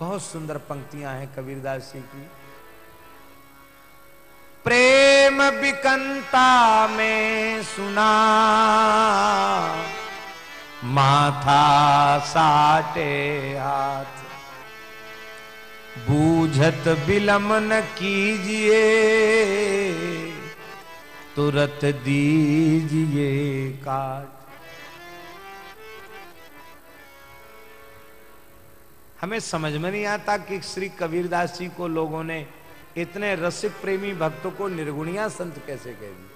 बहुत सुंदर पंक्तियाँ हैं कबीरदास जी की। प्रेम बिकंता में सुना। माथा साटे हाथ। बूझत बिलम न कीजिए। तुरत दीजिए काट। हमें समझ में नहीं आता कि श्री कबीरदास जी को लोगों ने इतने रसिक प्रेमी भक्तों को निर्गुणिया संत कैसे कह दिए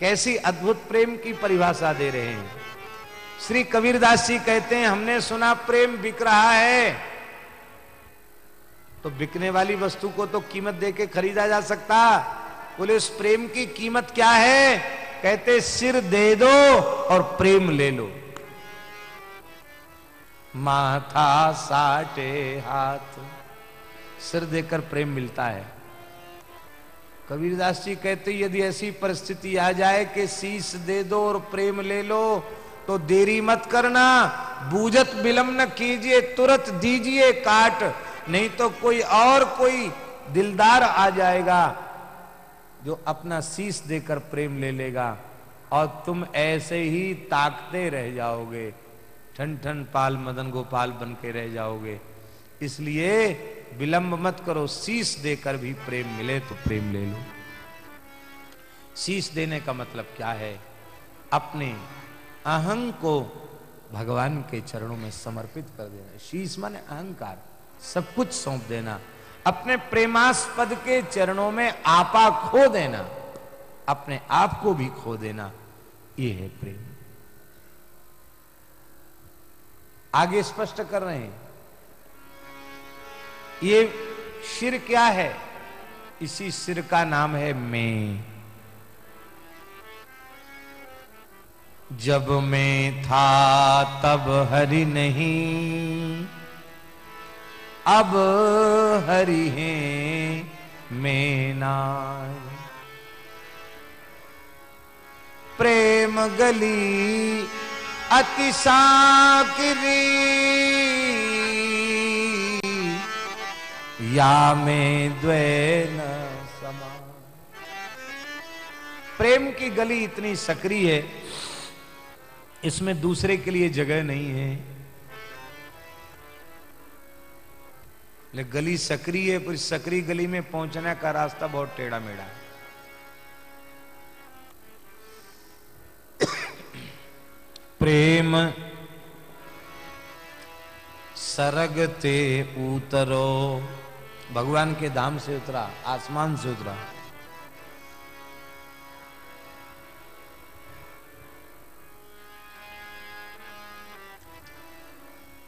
कैसी अद्भुत प्रेम की परिभाषा दे रहे हैं। श्री कबीरदास जी कहते हैं, हमने सुना प्रेम बिक रहा है। तो बिकने वाली वस्तु को तो कीमत दे के खरीदा जा सकता। बोले, उस प्रेम की कीमत क्या है? कहते, सिर दे दो और प्रेम ले लो। माथा साटे हाथ। सिर देकर प्रेम मिलता है। कबीरदास जी कहते यदि ऐसी परिस्थिति आ जाए कि शीश दे दो और प्रेम ले लो तो देरी मत करना। बूझत विलंब न कीजिए, तुरंत दीजिए काट, नहीं तो कोई और कोई दिलदार आ जाएगा जो अपना शीश देकर प्रेम ले लेगा। और तुम ऐसे ही ताकते रह जाओगे, ठन ठन पाल मदन गोपाल बन के रह जाओगे। इसलिए विलंब मत करो शीश देकर भी प्रेम मिले तो प्रेम ले लो। शीश देने का मतलब क्या है? अपने अहंग को भगवान के चरणों में समर्पित कर देना। शीश माने अहंकार, सब कुछ सौंप देना। अपने प्रेमास्पद के चरणों में आपा खो देना। अपने आप को भी खो देना, ये है प्रेम। आगे स्पष्ट कर रहे हैं। ये सिर क्या है? इसी सिर का नाम है मैं। जब मैं था, तब हरि नहीं। अब हरि है, मैं नाय प्रेम गली अति साकरी। या में द्वै न प्रेम की गली इतनी सक्रिय है, इसमें दूसरे के लिए जगह नहीं है। गली सक्रिय है, पर सक्रिय गली में पहुँचने का रास्ता बहुत टेढ़ा मेढ़ा है। प्रेम सरगते उतरो। भगवान के धाम से उतरा, आसमान से उतरा।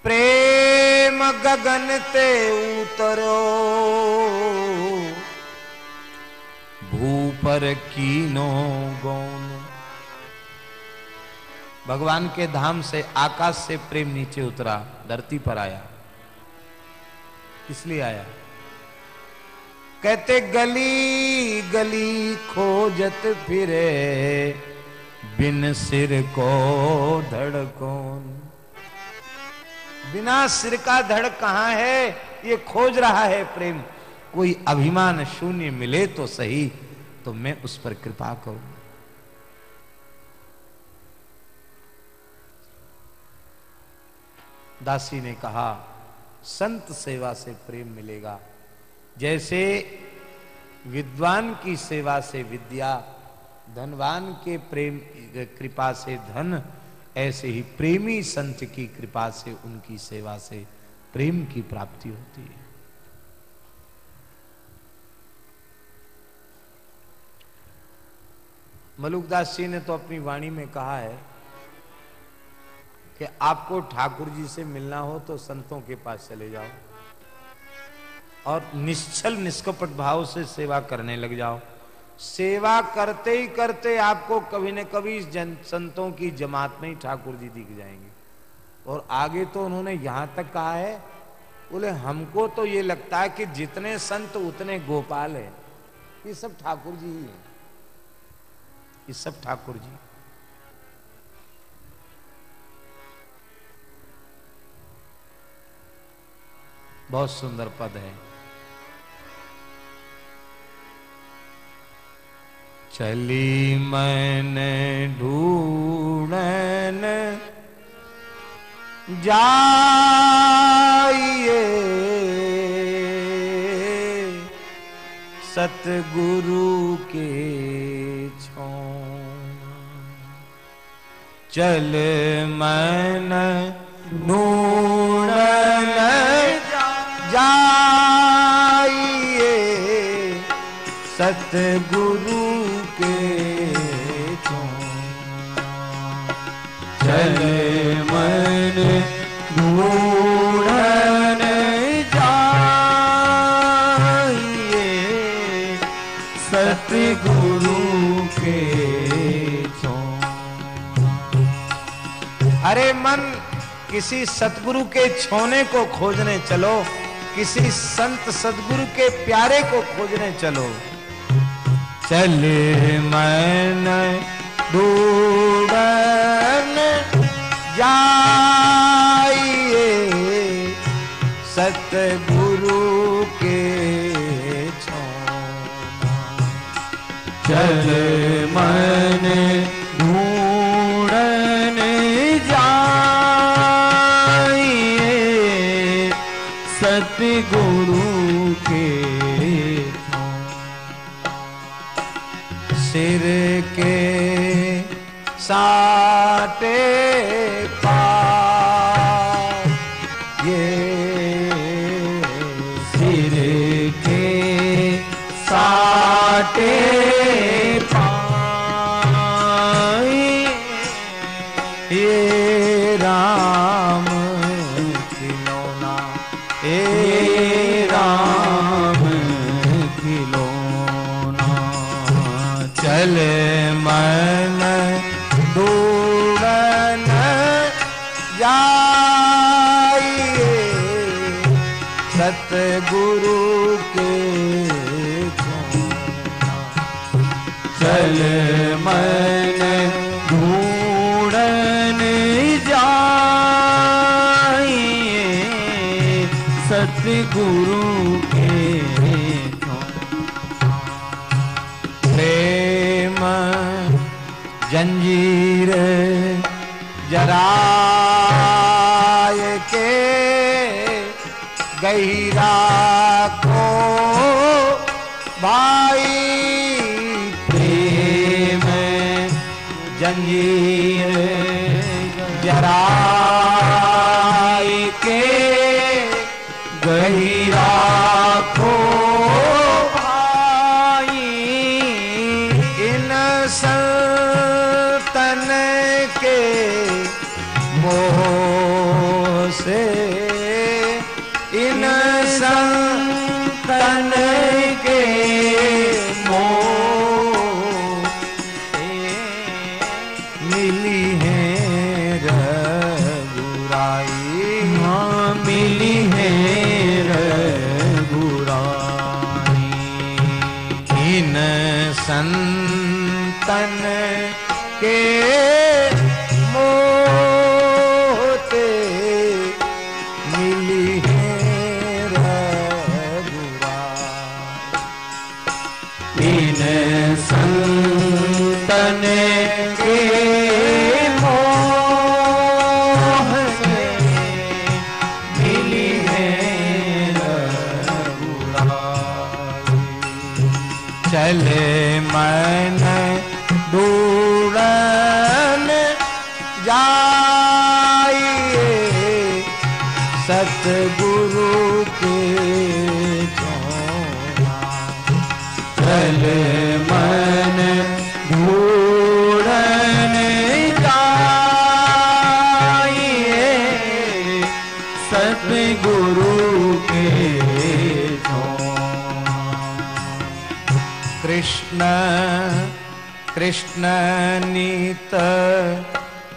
प्रेम गगन ते उतरो भू पर कीनो गौन। भगवान के धाम से, आकाश से प्रेम नीचे उतरा, धरती पर आया। इसलिए आया? कहते गली गली खोजत फिरे, बिन सिर को धड़कोन बिना सिर का धड़ कहाँ है? ये खोज रहा है प्रेम। कोई अभिमान शून्य मिले तो सही तो मैं उस पर कृपा करूँ। दासी ने कहा, संत सेवा से प्रेम मिलेगा। जैसे विद्वान की सेवा से विद्या, धनवान के प्रेम कृपा से धन, ऐसे ही प्रेमी संत की कृपा से उनकी सेवा से प्रेम की प्राप्ति होती है। मलुकदास जी ने तो अपनी वाणी में कहा है कि आपको ठाकुर जी से मिलना हो तो संतों के पास चले जाओ। और निश्चल निष्कपट भाव से सेवा करने लग जाओ। सेवा करते ही करते आपको कभी न कभी जन संतों की जमात में ही ठाकुर जी दिख जाएँगे। और आगे तो उन्होंने यहाँ तक कहा है, बोले, हमको तो ये लगता है कि जितने संत उतने गोपाल है। ये सब ठाकुर जी ही है। ये सब ठाकुर जी। बहुत सुंदर पद है। चली मैंने ढूंढन। जाइए। सतगुरु के छो। चल मन ढूंढन। जाइए। सतगुरु किसी सतगुरु के छोने को खोजने चलो, किसी संत सदगुरु के प्यारे को खोजने चलो। चले मन ढूंढन जाइए, सतगुरु के छोना। चल मन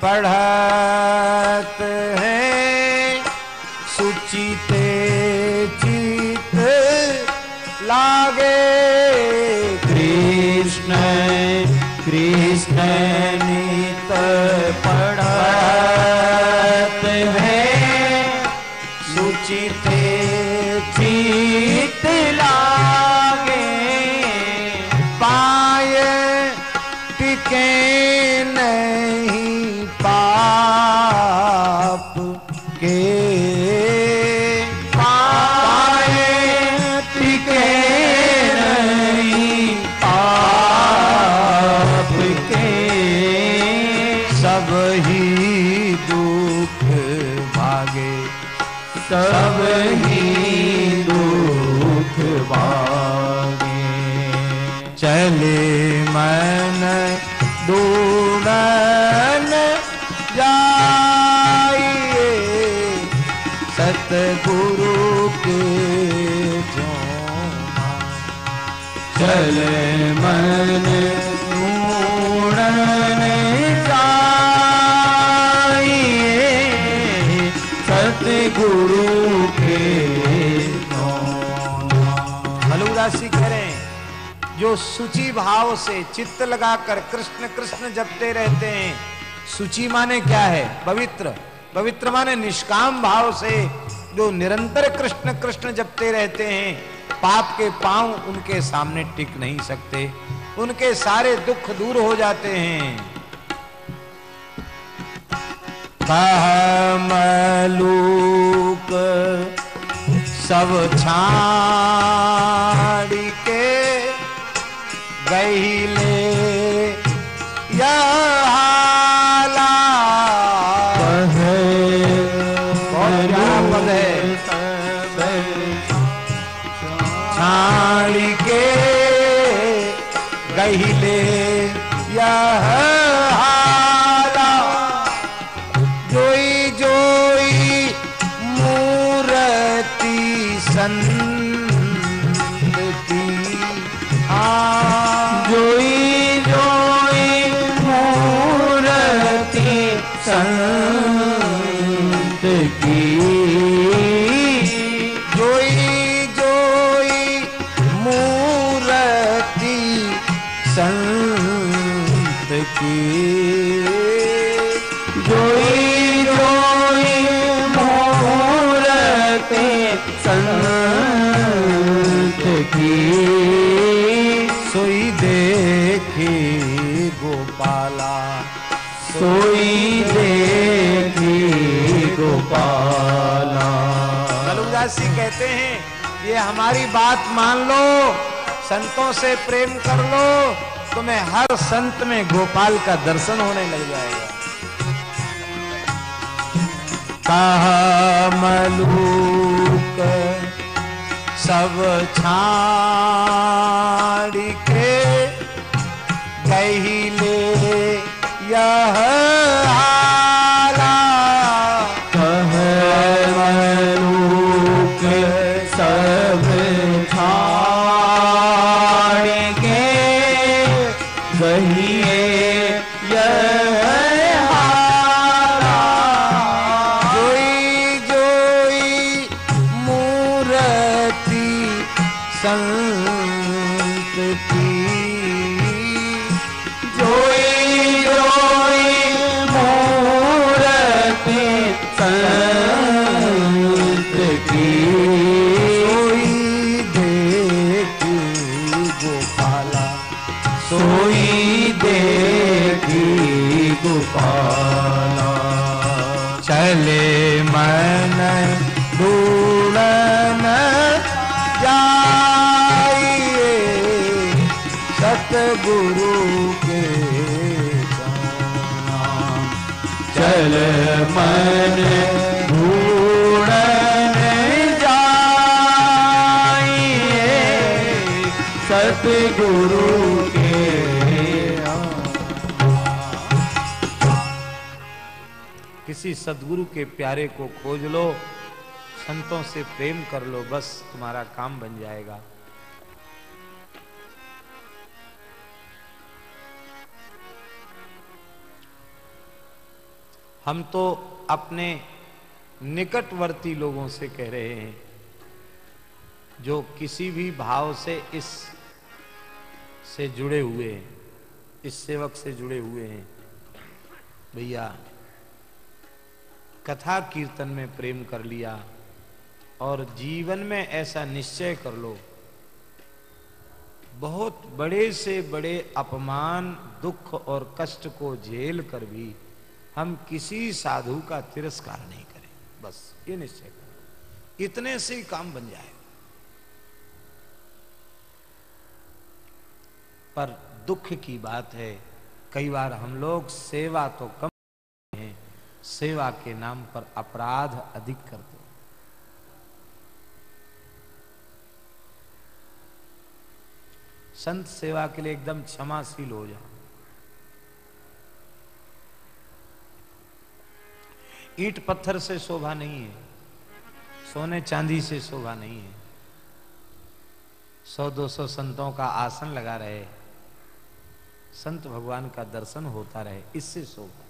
पढ़त है सुचिते भाव से चित्त लगाकर कृष्ण कृष्ण जपते रहते हैं। सुचि माने क्या है? पवित्र। पवित्र माने निष्काम भाव से जो निरंतर कृष्ण कृष्ण जपते रहते हैं, पाप के पाँव उनके सामने टिक नहीं सकते। उनके सारे दुख दूर हो जाते हैं। मलूक सब के ही कहते हैं, ये हमारी बात मान लो, संतों से प्रेम कर लो, तुम्हें हर संत में गोपाल का दर्शन होने लग जाएगा. कहा मलूक, सब छाड़ी के कही ले यह सदगुरु के प्यारे को खोज लो, संतों से प्रेम कर लो, बस तुम्हारा काम बन जाएगा। हम तो अपने निकटवर्ती लोगों से कह रहे हैं, जो किसी भी भाव से इस से जुड़े हुए हैं, इस सेवक से जुड़े हुए हैं। भैया कथा कीर्तन में प्रेम कर लिया और जीवन में ऐसा निश्चय कर लो। बहुत बड़े से बड़े अपमान, दुख और कष्ट को झेल कर भी हम किसी साधु का तिरस्कार नहीं करें। बस ये निश्चय करो। इतने से ही काम बन जाए। पर दुख की बात है, कई बार हम लोग सेवा तो कम सेवा के नाम पर अपराध अधिक करते हैं। संत सेवा के लिए एकदम क्षमाशील हो जाओ। ईट पत्थर से शोभा नहीं है, सोने चांदी से शोभा नहीं है। सौ दो सौ संतों का आसन लगा रहे, संत भगवान का दर्शन होता रहे, इससे शोभा।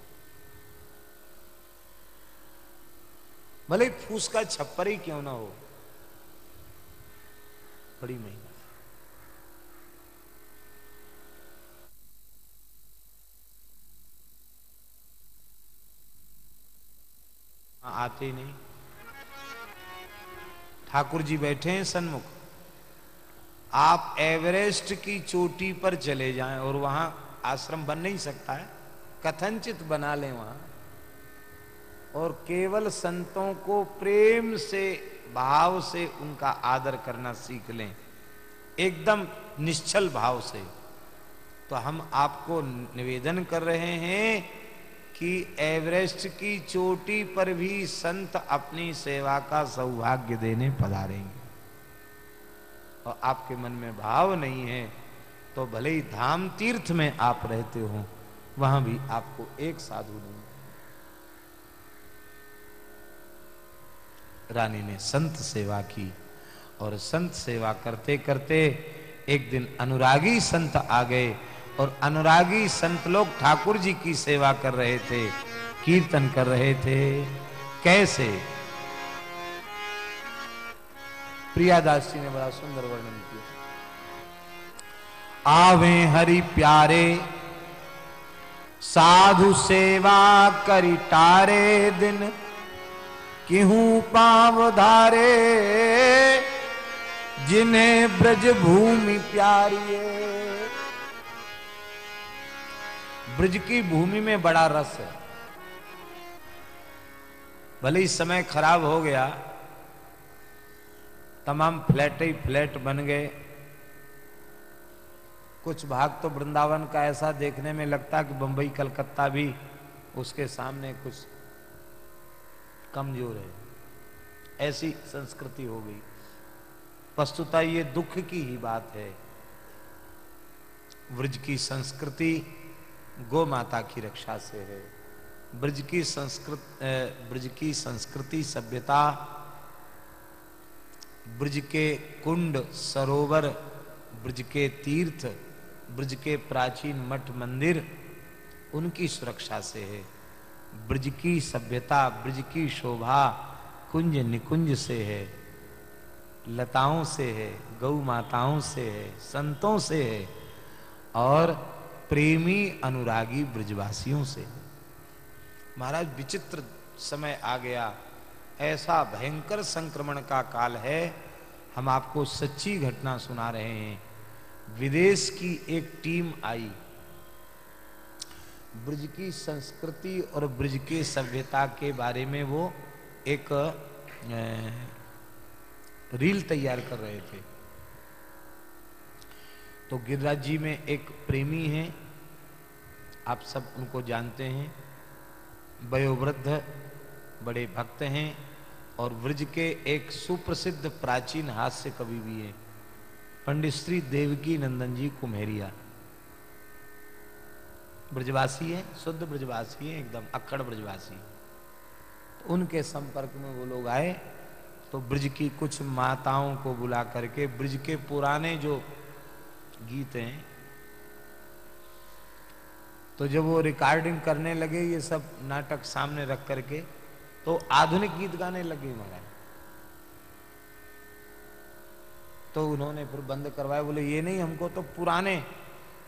भले फूस का छप्पर ही क्यों ना हो। बड़ी महिमा आते ही नहीं। ठाकुर जी बैठे हैं सन्मुख। आप एवरेस्ट की चोटी पर चले जाएँ और वहाँ आश्रम बन नहीं सकता है। कथनचित बना लें वहाँ। और केवल संतों को प्रेम से, भाव से उनका आदर करना सीख लें। एकदम निश्चल भाव से। तो हम आपको निवेदन कर रहे हैं कि एवरेस्ट की चोटी पर भी संत अपनी सेवा का सौभाग्य देने पधारेंगे। और आपके मन में भाव नहीं है तो भले ही धाम तीर्थ में आप रहते हो, वहाँ भी आपको एक साधु नहीं रानी ने संत सेवा की और संत सेवा करते करते एक दिन अनुरागी संत आ गए और अनुरागी संत लोग ठाकुर जी की सेवा कर रहे थे, कीर्तन कर रहे थे। कैसे? प्रियादास जी ने बड़ा सुंदर वर्णन किया। आवे हरि प्यारे, साधु सेवा करी टारे दिन किहू पाव धारे, जिन्हें ब्रज भूमि प्यारी ब्रज की भूमि में बड़ा रस है। भले ही समय खराब हो गया, तमाम फ्लैट ही फ्लैट बन गए। कुछ भाग तो वृंदावन का ऐसा देखने में लगता कि बंबई, कलकत्ता भी उसके सामने कुछ कमज़ोर है। ऐसी संस्कृति हो गई। वस्तुता ये दुख की ही बात है। ब्रज की संस्कृति गो माता की रक्षा से है। ब्रज की संस्कृत ब्रज की संस्कृति सभ्यता, ब्रज के कुंड सरोवर, ब्रज के तीर्थ, ब्रज के प्राचीन मठ मंदिर, उनकी सुरक्षा से है। ब्रज की सभ्यता, ब्रज की शोभा कुंज निकुंज से है, लताओं से है, गौ माताओं से है, संतों से है, और प्रेमी अनुरागी ब्रजवासियों से है। महाराज, विचित्र समय आ गया। ऐसा भयंकर संक्रमण का काल है। हम आपको सच्ची घटना सुना रहे हैं। विदेश की एक टीम आई। ब्रज की संस्कृति और ब्रज की सभ्यता के बारे में वो एक रील तैयार कर रहे थे। तो गिरिराज जी में एक प्रेमी हैं, आप सब उनको जानते हैं। वयोवृद्ध बड़े भक्त हैं और ब्रज के एक सुप्रसिद्ध प्राचीन हास्य कवि भी हैं, पंडित श्री देवकी नंदन जी कुम्हेरिया। ब्रजवासी है, शुद्ध ब्रजवासी है, एकदम अक्खड़ ब्रजवासी तो उनके संपर्क में वो लोग आए तो ब्रज की कुछ माताओं को बुला करके ब्रज के पुराने जो गीत हैं तो जब वो रिकॉर्डिंग करने लगे ये सब नाटक सामने रख करके तो आधुनिक गीत गाने लगे महाराज। तो उन्होंने फिर बंद करवाया, बोले, ये नहीं, हमको तो पुराने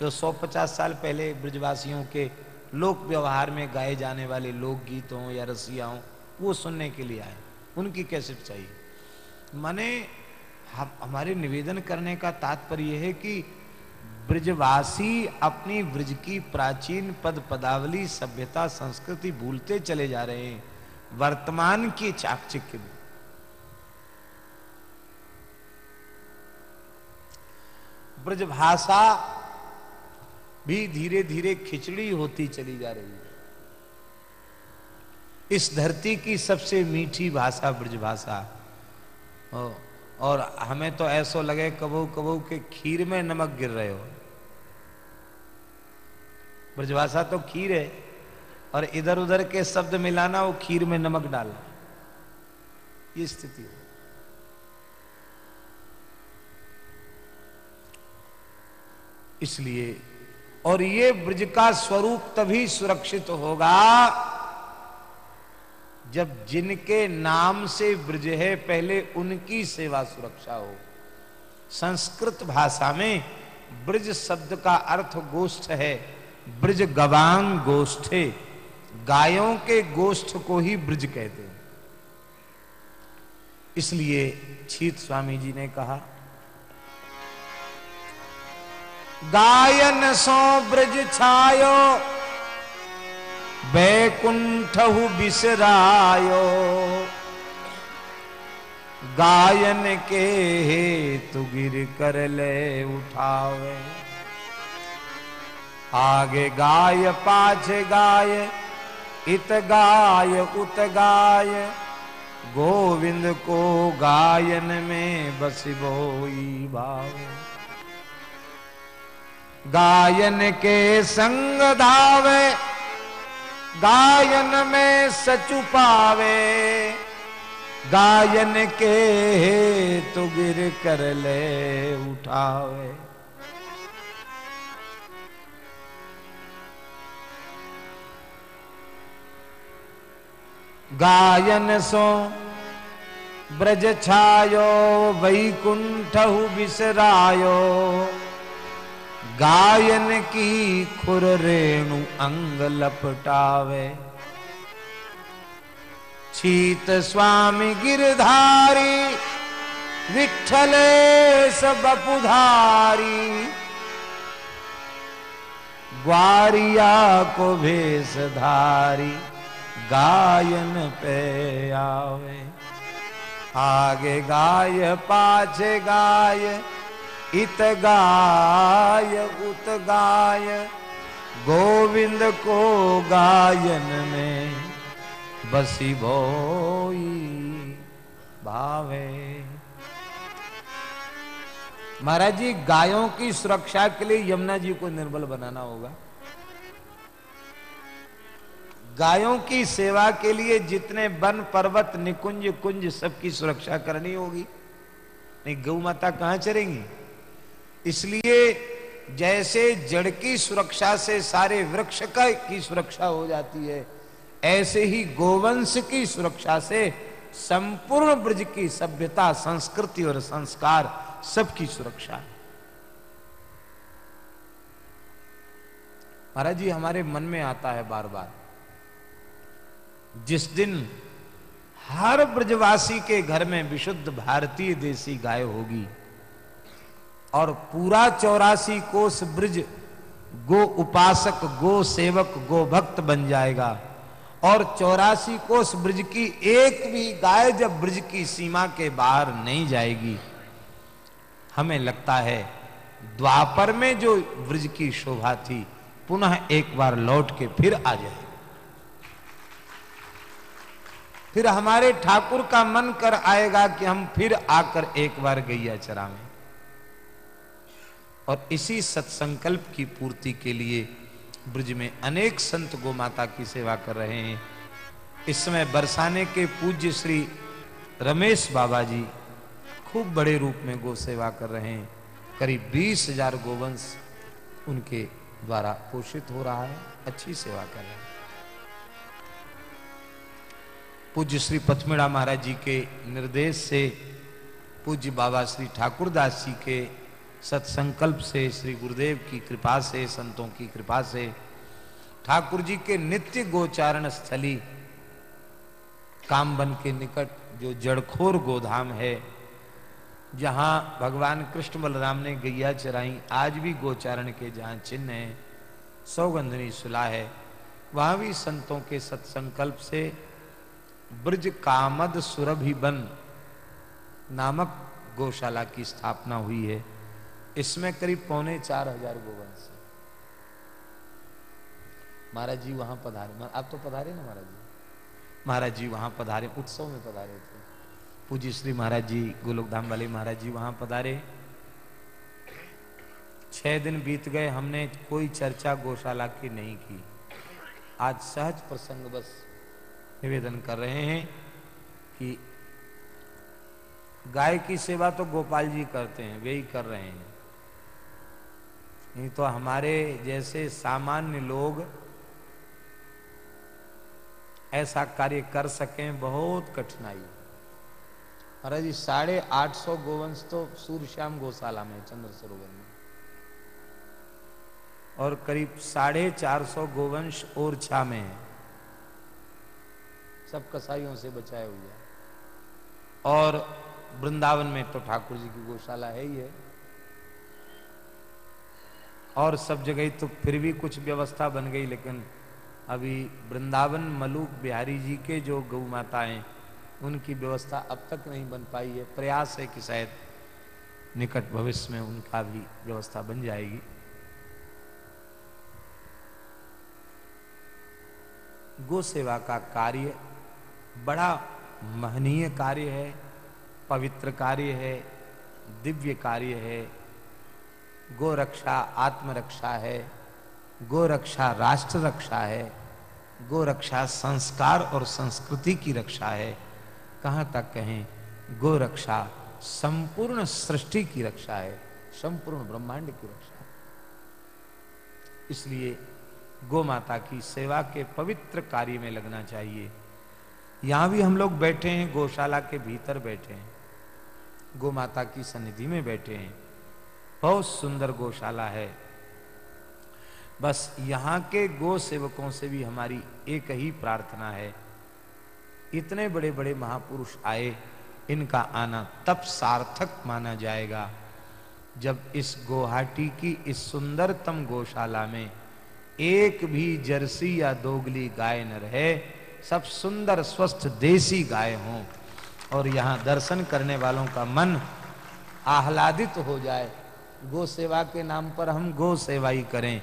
जो 150 साल पहले ब्रजवासियों के लोक व्यवहार में गाए जाने वाले लोकगीत हों या रसिया हों वो सुनने के लिए आए। उनकी कैसेट चाहिए? माने, हम, हमारे निवेदन करने का तात्पर्य है कि ब्रजवासी अपनी ब्रज की प्राचीन पद पदावली, सभ्यता, संस्कृति भूलते चले जा रहे हैं, वर्तमान की चाकचिक्य में। ब्रजभाषा भी धीरे धीरे खिचड़ी होती चली जा रही है। इस धरती की सबसे मीठी भाषा ब्रजभाषा और हमें तो ऐसा लगे कबू कबू के खीर में नमक गिर रहे हो। ब्रजभाषा तो खीर है, और इधर उधर के शब्द मिलाना वो खीर में नमक डालना। ये स्थिति है। इसलिए और ये ब्रज का स्वरूप तभी सुरक्षित होगा जब जिनके नाम से ब्रज है, पहले उनकी सेवा सुरक्षा हो। संस्कृत भाषा में ब्रज शब्द का अर्थ गोष्ठ है। ब्रज गवांग गोष्ठे गायों के गोष्ठ को ही ब्रज कहते हैं। इसलिए छीत स्वामी जी ने कहा गायन सो ब्रज छायो, बैकुंठहु बिसरायो। गायन के हेतु गिर कर ले उठावे। आगे गाय पाछे गाय, इत गाय उत गाय। गोविंद को गायन में बस बोई भाव। गायन के संग धावे गायन में सचु पावे। गायन के तो गिर कर ले उठावे। गायन सो ब्रज छायो, वैकुंठ बिसरायो। गायन की खुर रेणु अंग लपटावे। छीत स्वामी गिरधारी विठले सब पुधारी। ग्वारिया को भेष धारी गायन पे आवे। आगे गाय, पाछे गाय इत गाय, उत गाय, गोविंद को गायन में बसी भोई भावे। महाराज जी, गायों की सुरक्षा के लिए यमुना जी को निर्बल बनाना होगा। गायों की सेवा के लिए जितने वन, पर्वत, निकुंज, कुंज सबकी सुरक्षा करनी होगी। नहीं, गौ माता कहाँ चलेंगी इसलिए जैसे जड़ की सुरक्षा से सारे वृक्ष का की सुरक्षा हो जाती है, ऐसे ही गोवंश की सुरक्षा से संपूर्ण ब्रज की सभ्यता, संस्कृति और संस्कार सबकी सुरक्षा है। महाराज जी, हमारे मन में आता है बार बार जिस दिन हर ब्रजवासी के घर में विशुद्ध भारतीय देसी गाय होगी और पूरा चौरासी कोष ब्रज गो उपासक, गो सेवक, गो भक्त बन जाएगा। और चौरासी कोष ब्रज की एक भी गाय जब ब्रज की सीमा के बाहर नहीं जाएगी। हमें लगता है, द्वापर में जो ब्रज की शोभा थी, पुनः एक बार लौट के फिर आ जाए। फिर हमारे ठाकुर का मन कर आएगा कि हम फिर आकर एक बार गैया चरावें। और इसी सत्संकल्प की पूर्ति के लिए ब्रज में अनेक संत गो माता की सेवा कर रहे हैं। इस समय बरसाने के पूज्य श्री रमेश बाबा जी खूब बड़े रूप में गो सेवा कर रहे हैं। करीब बीस हज़ार गोवंश उनके द्वारा पोषित हो रहा है, अच्छी सेवा कर रहे हैं। पूज्य श्री पथमेड़ा महाराज जी के निर्देश से पूज्य बाबा श्री ठाकुरदास जी के सत्संकल्प से, श्री गुरुदेव की कृपा से, संतों की कृपा से, ठाकुर जी के नित्य गोचारण स्थली, कामबन के निकट जो जड़खोर गोधाम है, जहाँ भगवान कृष्ण बलराम ने गैया चराई, आज भी गोचारण के जहाँ चिन्ह है, सौगंधनी सुला है, वहाँ भी संतों के सत्संकल्प से ब्रज कामद सुरभि बन नामक गौशाला की स्थापना हुई है। इसमें करीब पौने चार हज़ार गोवंश महाराज जी वहाँ पधारे। आप तो पधारे ना महाराज जी? महाराज जी वहाँ पधारे, उत्सव में पधारे थे। पूज्य श्री महाराज जी, गोलोकधाम वाले महाराज जी वहाँ पधारे। छह दिन बीत गए, हमने कोई चर्चा गौशाला की नहीं की। आज सहज प्रसंग बस निवेदन कर रहे हैं कि गाय की सेवा तो गोपाल जी करते हैं, वे ही कर रहे हैं। नहीं तो हमारे जैसे सामान्य लोग ऐसा कार्य कर सकें, बहुत कठिनाई। महाराज जी, साढ़े आठ सौ गोवंश तो सूर्यश्याम गौशाला में चंद्र सरोवर में। और करीब साढ़े चार सौ गोवंश ओरछा में है। सब कसाईयों से बचाए हुए और वृंदावन में तो ठाकुर जी की गौशाला है ही है। और सब जगह तो फिर भी कुछ व्यवस्था बन गई, लेकिन अभी वृंदावन, मलुक, बिहारी जी के जो गौ माताएँ, उनकी व्यवस्था अब तक नहीं बन पाई है। प्रयास है कि शायद निकट भविष्य में उनका भी व्यवस्था बन जाएगी। गो सेवा का कार्य बड़ा महनीय कार्य है, पवित्र कार्य है, दिव्य कार्य है गो रक्षा आत्मरक्षा है गो रक्षा राष्ट्र रक्षा है गो रक्षा संस्कार और संस्कृति की रक्षा है। कहाँ तक कहें? गो रक्षा संपूर्ण सृष्टि की रक्षा है, संपूर्ण ब्रह्मांड की रक्षा इसलिए गो माता की सेवा के पवित्र कार्य में लगना चाहिए। यहाँ भी हम लोग बैठे हैं, गौशाला के भीतर बैठे हैं गो माता की सन्निधि में बैठे हैं। बहुत सुंदर गौशाला है। बस यहाँ के गो सेवकों से भी हमारी एक ही प्रार्थना है। इतने बड़े बड़े महापुरुष आए, इनका आना तब सार्थक माना जाएगा, जब इस गुवाहाटी की इस सुंदरतम गौशाला में एक भी जर्सी या दोगली गाय न रहे, सब सुंदर, स्वस्थ देसी गाय हों और यहाँ दर्शन करने वालों का मन आह्लादित हो जाए। गो सेवा के नाम पर हम गो सेवा ही करें।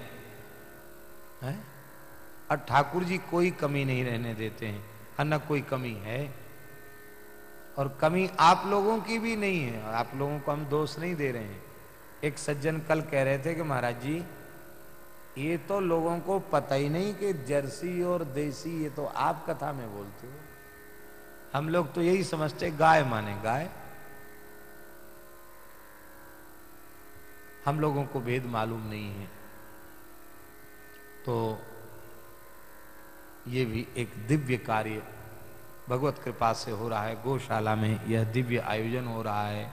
है? और ठाकुर जी कोई कमी नहीं रहने देते हैं न कोई कमी है। और कमी आप लोगों की भी नहीं है और आप लोगों को हम दोष नहीं दे रहे हैं। एक सज्जन कल कह रहे थे कि महाराज जी, ये तो लोगों को पता ही नहीं कि जर्सी और देसी, ये तो आप कथा में बोलते हो। हम लोग तो यही समझते गाय माने गाय। हम लोगों को भेद मालूम नहीं है। तो ये भी एक दिव्य कार्य भगवत कृपा से हो रहा है। गौशाला में यह दिव्य आयोजन हो रहा है।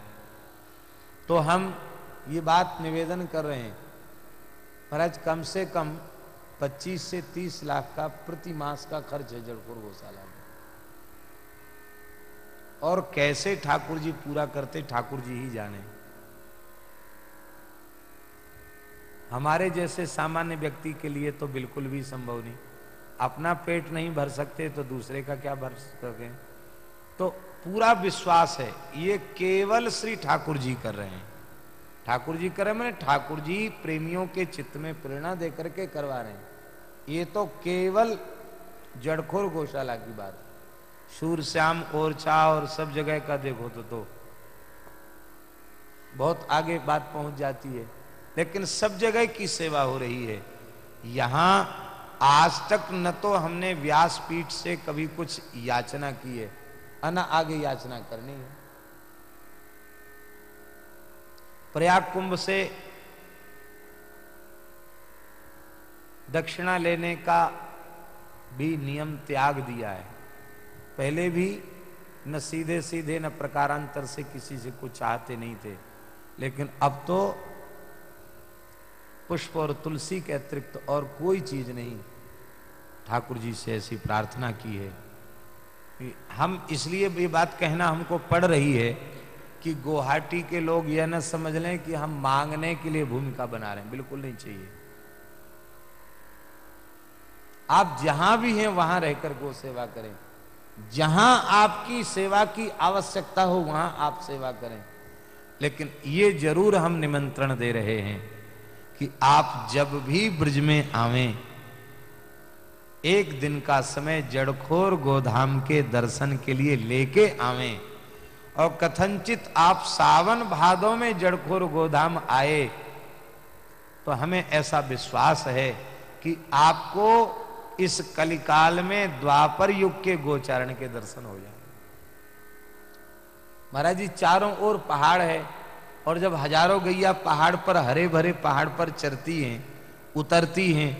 तो हम ये बात निवेदन कर रहे हैं, महाराज, कम से कम 25 से 30 लाख का प्रति मास का खर्च है जड़पुर गौशाला में। और कैसे ठाकुर जी पूरा करते, ठाकुर जी ही जाने। हमारे जैसे सामान्य व्यक्ति के लिए तो बिल्कुल भी संभव नहीं। अपना पेट नहीं भर सकते तो दूसरे का क्या भर सके? तो पूरा विश्वास है ये केवल श्री ठाकुर जी कर रहे हैं। ठाकुर जी कर रहे मैंने ठाकुर जी प्रेमियों के चित्त में प्रेरणा देकर के करवा रहे हैं। ये तो केवल जड़खोर गौशाला की बात सूर श्याम ओरछा और सब जगह का देखो तो, तो। बहुत आगे बात पहुँच जाती है। लेकिन सब जगह की सेवा हो रही है। यहाँ आज तक न तो हमने व्यासपीठ से कभी कुछ याचना की है न आगे याचना करनी है। प्रयाग कुंभ से दक्षिणा लेने का भी नियम त्याग दिया है। पहले भी न सीधे सीधे न प्रकारांतर से किसी से कुछ चाहते नहीं थे, लेकिन अब तो पुष्प और तुलसी के अतिरिक्त और कोई चीज़ नहीं। ठाकुर जी से ऐसी प्रार्थना की है। हम इसलिए ये बात कहना हमको पड़ रही है कि गुवाहाटी के लोग यह न समझ लें कि हम मांगने के लिए भूमिका बना रहे हैं। बिल्कुल नहीं चाहिए। आप जहाँ भी हैं, वहाँ रहकर गो सेवा करें। जहाँ आपकी सेवा की आवश्यकता हो, वहाँ आप सेवा करें। लेकिन ये ज़रूर हम निमंत्रण दे रहे हैं। कि आप जब भी ब्रज में आवें, एक दिन का समय जड़खोर गोधाम के दर्शन के लिए लेके आवें और कथनचित आप सावन भादों में जड़खोर गोधाम आए तो हमें ऐसा विश्वास है कि आपको इस कलिकाल में द्वापर युग के गोचारण के दर्शन हो जाए महाराज जी, चारों ओर पहाड़ है और जब हज़ारों गैया पहाड़ पर हरे भरे पहाड़ पर चरती हैं, उतरती हैं,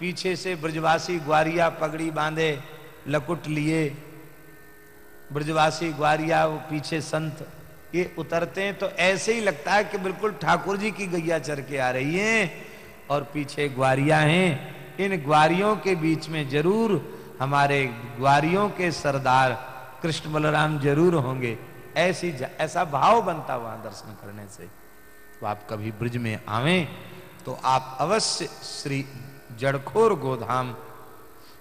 पीछे से ब्रजवासी ग्वारिया पगड़ी बांधे, लकुट लिए। ब्रजवासी ग्वारिया, वो पीछे संत, ये उतरते हैं तो ऐसे ही लगता है कि बिल्कुल ठाकुर जी की गैया चर के आ रही हैं और पीछे ग्वारिया हैं। इन ग्वारियों के बीच में ज़रूर हमारे ग्वारियों के सरदार कृष्ण बलराम ज़रूर होंगे। ऐसी ऐसा भाव बनता वहाँ दर्शन करने से। तो आप कभी ब्रिज में आवे तो आप अवश्य श्री जड़खोर गोधाम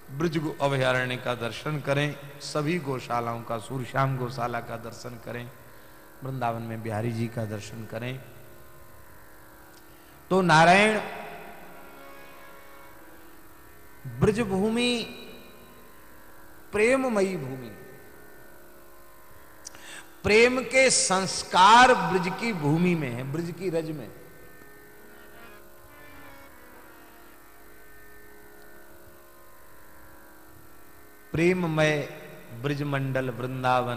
ब्रज अभयारण्य का दर्शन करें, सभी गौशालाओं का, सूरश्याम गौशाला का दर्शन करें, वृंदावन में बिहारी जी का दर्शन करें। तो नारायण, ब्रजभूमि प्रेममयी भूमि प्रेम के संस्कार ब्रज की भूमि में है, ब्रज की रज में। प्रेममय ब्रजमंडल वृंदावन।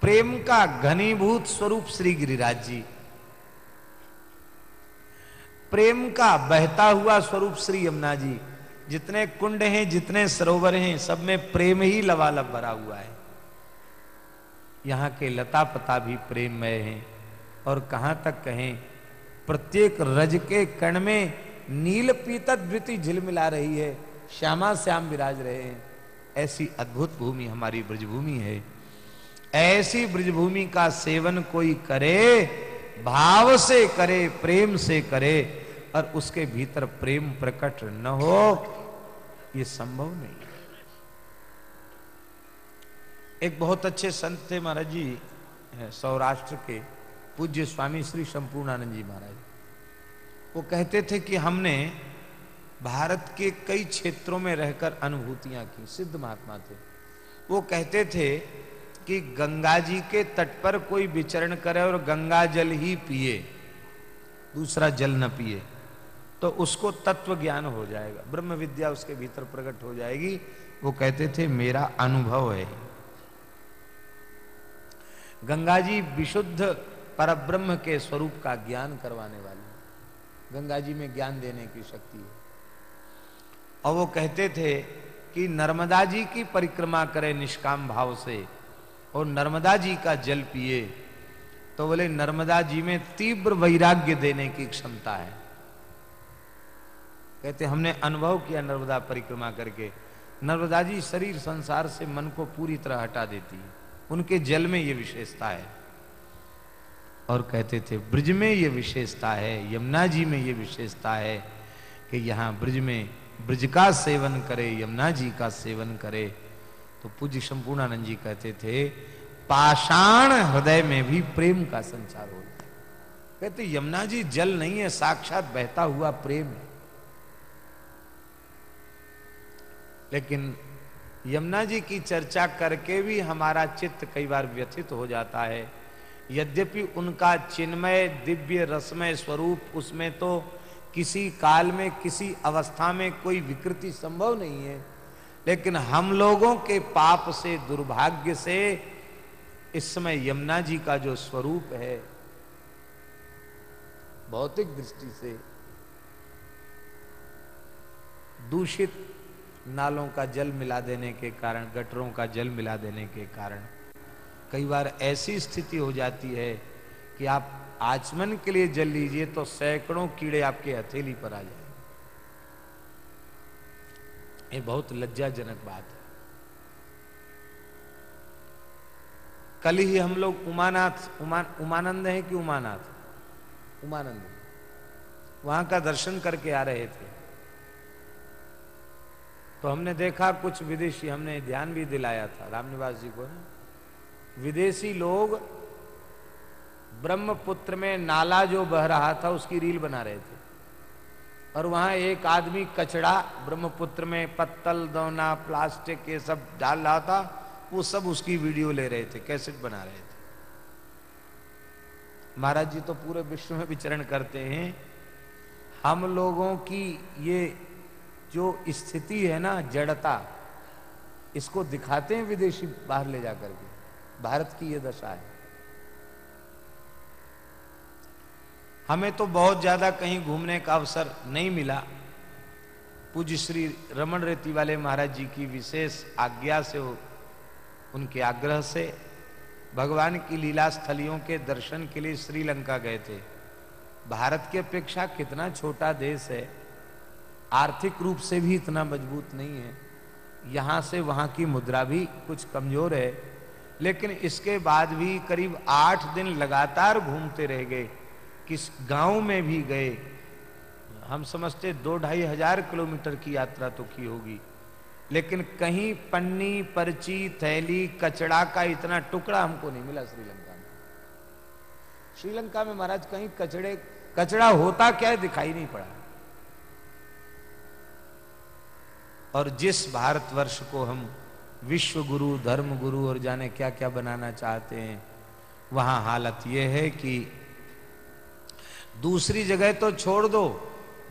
प्रेम का घनीभूत स्वरूप श्री गिरिराज जी। प्रेम का बहता हुआ स्वरूप श्री यमुना जी। जितने कुंड हैं, जितने सरोवर हैं, सब में प्रेम ही लवालब भरा हुआ है। यहाँ के लता पता भी प्रेममय हैं। और कहाँ तक कहें, प्रत्येक रज के कण में नील पीतत धृति झिलमिला रही है, श्यामा श्याम विराज रहे हैं। ऐसी अद्भुत भूमि हमारी ब्रजभूमि है। ऐसी ब्रजभूमि का सेवन कोई करे, भाव से करे, प्रेम से करे, और उसके भीतर प्रेम प्रकट न हो, ये संभव नहीं एक बहुत अच्छे संत थे महाराज जी सौराष्ट्र के पूज्य स्वामी श्री संपूर्णानंद जी महाराज। वो कहते थे कि हमने भारत के कई क्षेत्रों में रहकर अनुभूतियाँ की, सिद्ध महात्मा थे। वो कहते थे कि गंगा जी के तट पर कोई विचरण करे और गंगा जल ही पिए, दूसरा जल न पिए तो उसको तत्व ज्ञान हो जाएगा, ब्रह्म विद्या उसके भीतर प्रकट हो जाएगी। वो कहते थे, मेरा अनुभव है। गंगा जी विशुद्ध परब्रह्म के स्वरूप का ज्ञान करवाने वाली गंगा जी में ज्ञान देने की शक्ति है। और वो कहते थे कि नर्मदा जी की परिक्रमा करे निष्काम भाव से और नर्मदा जी का जल पिए। तो बोले, नर्मदा जी में तीव्र वैराग्य देने की क्षमता है। कहते, हमने अनुभव किया नर्मदा परिक्रमा करके। नर्मदा जी शरीर संसार से मन को पूरी तरह हटा देती है। उनके जल में ये विशेषता है। और कहते थे, ब्रज में ये विशेषता है, यमुना जी में ये विशेषता है कि यहाँ ब्रज में ब्रज का सेवन करे, यमुना जी का सेवन करे। तो पूज्य संपूर्णानंद जी कहते थे, पाषाण हृदय में भी प्रेम का संचार हो। कहते, यमुना जी, जल नहीं है, साक्षात बहता हुआ प्रेम है। लेकिन यमुना जी की चर्चा करके भी हमारा चित्त कई बार व्यथित हो जाता है। यद्यपि उनका चिन्मय, दिव्य रसमय स्वरूप उसमें तो किसी काल में, किसी अवस्था में कोई विकृति संभव नहीं है। लेकिन हम लोगों के पाप से, दुर्भाग्य से इस समय यमुना जी का जो स्वरूप है, भौतिक दृष्टि से दूषित नालों का जल मिला देने के कारण, गटरों का जल मिला देने के कारण। कई बार ऐसी स्थिति हो जाती है कि आप आचमन के लिए जल लीजिए तो सैकड़ों कीड़े आपके हथेली पर आ जाए ये बहुत लज्जाजनक बात है। कल ही हम लोग उमानाथ, उमा, उमानंद है कि उमानाथ? उमानंद। वहाँ का दर्शन करके आ रहे थे। तो हमने देखा कुछ विदेशी, हमने ध्यान भी दिलाया था, रामनिवास जी को। विदेशी लोग ब्रह्मपुत्र में नाला जो बह रहा था, उसकी रील बना रहे थे। और वहाँ एक आदमी कचड़ा ब्रह्मपुत्र में पत्तल, दौना, प्लास्टिक ये सब डाल रहा था, वो सब उसकी वीडियो ले रहे थे, कैसेट बना रहे थे। महाराज जी तो पूरे विश्व में विचरण करते हैं। हम लोगों की ये जो स्थिति है ना, जड़ता, इसको दिखाते हैं विदेशी, बाहर ले जाकर के। भारत की ये दशा है। हमें तो बहुत ज़्यादा कहीं घूमने का अवसर नहीं मिला। पूज्य श्री रमन रेती वाले महाराज जी की विशेष आज्ञा से हो उनके आग्रह से, भगवान की लीला स्थलियों के दर्शन के लिए श्रीलंका गए थे। भारत की अपेक्षा कितना छोटा देश है आर्थिक रूप से भी इतना मज़बूत नहीं है। यहाँ से वहाँ की मुद्रा भी कुछ कमज़ोर है। लेकिन इसके बाद भी करीब आठ दिन लगातार घूमते रह गए। किस गाँव में भी गए। हम समझते दो ढाई हज़ार किलोमीटर की यात्रा तो की होगी। लेकिन कहीं पन्नी, पर्ची, थैली, कचड़ा का इतना टुकड़ा हमको नहीं मिला श्रीलंका में। श्रीलंका में महाराज कहीं कचड़े, कचड़ा होता क्या है दिखाई नहीं पड़ा। और जिस भारतवर्ष को हम विश्व गुरु धर्म गुरु और जाने क्या क्या बनाना चाहते हैं, वहाँ हालत यह है कि दूसरी जगह तो छोड़ दो।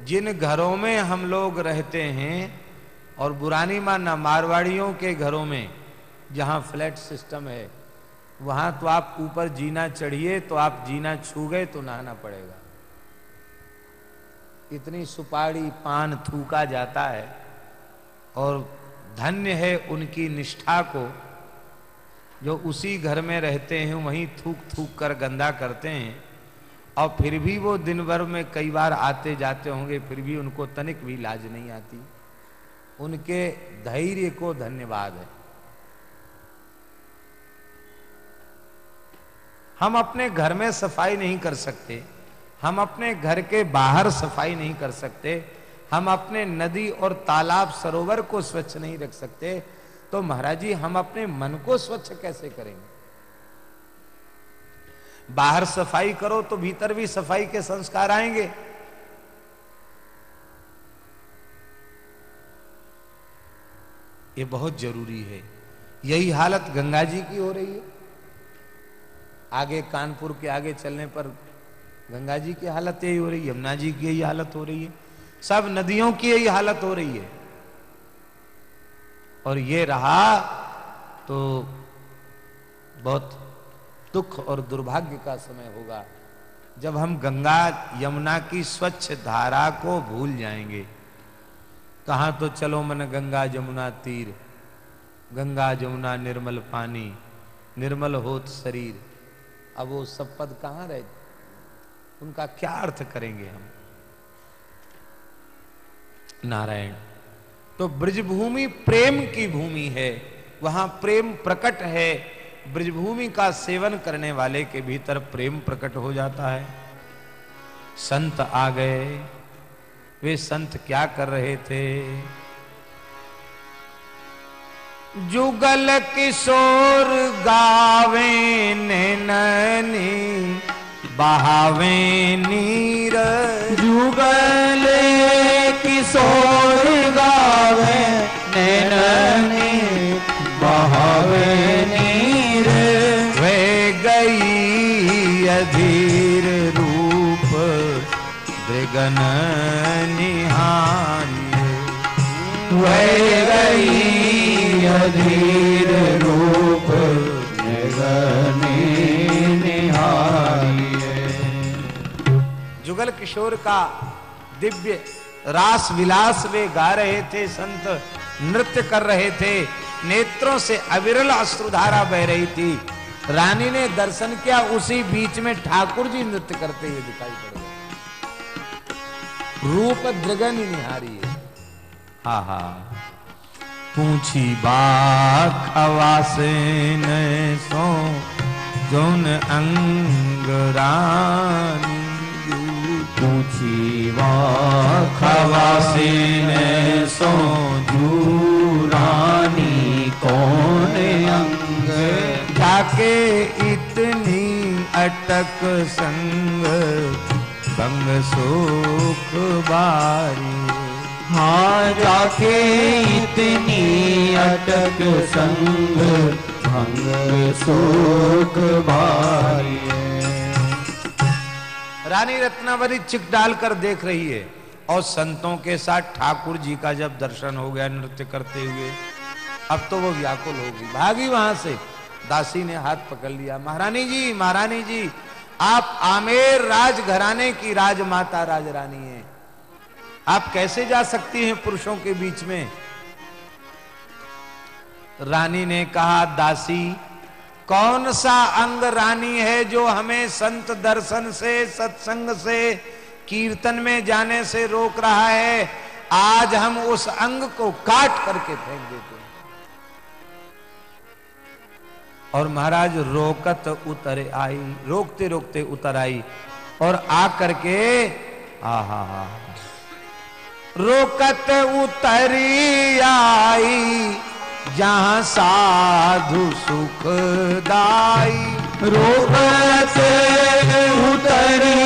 जिन घरों में हम लोग रहते हैं और बुरानी माना मारवाड़ियों के घरों में जहाँ फ्लैट सिस्टम है, वहाँ तो आप ऊपर जीना चढ़िए तो आप जीना छू गए तो नहाना पड़ेगा। इतनी सुपारी पान थूका जाता है। और धन्य है उनकी निष्ठा को, जो उसी घर में रहते हैं, वहीं थूक थूक कर गंदा करते हैं। और फिर भी वो दिन भर में कई बार आते जाते होंगे, फिर भी उनको तनिक भी लाज नहीं आती। उनके धैर्य को धन्यवाद है। हम अपने घर में सफ़ाई नहीं कर सकते, हम अपने घर के बाहर सफ़ाई नहीं कर सकते हम अपने नदी और तालाब सरोवर को स्वच्छ नहीं रख सकते तो महाराज जी हम अपने मन को स्वच्छ कैसे करेंगे? बाहर सफ़ाई करो तो भीतर भी सफ़ाई के संस्कार आएँगे। ये बहुत ज़रूरी है। यही हालत गंगा जी की हो रही है। आगे कानपुर के आगे चलने पर गंगा जी की हालत यही हो रही है, यमुना जी की यही हालत हो रही है। सब नदियों की यही हालत हो रही है। और ये रहा तो बहुत दुख और दुर्भाग्य का समय होगा, जब हम गंगा यमुना की स्वच्छ धारा को भूल जाएँगे। कहा तो चलो मन गंगा जमुना तीर, गंगा जमुना निर्मल पानी, निर्मल होत शरीर। अब वो सब पद कहाँ रहे, उनका क्या अर्थ करेंगे हम? नारायण। तो ब्रजभूमि प्रेम की भूमि है वहाँ प्रेम प्रकट है। ब्रजभूमि का सेवन करने वाले के भीतर प्रेम प्रकट हो जाता है। संत आ गए वे संत क्या कर रहे थे? जुगल किशोर गावे नैनी बहावे नीर। जुगल किशोर गावे नैनी बहावे नीर। वे गई अधीर रूप मृगन निहान्य वै गई अधीर रूप निगने निहारिए जुगल किशोर का दिव्य रास विलास वे गा रहे थे, संत नृत्य कर रहे थे। नेत्रों से अविरल अश्रुधारा बह रही थी। रानी ने दर्शन किया, उसी बीच में ठाकुर जी नृत्य करते हुए दिखाई पड़ गए। रूप दृगन निहारी है। हा हा। पूछी बाख अवासे ने सो, जोन अंग रानी खवासी ने सो रानी कौन अंग? जाके इतनी अटक संग, बंग सुख बारी। हाँ जाके इतनी अटक संग भंग सुख बारी। रानी रत्नावली चिक डालकर देख रही है और संतों के साथ ठाकुर जी का जब दर्शन हो गया नृत्य करते हुए, अब तो वो व्याकुल होगी भागी वहाँ से। दासी ने हाथ पकड़ लिया। महारानी जी महारानी जी, आप आमेर राज घराने की राजमाता राजरानी है। आप कैसे जा सकती हैं पुरुषों के बीच में? रानी ने कहा, दासी कौन सा अंग रानी है जो हमें संत दर्शन से, सत्संग से, कीर्तन में जाने से रोक रहा है? आज हम उस अंग को काट करके फेंक देते हैं। और महाराज, रोकत उतर आई, रोकते रोकते उतर आई और आ करके हा हा हा रोकत उतरी आई। जहाँ साधु सुखदाई रोकत उतरी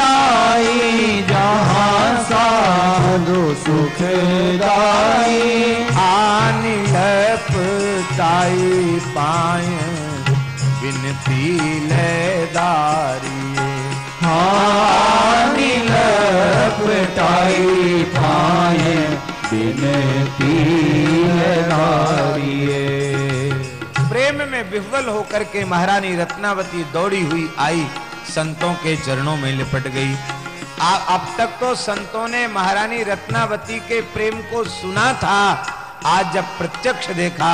आई, जहाँ साधु सुखदाई आनी लपटाई पाए बिनती लेदारी हानि लपटाई पाए बिनती में विह्वल होकर के महारानी रत्नावती दौड़ी हुई आई। संतों के चरणों में लिपट गई। आ, अब तक तो संतों ने महारानी रत्नावती के प्रेम को सुना था। आज जब प्रत्यक्ष देखा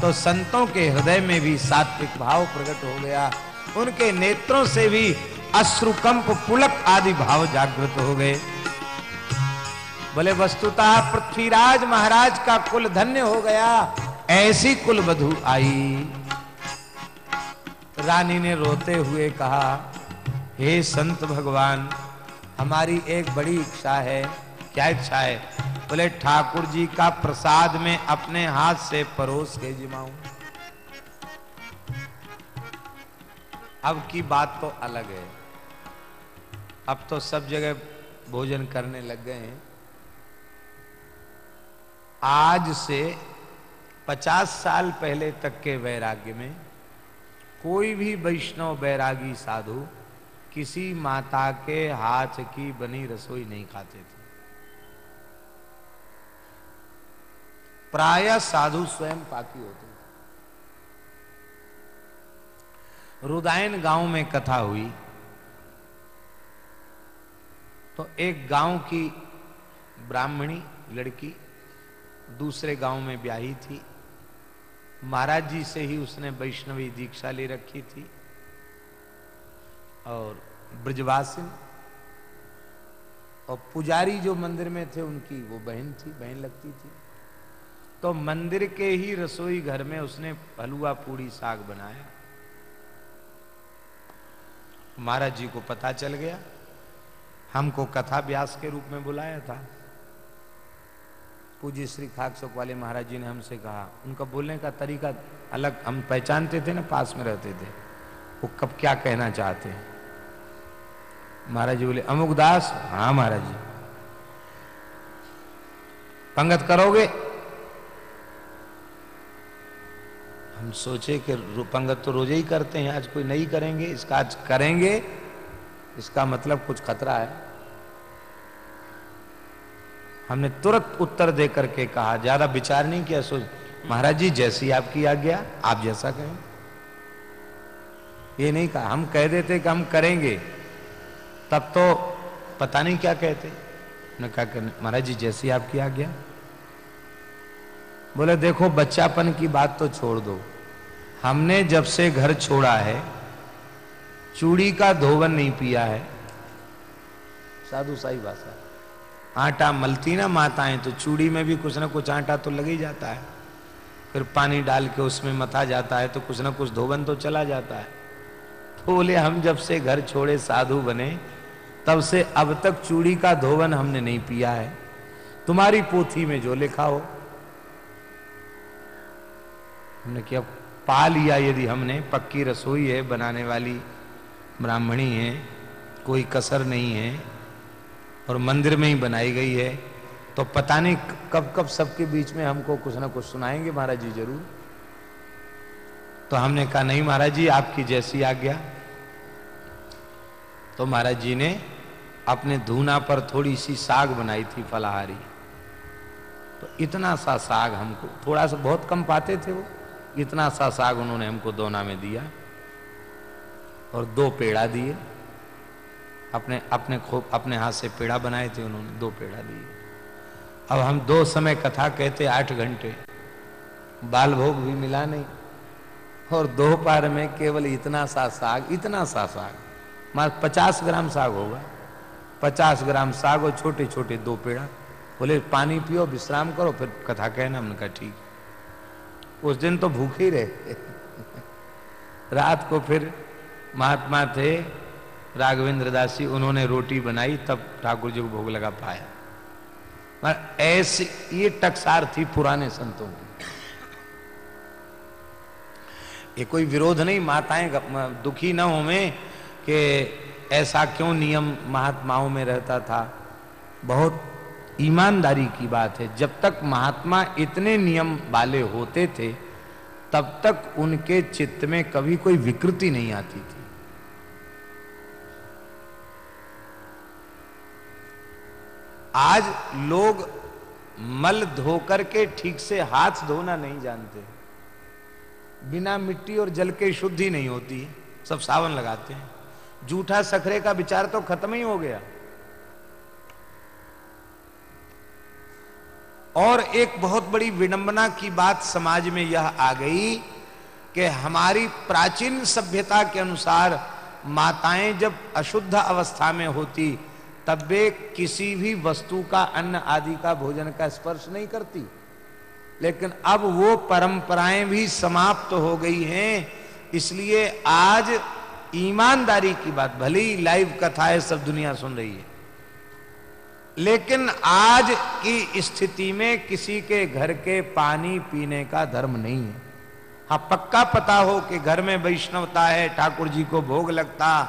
तो संतों के हृदय में भी सात्विक भाव प्रकट हो गया। उनके नेत्रों से भी अश्रुकंप पुलक आदि भाव जागृत हो गए। बोले वस्तुतः पृथ्वीराज महाराज का कुल धन्य हो गया। ऐसी कुल वधु आई। रानी ने रोते हुए कहा, हे संत भगवान, हमारी एक बड़ी इच्छा है। क्या इच्छा है? बोले, ठाकुर जी का प्रसाद में अपने हाथ से परोस के जिमाऊं। अब की बात तो अलग है। अब तो सब जगह भोजन करने लग गए हैं। आज से पचास साल पहले तक के वैराग्य में कोई भी वैष्णव बैरागी साधु किसी माता के हाथ की बनी रसोई नहीं खाते थे। प्राय साधु स्वयं पाकी होते थे। रुदायन गाँव में कथा हुई तो एक गाँव की ब्राह्मणी लड़की दूसरे गाँव में ब्याही थी। महाराज जी से ही उसने वैष्णवी दीक्षा ले रखी थी। और ब्रजवासिन और पुजारी जो मंदिर में थे, उनकी वो बहन थी, बहन लगती थी। तो मंदिर के ही रसोई घर में उसने हलुआ पूड़ी, साग बनाया। महाराज जी को पता चल गया। हमको कथा व्यास के रूप में बुलाया था। पूज्य श्री खाक वाले महाराज जी ने हमसे कहा, उनका बोलने का तरीका अलग, हम पहचानते थे ना, पास में रहते थे। वो कब क्या कहना चाहते हैं? महाराज जी बोले, अमुक दास? हाँ महाराज जी। पंगत करोगे? हम सोचे कि पंगत तो रोज़े ही करते हैं, आज कोई नहीं करेंगे, इसका आज करेंगे, इसका मतलब कुछ खतरा है। हमने तुरंत उत्तर दे करके कहा, ज़्यादा विचार नहीं किया, सोच, महाराज जी, जैसी आपकी आज्ञा, आप जैसा कहें। ये नहीं कहा, हम कह देते कि हम करेंगे। तब तो पता नहीं क्या कहते। ने कहा कि, महाराज जी, जैसी आपकी आज्ञा। बोले, देखो, बच्चापन की बात तो छोड़ दो। हमने जब से घर छोड़ा है, चूड़ी का धोवन नहीं पिया है। साधु साई भाषा आटा मलती ना माताएँ तो चूड़ी में भी कुछ ना कुछ आटा तो लग ही जाता है। फिर पानी डाल के उसमें मथा जाता है तो कुछ ना कुछ धोबन तो चला जाता है। तो बोले, हम जब से घर छोड़े साधु बने, तब से अब तक चूड़ी का धोवन हमने नहीं पिया है। तुम्हारी पोथी में जो लिखा हो। हमने किया, पा लिया यदि हमने, पक्की रसोई है, बनाने वाली ब्राह्मणी है, कोई कसर नहीं है और मंदिर में ही बनाई गई है। तो पता नहीं कब कब सबके बीच में हमको कुछ ना कुछ सुनाएँगे महाराज जी ज़रूर। तो हमने कहा, नहीं महाराज जी, आपकी जैसी आज्ञा। तो महाराज जी ने अपने धूना पर थोड़ी सी साग बनाई थी फलाहारी। तो इतना सा साग हमको, थोड़ा सा बहुत कम पाते थे वो, इतना सा साग उन्होंने हमको दोना में दिया और दो पेड़ा दिए। अपने अपने खूब, अपने हाथ से पेड़ा बनाए थे, उन्होंने दो पेड़ा दिए। अब हम दो समय कथा कहते आठ घंटे। बाल भोग भी मिला नहीं। और दोपहर में केवल इतना सा साग, इतना सा साग। मार पचास ग्राम साग होगा। पचास ग्राम साग और छोटे छोटे दो पेड़ा। बोले, पानी पियो, विश्राम करो, फिर कथा कहना। हमने कहा, ठीक। उस दिन तो भूखे ही रहे। रात को फिर महात्मा थे राघवेंद्र दास जी उन्होंने रोटी बनाई, तब ठाकुर जी को भोग लगा पाया। ऐसी, ये टकसार थी पुराने संतों की। ये कोई विरोध नहीं, माताएँ दुखी न हो में कि ऐसा क्यों नियम महात्माओं में रहता था। बहुत ईमानदारी की बात है। जब तक महात्मा इतने नियम वाले होते थे, तब तक उनके चित्त में कभी कोई विकृति नहीं आती थी। आज लोग मल धोकर के ठीक से हाथ धोना नहीं जानते। बिना मिट्टी और जल के शुद्धि नहीं होती, सब सावन लगाते हैं। जूठा सखरे का विचार तो खत्म ही हो गया। और एक बहुत बड़ी विडंबना की बात समाज में यह आ गई कि हमारी प्राचीन सभ्यता के अनुसार माताएँ जब अशुद्ध अवस्था में होती तब वे किसी भी वस्तु का, अन्न आदि का भोजन का स्पर्श नहीं करती। लेकिन अब वो परंपराएँ भी समाप्त तो हो गई हैं, इसलिए आज ईमानदारी की बात, भली लाइव कथा है, सब दुनिया सुन रही है। लेकिन आज की स्थिति में किसी के घर के पानी पीने का धर्म नहीं है। हाँ पक्का पता हो कि घर में वैष्णवता है, ठाकुर जी को भोग लगता,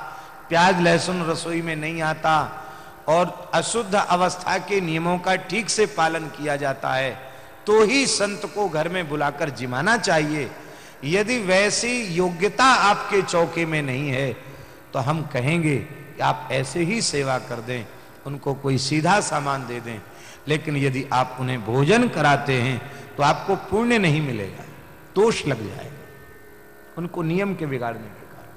प्याज लहसुन रसोई में नहीं आता और अशुद्ध अवस्था के नियमों का ठीक से पालन किया जाता है तो ही संत को घर में बुलाकर जिमाना चाहिए। यदि वैसी योग्यता आपके चौके में नहीं है तो हम कहेंगे कि आप ऐसे ही सेवा कर दें, उनको कोई सीधा सामान दे दें। लेकिन यदि आप उन्हें भोजन कराते हैं तो आपको पुण्य नहीं मिलेगा, दोष लग जाएगा। उनको नियम के बिगाड़ने के कारण।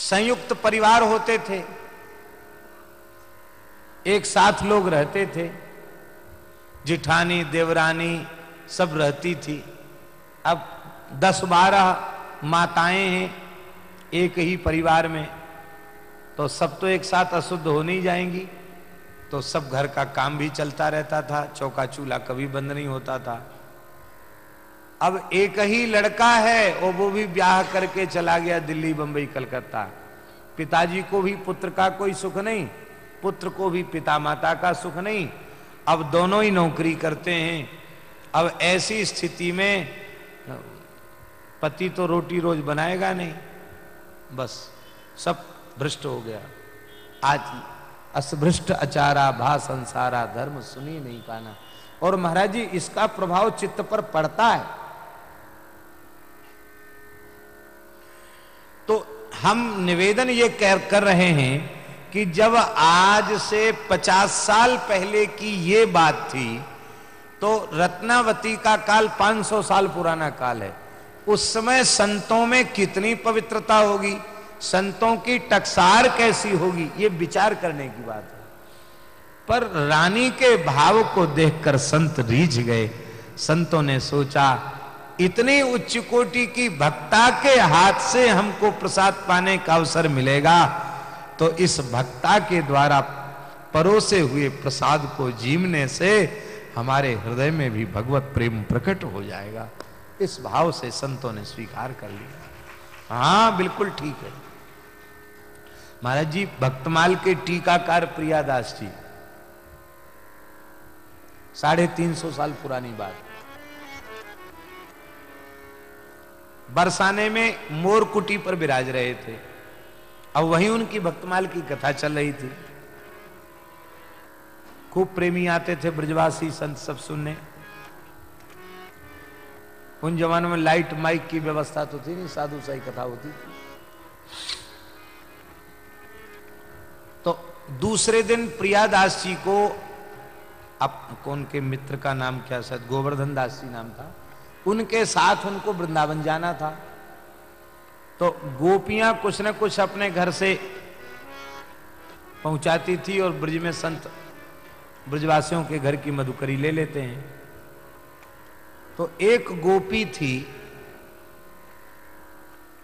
संयुक्त परिवार होते थे एक साथ लोग रहते थे। जिठानी, देवरानी सब रहती थी। अब दस बारह माताएँ हैं एक ही परिवार में। तो सब तो एक साथ अशुद्ध हो नहीं जाएँगी। तो सब घर का काम भी चलता रहता था, चौका चूल्हा कभी बंद नहीं होता था। अब एक ही लड़का है, और वो भी ब्याह करके चला गया दिल्ली, बंबई, कलकत्ता। पिताजी को भी पुत्र का कोई सुख नहीं। पुत्र को भी पिता माता का सुख नहीं। अब दोनों ही नौकरी करते हैं। अब ऐसी स्थिति में पति तो रोटी रोज बनाएगा नहीं। बस, सब भ्रष्ट हो गया। आज असभ्रष्ट अचारा भा संसारा धर्म सुनी नहीं पाना। और महाराज जी, इसका प्रभाव चित्त पर पड़ता है। तो हम निवेदन ये कर रहे हैं कि जब आज से पचास साल पहले की ये बात थी तो रत्नावती का काल 500 साल पुराना काल है। उस समय संतों में कितनी पवित्रता होगी? संतों की टकसार कैसी होगी? ये विचार करने की बात है। पर रानी के भाव को देखकर संत रीझ गए। संतों ने सोचा, इतनी उच्च कोटि की भक्ता के हाथ से हमको प्रसाद पाने का अवसर मिलेगा। तो इस भक्ता के द्वारा परोसे हुए प्रसाद को जीवने से हमारे हृदय में भी भगवत प्रेम प्रकट हो जाएगा। इस भाव से संतों ने स्वीकार कर लिया। हाँ बिल्कुल ठीक है। महाराज जी, भक्तमाल के टीकाकार प्रियादास जी, साढ़े तीन सौ साल पुरानी बात। बरसाने में मोर कुटी पर विराज रहे थे। अब वहीं उनकी भक्तमाल की कथा चल रही थी। खूब प्रेमी आते थे ब्रजवासी संत सब सुनने। उन जमानों में लाइट माइक की व्यवस्था तो थी नहीं, साधु सही कथा होती थी। तो दूसरे दिन प्रियादास जी को अब कौन के मित्र का नाम क्या, शायद गोवर्धन दास जी नाम था, उनके साथ उनको वृंदावन जाना था। तो गोपियाँ कुछ न कुछ अपने घर से पहुंचाती थी और ब्रज में संत ब्रजवासियों के घर की मधुकरी ले लेते हैं। तो एक गोपी थी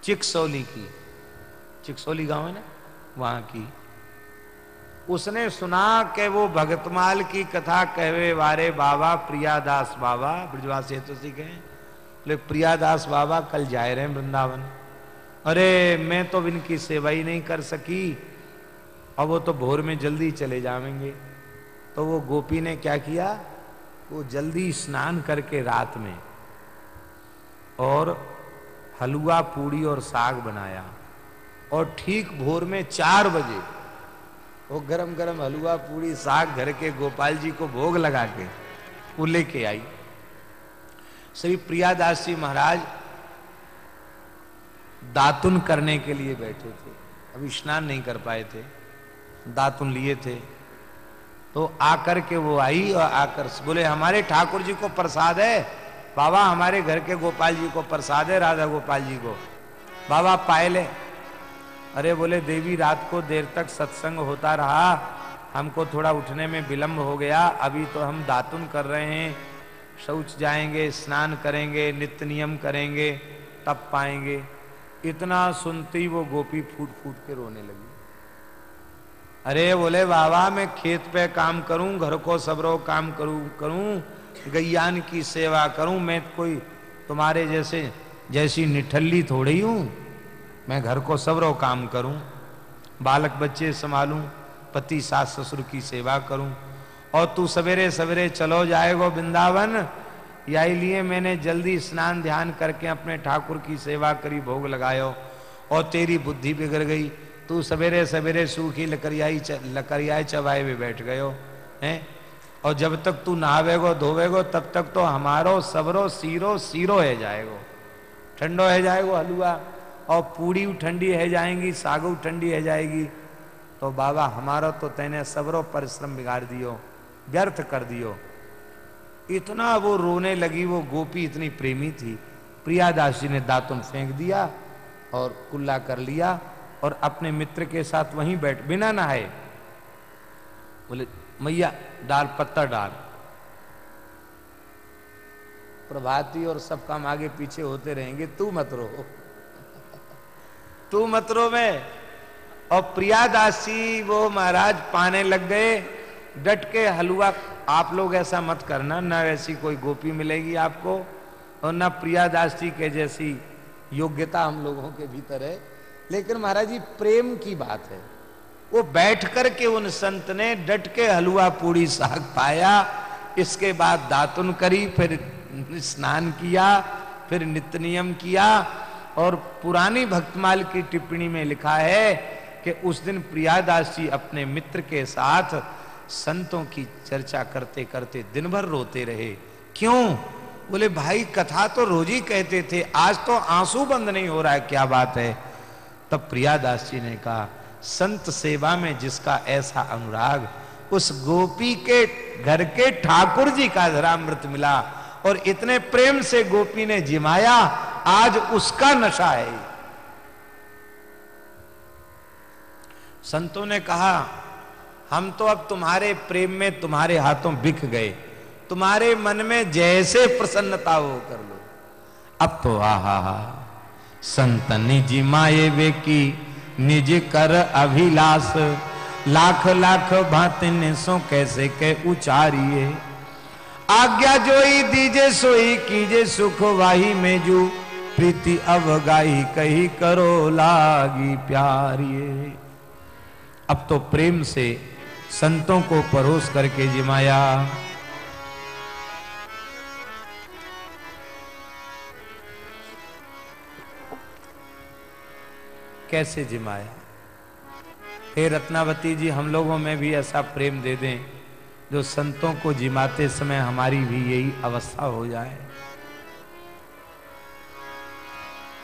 चिकसौली की। चिकसौली गाँव है ना? वहाँ की। उसने सुना कि वो भगतमाल की कथा कहवे वारे बाबा, प्रियादास बाबा। ब्रजवासी तो सीखे प्रियादास बाबा, कल जाए रहे वृंदावन। अरे, मैं तो इनकी सेवा ही नहीं कर सकी। और वो तो भोर में जल्दी चले जाएँगे तो वो गोपी ने क्या किया? वो जल्दी स्नान करके रात में और हलवा, पूड़ी और साग बनाया और ठीक भोर में चार बजे वो गरम गरम हलवा, पूड़ी, साग घर के गोपाल जी को भोग लगा के वो लेके आई। श्री प्रियादास जी महाराज दातुन करने के लिए बैठे थे। अभी स्नान नहीं कर पाए थे। दातुन लिए थे। तो आकर के वो आई और आकर बोले, हमारे ठाकुर जी को प्रसाद है। बाबा, हमारे घर के गोपाल जी को प्रसाद है, राधा गोपाल जी को। बाबा पायले अरे बोले, देवी, रात को देर तक सत्संग होता रहा। हमको थोड़ा उठने में विलंब हो गया। अभी तो हम दातुन कर रहे हैं। शौच जाएँगे, स्नान करेंगे, नित्य नियम करेंगे तब पाएँगे। इतना सुनती वो गोपी फूट फूट के रोने लगी। अरे, बोले, बाबा, मैं खेत पे काम करूँ, घर को सबरो काम करूँ करूँ, गैयान की सेवा करूँ, मैं कोई तुम्हारे जैसे, जैसी निठल्ली थोड़ी हूँ मैं घर को सबरो काम करूँ, बालक बच्चे संभालूं, पति, सास, ससुर की सेवा करूँ, और तू सवेरे सवेरे चलो जाएगो वृंदावन यही लिए मैंने जल्दी स्नान ध्यान करके अपने ठाकुर की सेवा करी, भोग लगायो और तेरी बुद्धि बिगड़ गई। तू सवेरे सवेरे सूखी लकड़ियाई लकड़ियाई चबाए में बैठ गयो, हैं? और जब तक तू नहावेगो, धोवेगो, तब तक तो हमारो, सबरो, सीरो सीरो है जाएगो। ठंडो है जाएगो हलवा और पूड़ी ठंडी है जाएँगी, सागू ठंडी है जाएगी। तो बाबा, हमारा तो तेने सबरो परिश्रम बिगाड़ दियो, व्यर्थ कर दियो। इतना वो रोने लगी, वो गोपी इतनी प्रेमी थी। प्रियादास जी ने दातुन फेंक दिया और कुल्ला कर लिया और अपने मित्र के साथ वहीं बैठ, बिना नहाए बोले, मैया डाल पत्ता डाल। प्रभाती और सब काम आगे पीछे होते रहेंगे, तू मत रो। तू मत रो में। और प्रियादासी वो महाराज पाने लग गए। डट के हलवा, आप लोग ऐसा मत करना, ना ऐसी कोई गोपी मिलेगी आपको, और ना प्रियादासी के जैसी योग्यता हम लोगों के भीतर है। लेकिन महाराज जी, प्रेम की बात है। वो बैठ कर के उन संत ने डट के हलवा पूड़ी साग पाया, इसके बाद दातुन करी, फिर स्नान किया, फिर नित्य नियम किया, और पुरानी भक्तमाल की टिप्पणी में लिखा है कि उस दिन प्रियादास जी अपने मित्र के साथ संतों की चर्चा करते करते दिन भर रोते रहे। क्यों? बोले, भाई, कथा तो रोज ही कहते थे, आज तो आँसू बंद नहीं हो रहा है, क्या बात है? तब प्रियादास जी ने कहा, संत सेवा में जिसका ऐसा अनुराग, उस गोपी के घर के ठाकुर जी का धरामृत मिला, और इतने प्रेम से गोपी ने जिमाया, आज उसका नशा है। संतों ने कहा हम तो अब तुम्हारे प्रेम में तुम्हारे हाथों बिक गए। तुम्हारे मन में जैसे प्रसन्नता हो कर लो। अब तो आहा संत निज माये वे की निज कर अभिलाष। लाख लाख भांति ने सो कैसे के उचारिए। आज्ञा जोई दीजे सोई, कीजे सुख वाही में जू। प्रीति अवगाई कही करो लागी प्यारिये अब तो प्रेम से संतों को परोस करके जिमाया। कैसे जिमाया? हे रत्नावती जी, हम लोगों में भी ऐसा प्रेम दे दें, जो संतों को जिमाते समय हमारी भी यही अवस्था हो जाए।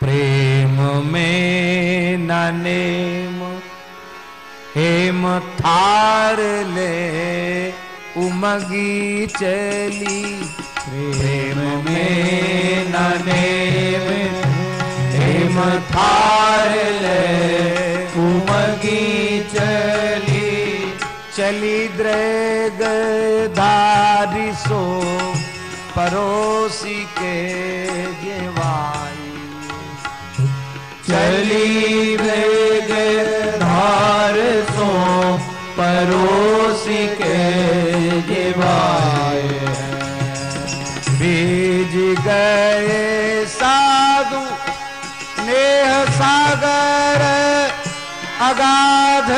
प्रेम में नेम हेम थार ले उमगी चली। प्रेम में नेम हेम थार ले उमगी चली। चली द्रेग धारी सो परोसी के जेवाई चली वेग परोसी के जिवाए बीज गए साधु नेह सागर अगाध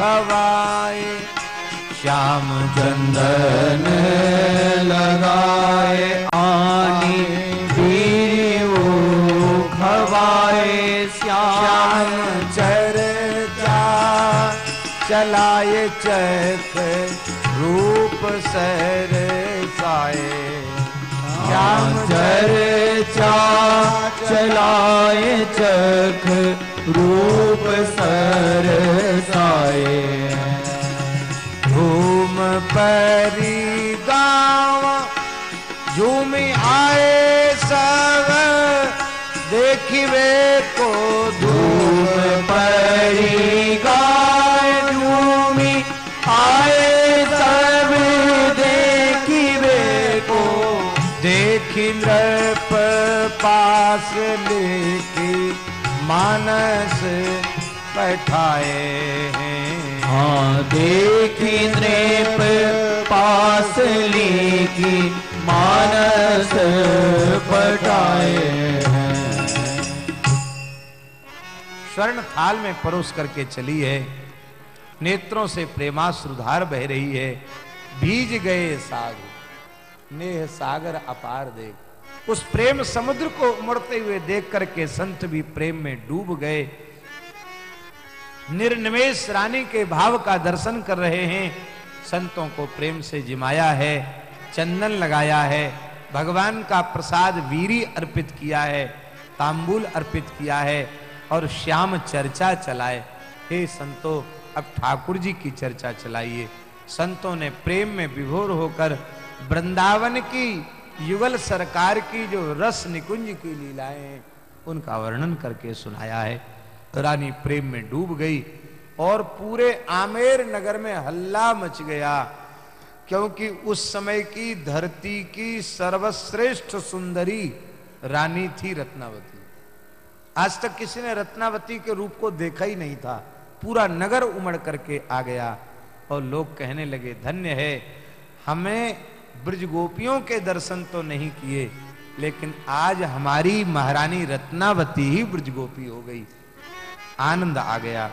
खवाए श्याम चंदन लगाए, आनी बीऊ खवाए श्याम चर्चा चलाए चख रूप सर साए। श्याम चर्चा चलाए चख रूप सर साए। घूम परी गाँव, झूम आए सब, देखिवे को धूम परी गाय, झूमी आए सबको। देखी नृप पास लेके मानस बैठाए हैं। हाँ देखी नृप पास लेकी मानस बैठाए हैं। स्वर्ण थाल में परोस करके चली है। नेत्रों से प्रेमाश्रुधार बह रही है। भीज गए साधु नेह सागर अपार देख उस प्रेम समुद्र को उमड़ते हुए देख करके संत भी प्रेम में डूब गए। निर्निमेश रानी के भाव का दर्शन कर रहे हैं। संतों को प्रेम से जिमाया है, चंदन लगाया है, भगवान का प्रसाद वीरी अर्पित किया है, तांबूल अर्पित किया है और श्याम चर्चा चलाए। हे संतो, अब ठाकुर जी की चर्चा चलाइए। संतों ने प्रेम में विभोर होकर वृंदावन की युगल सरकार की जो रस निकुंज की लीलाएँ, उनका वर्णन करके सुनाया है। रानी प्रेम में डूब गई और पूरे आमेर नगर में हल्ला मच गया, क्योंकि उस समय की धरती की सर्वश्रेष्ठ सुंदरी रानी थी रत्नावती। आज तक किसी ने रत्नावती के रूप को देखा ही नहीं था। पूरा नगर उमड़ करके आ गया और लोग कहने लगे, धन्य है, हमें ब्रज गोपियों के दर्शन तो नहीं किए, लेकिन आज हमारी महारानी रत्नावती ही ब्रज गोपी हो गई। आनंद आ गया।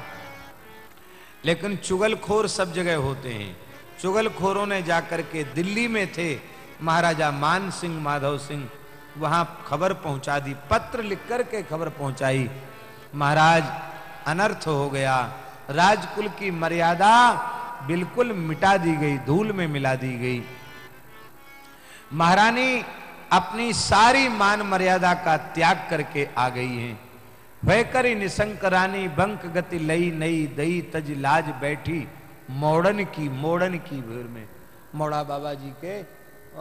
लेकिन चुगलखोर सब जगह होते हैं। चुगलखोरों ने जाकर के दिल्ली में थे। महाराजा मान सिंह, माधव सिंह, वहाँ खबर पहुँचा दी, पत्र लिख कर के खबर पहुंचाई। महाराज, अनर्थ हो गया। राजकुल की मर्यादा बिल्कुल मिटा दी गई, धूल में मिला दी गई। महारानी अपनी सारी मान मर्यादा का त्याग करके आ गई हैं। वैकरी निशंक रानी बंक गति लई नई दई तज लाज बैठी मोड़न की मोड़न की भीड़ में। मोड़ा बाबा जी के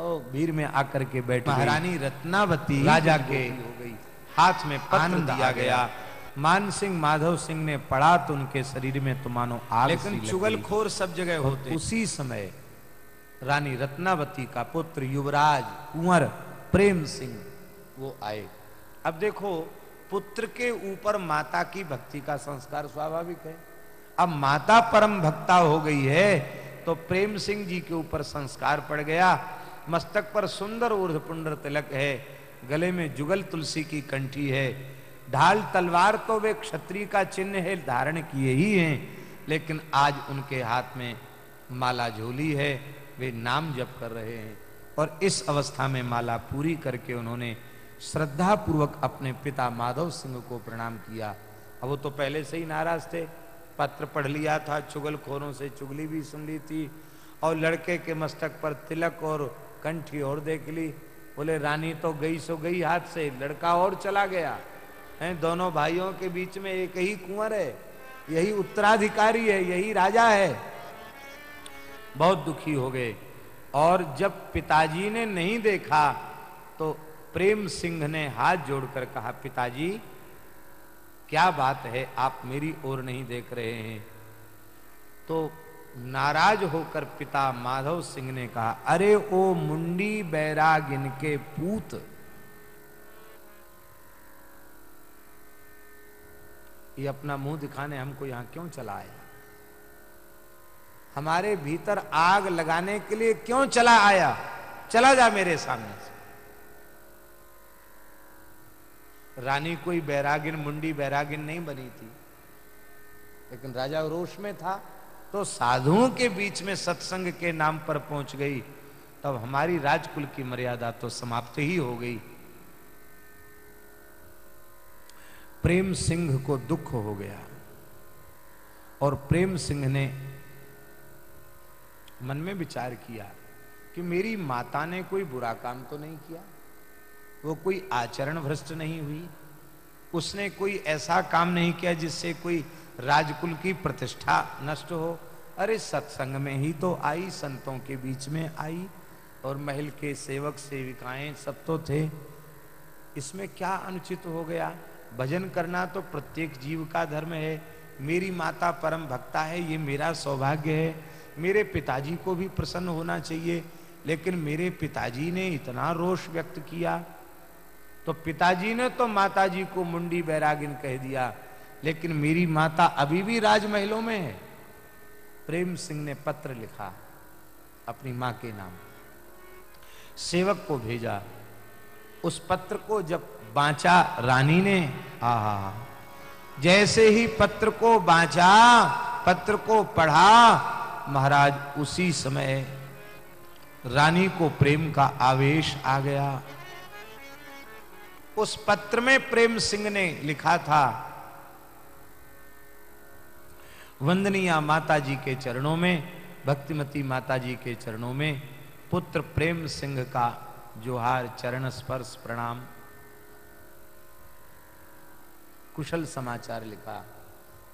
ओ भीड़ में आकर के बैठी महारानी रत्नावती राजा के हो गई। हाथ में पान दिया गया। मान सिंह माधव सिंह ने पढ़ा तो उनके शरीर में तो मानो आग लेकिन चुगलखोर सब जगह होते। उसी समय रानी रत्नावती का पुत्र युवराज कुंवर प्रेम सिंह, वो आए। अब देखो, पुत्र के ऊपर माता की भक्ति का संस्कार स्वाभाविक है। अब माता परम भक्ता हो गई है तो प्रेम सिंह जी के ऊपर संस्कार पड़ गया। मस्तक पर सुंदर ऊर्ध पुंडर तिलक है, गले में जुगल तुलसी की कंठी है। ढाल तलवार तो वे क्षत्रिय का चिन्ह है, धारण किए ही हैं, लेकिन आज उनके हाथ में माला झोली है। वे नाम जप कर रहे हैं और इस अवस्था में माला पूरी करके उन्होंने श्रद्धा पूर्वक अपने पिता माधव सिंह को प्रणाम किया। अब वो तो पहले से ही नाराज़ थे। पत्र पढ़ लिया था चुगल खोरों से चुगली भी सुन ली थी और लड़के के मस्तक पर तिलक और कंठी और देख ली। बोले, रानी तो गई सो गई हाथ से, लड़का और चला गया। हैं, दोनों भाइयों के बीच में एक ही कुंवर है। यही उत्तराधिकारी है, यही राजा है। बहुत दुखी हो गए। और जब पिताजी ने नहीं देखा तो प्रेम सिंह ने हाथ जोड़कर कहा, पिताजी, क्या बात है? आप मेरी ओर नहीं देख रहे हैं। तो नाराज़ होकर पिता माधव सिंह ने कहा, अरे ओ मुंडी बैराग इनके पूत। ये अपना मुँह दिखाने हमको यहाँ क्यों चला आया हमारे भीतर आग लगाने के लिए क्यों चला आया? चला जा मेरे सामने से। रानी कोई बैरागिन, मुंडी बैरागिन नहीं बनी थी। लेकिन राजा रोष में था तो साधुओं के बीच में सत्संग के नाम पर पहुँच गई। तब हमारी राजकुल की मर्यादा तो समाप्त ही हो गई। प्रेम सिंह को दुख हो गया। और प्रेम सिंह ने मन में विचार किया कि मेरी माता ने कोई बुरा काम तो नहीं किया? वो कोई आचरण भ्रष्ट नहीं हुई? उसने कोई ऐसा काम नहीं किया जिससे कोई राजकुल की प्रतिष्ठा नष्ट हो? अरे, सत्संग में ही तो आई, संतों के बीच में आई और महल के सेवक, सेविकाएँ सब तो थे। इसमें क्या अनुचित हो गया? भजन करना तो प्रत्येक जीव का धर्म है। मेरी माता परम भक्ता है, ये मेरा सौभाग्य है। मेरे पिताजी को भी प्रसन्न होना चाहिए, लेकिन मेरे पिताजी ने इतना रोष व्यक्त किया। तो पिताजी ने तो माताजी को मुंडी बैरागिन कह दिया, लेकिन मेरी माता अभी भी राजमहलों में है। प्रेम सिंह ने पत्र लिखा, अपनी माँ के नाम। सेवक को भेजा, उस पत्र को जब बांचा रानी ने, आहा, जैसे ही पत्र को बांचा, पत्र को पढ़ा महाराज, उसी समय रानी को प्रेम का आवेश आ गया। उस पत्र में प्रेम सिंह ने लिखा था, वंदनीय माता जी के चरणों में, भक्तिमती माता जी के चरणों में, पुत्र प्रेम सिंह का जोहार चरण स्पर्श प्रणाम। कुशल समाचार लिखा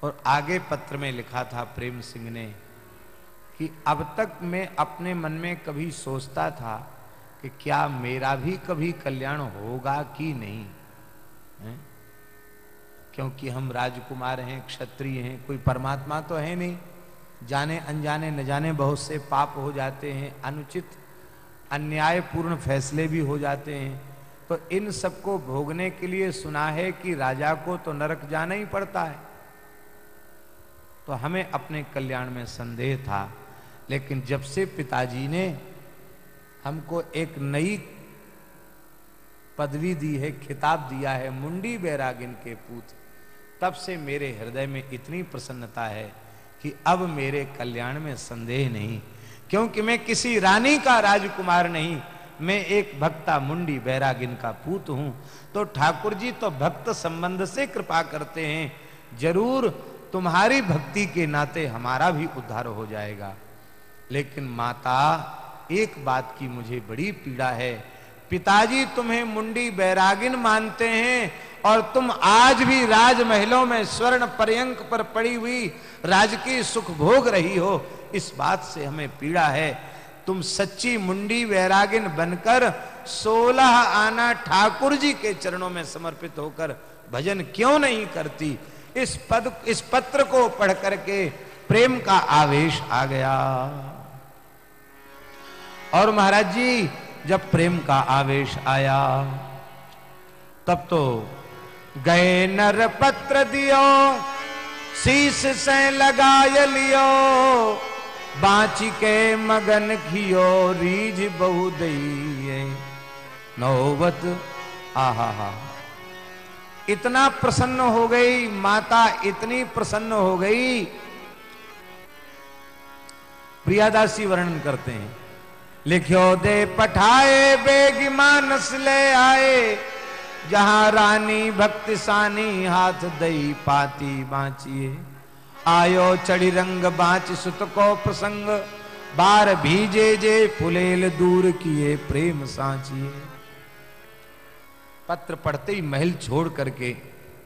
और आगे पत्र में लिखा था प्रेम सिंह ने कि अब तक मैं अपने मन में कभी सोचता था कि क्या मेरा भी कभी कल्याण होगा कि नहीं? है? क्योंकि हम राजकुमार हैं, क्षत्रिय हैं, कोई परमात्मा तो है नहीं। जाने अनजाने, न जाने बहुत से पाप हो जाते हैं, अनुचित, अन्यायपूर्ण फैसले भी हो जाते हैं। तो इन सबको भोगने के लिए सुना है कि राजा को तो नरक जाना ही पड़ता है। तो हमें अपने कल्याण में संदेह था। लेकिन जब से पिताजी ने हमको एक नई पदवी दी है, खिताब दिया है, मुंडी बैरागिन के पूत, तब से मेरे हृदय में इतनी प्रसन्नता है कि अब मेरे कल्याण में संदेह नहीं। क्योंकि मैं किसी रानी का राजकुमार नहीं, मैं एक भक्ता मुंडी बैरागिन का पूत हूँ। तो ठाकुर जी तो भक्त संबंध से कृपा करते हैं, ज़रूर तुम्हारी भक्ति के नाते हमारा भी उद्धार हो जाएगा। लेकिन माता, एक बात की मुझे बड़ी पीड़ा है। पिताजी तुम्हें मुंडी बैरागिन मानते हैं और तुम आज भी राजमहलों में स्वर्ण पर्यंक पर पड़ी हुई राजकीय सुख भोग रही हो। इस बात से हमें पीड़ा है। तुम सच्ची मुंडी वैरागिन बनकर सोलह आना ठाकुर जी के चरणों में समर्पित होकर भजन क्यों नहीं करती? इस पद, इस पत्र को पढ़ करके प्रेम का आवेश आ गया। और महाराज जी, जब प्रेम का आवेश आया, तब तो गए नर पत्र दियो, शीश से लगाय लियो, बाची के मगन खियो रीझ बहु दई नौबत, आहा हा। इतना प्रसन्न हो गई, माता इतनी प्रसन्न हो गई। प्रियादासी वर्णन करते हैं। लिखो दे पठाए, बेग मानस ले आए। जहाँ रानी भक्त सानी हाथ दई पाती बांचिए। आयो चढ़ी रंग बांच सुत को प्रसंग। बार भीजे जे फुलेल दूर किए प्रेम सांचिए। पत्र पढ़ते ही महल छोड़ करके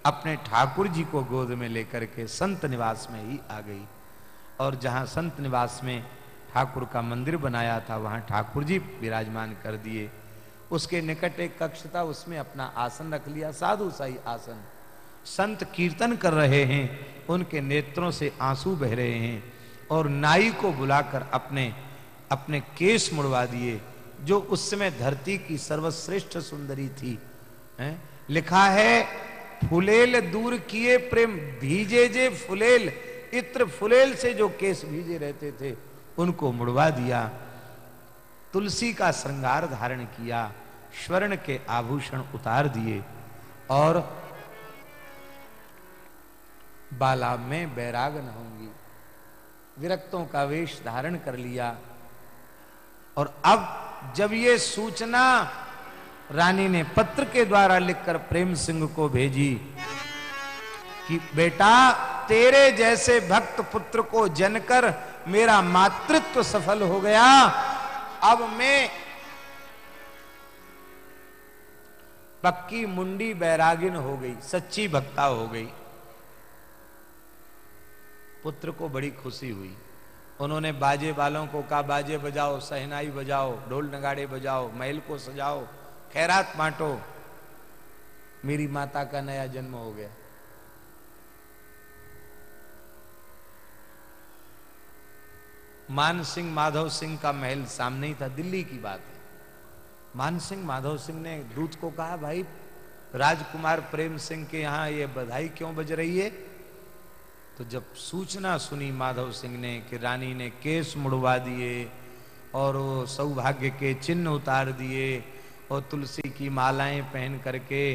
अपने ठाकुर जी को गोद में लेकर के संत निवास में ही आ गई। और जहाँ संत निवास में ठाकुर का मंदिर बनाया था, वहाँ ठाकुर जी विराजमान कर दिए। उसके निकट एक कक्ष था, उसमें अपना आसन रख लिया, साधु साई आसन। संत कीर्तन कर रहे हैं, उनके नेत्रों से आँसू बह रहे हैं और नाई को बुलाकर अपने अपने केस मुड़वा दिए, जो उस समय धरती की सर्वश्रेष्ठ सुंदरी थी। है? लिखा है, फुलेल दूर किए प्रेम, भीजे जे फुलेल। इत्र फुलेल से जो केस भीजे रहते थे उनको मुड़वा दिया, तुलसी का श्रृंगार धारण किया, स्वर्ण के आभूषण उतार दिए और बाला में बैरागन होंगी। विरक्तों का वेश धारण कर लिया और अब जब ये सूचना रानी ने पत्र के द्वारा लिखकर प्रेम सिंह को भेजी कि बेटा, तेरे जैसे भक्त पुत्र को जनकर मेरा मातृत्व सफल हो गया। अब मैं पक्की मुंडी बैरागिन हो गई, सच्ची भक्ता हो गई। पुत्र को बड़ी खुशी हुई। उन्होंने बाजे वालों को कहा, बाजे बजाओ, सहनाई बजाओ, ढोल नगाड़े बजाओ, महल को सजाओ, खैरात बांटो। मेरी माता का नया जन्म हो गया। मान सिंह माधव सिंह का महल सामने ही था, दिल्ली की बात है। मान सिंह माधव सिंह ने दूत को कहा, भाई, राजकुमार प्रेम सिंह के यहाँ ये बधाई क्यों बज रही है? तो जब सूचना सुनी माधव सिंह ने कि रानी ने केस मुड़वा दिए और वो सौभाग्य के चिन्ह उतार दिए और तुलसी की मालाएँ पहन करके,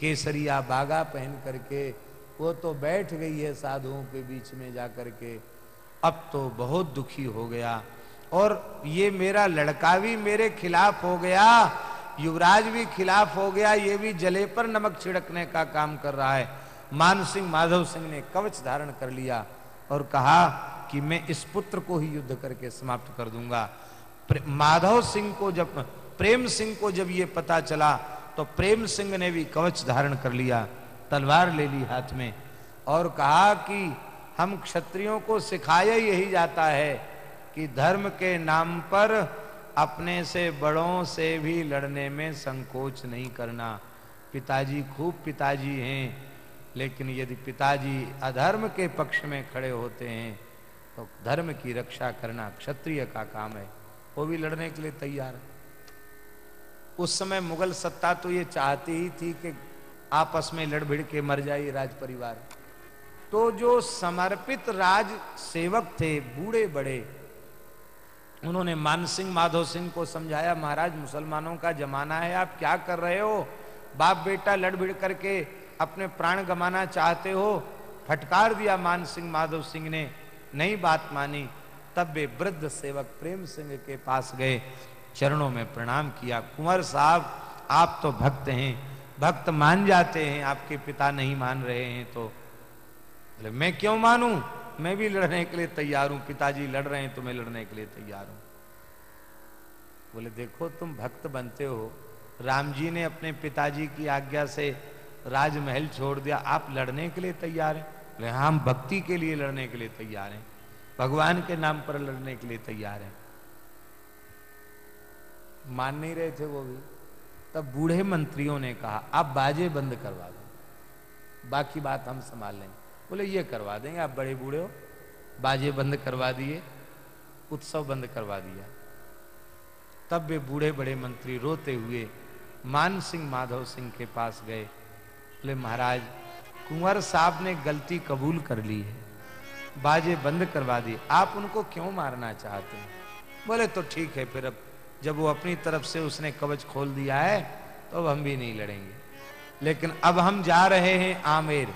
केसरिया बागा पहन करके, वो तो बैठ गई है साधुओं के बीच में जा करके अब तो बहुत दुखी हो गया। और ये मेरा लड़का भी मेरे खिलाफ हो गया, युवराज भी खिलाफ हो गया, ये भी जले पर नमक छिड़कने का काम कर रहा है। मान सिंह, माधव सिंह ने कवच धारण कर लिया और कहा कि मैं इस पुत्र को ही युद्ध करके समाप्त कर दूँगा। माधव सिंह को जब, प्रेम सिंह को जब ये पता चला तो प्रेम सिंह ने भी कवच धारण कर लिया, तलवार ले ली हाथ में और कहा कि हम क्षत्रियों को सिखाया यही जाता है कि धर्म के नाम पर अपने से बड़ों से भी लड़ने में संकोच नहीं करना। पिताजी खूब पिताजी हैं, लेकिन यदि पिताजी अधर्म के पक्ष में खड़े होते हैं तो धर्म की रक्षा करना क्षत्रिय का काम है। वो भी लड़ने के लिए तैयार है। उस समय मुगल सत्ता तो ये चाहती ही थी कि आपस में लड़ भिड़ के मर जाए राज परिवार तो जो समर्पित राज सेवक थे, बूढ़े बड़े, उन्होंने मान सिंह माधव सिंह को समझाया, महाराज, मुसलमानों का जमाना है, आप क्या कर रहे हो? बाप बेटा लड़ भिड़ करके अपने प्राण गमाना चाहते हो? फटकार दिया मान सिंह माधव सिंह ने नहीं बात मानी, तब वे वृद्ध सेवक प्रेम सिंह के पास गए, चरणों में प्रणाम किया, कुंवर साहब, आप तो भक्त हैं, भक्त मान जाते हैं, आपके पिता नहीं मान रहे हैं तो बोले मैं क्यों मानू? मैं भी लड़ने के लिए तैयार हूँ। पिताजी लड़ रहे हैं तो मैं लड़ने के लिए तैयार हूँ। बोले देखो तुम भक्त बनते हो। राम जी ने अपने पिताजी की आज्ञा से राजमहल छोड़ दिया। आप लड़ने के लिए तैयार हैं? बोले हाँ, हम भक्ति के लिए लड़ने के लिए तैयार हैं। भगवान के नाम पर लड़ने के लिए तैयार हैं। मान नहीं रहे थे वो भी। तब बूढ़े मंत्रियों ने कहा आप बाजे बंद करवा दो। बाकी बात हम संभाल लेंगे। बोले, ये करवा देंगे, आप बड़े बूढ़े हो। बाजे बंद करवा दिए, उत्सव बंद करवा दिया। तब वे बूढ़े बड़े मंत्री रोते हुए मान सिंह माधव सिंह के पास गए। बोले, महाराज, कुंवर साहब ने गलती कबूल कर ली है। बाजे बंद करवा दिए। आप उनको क्यों मारना चाहते हैं? बोले तो ठीक है, फिर अब जब वो अपनी तरफ़ से उसने कवच खोल दिया है तो अब हम भी नहीं लड़ेंगे। लेकिन अब हम जा रहे हैं आमेर।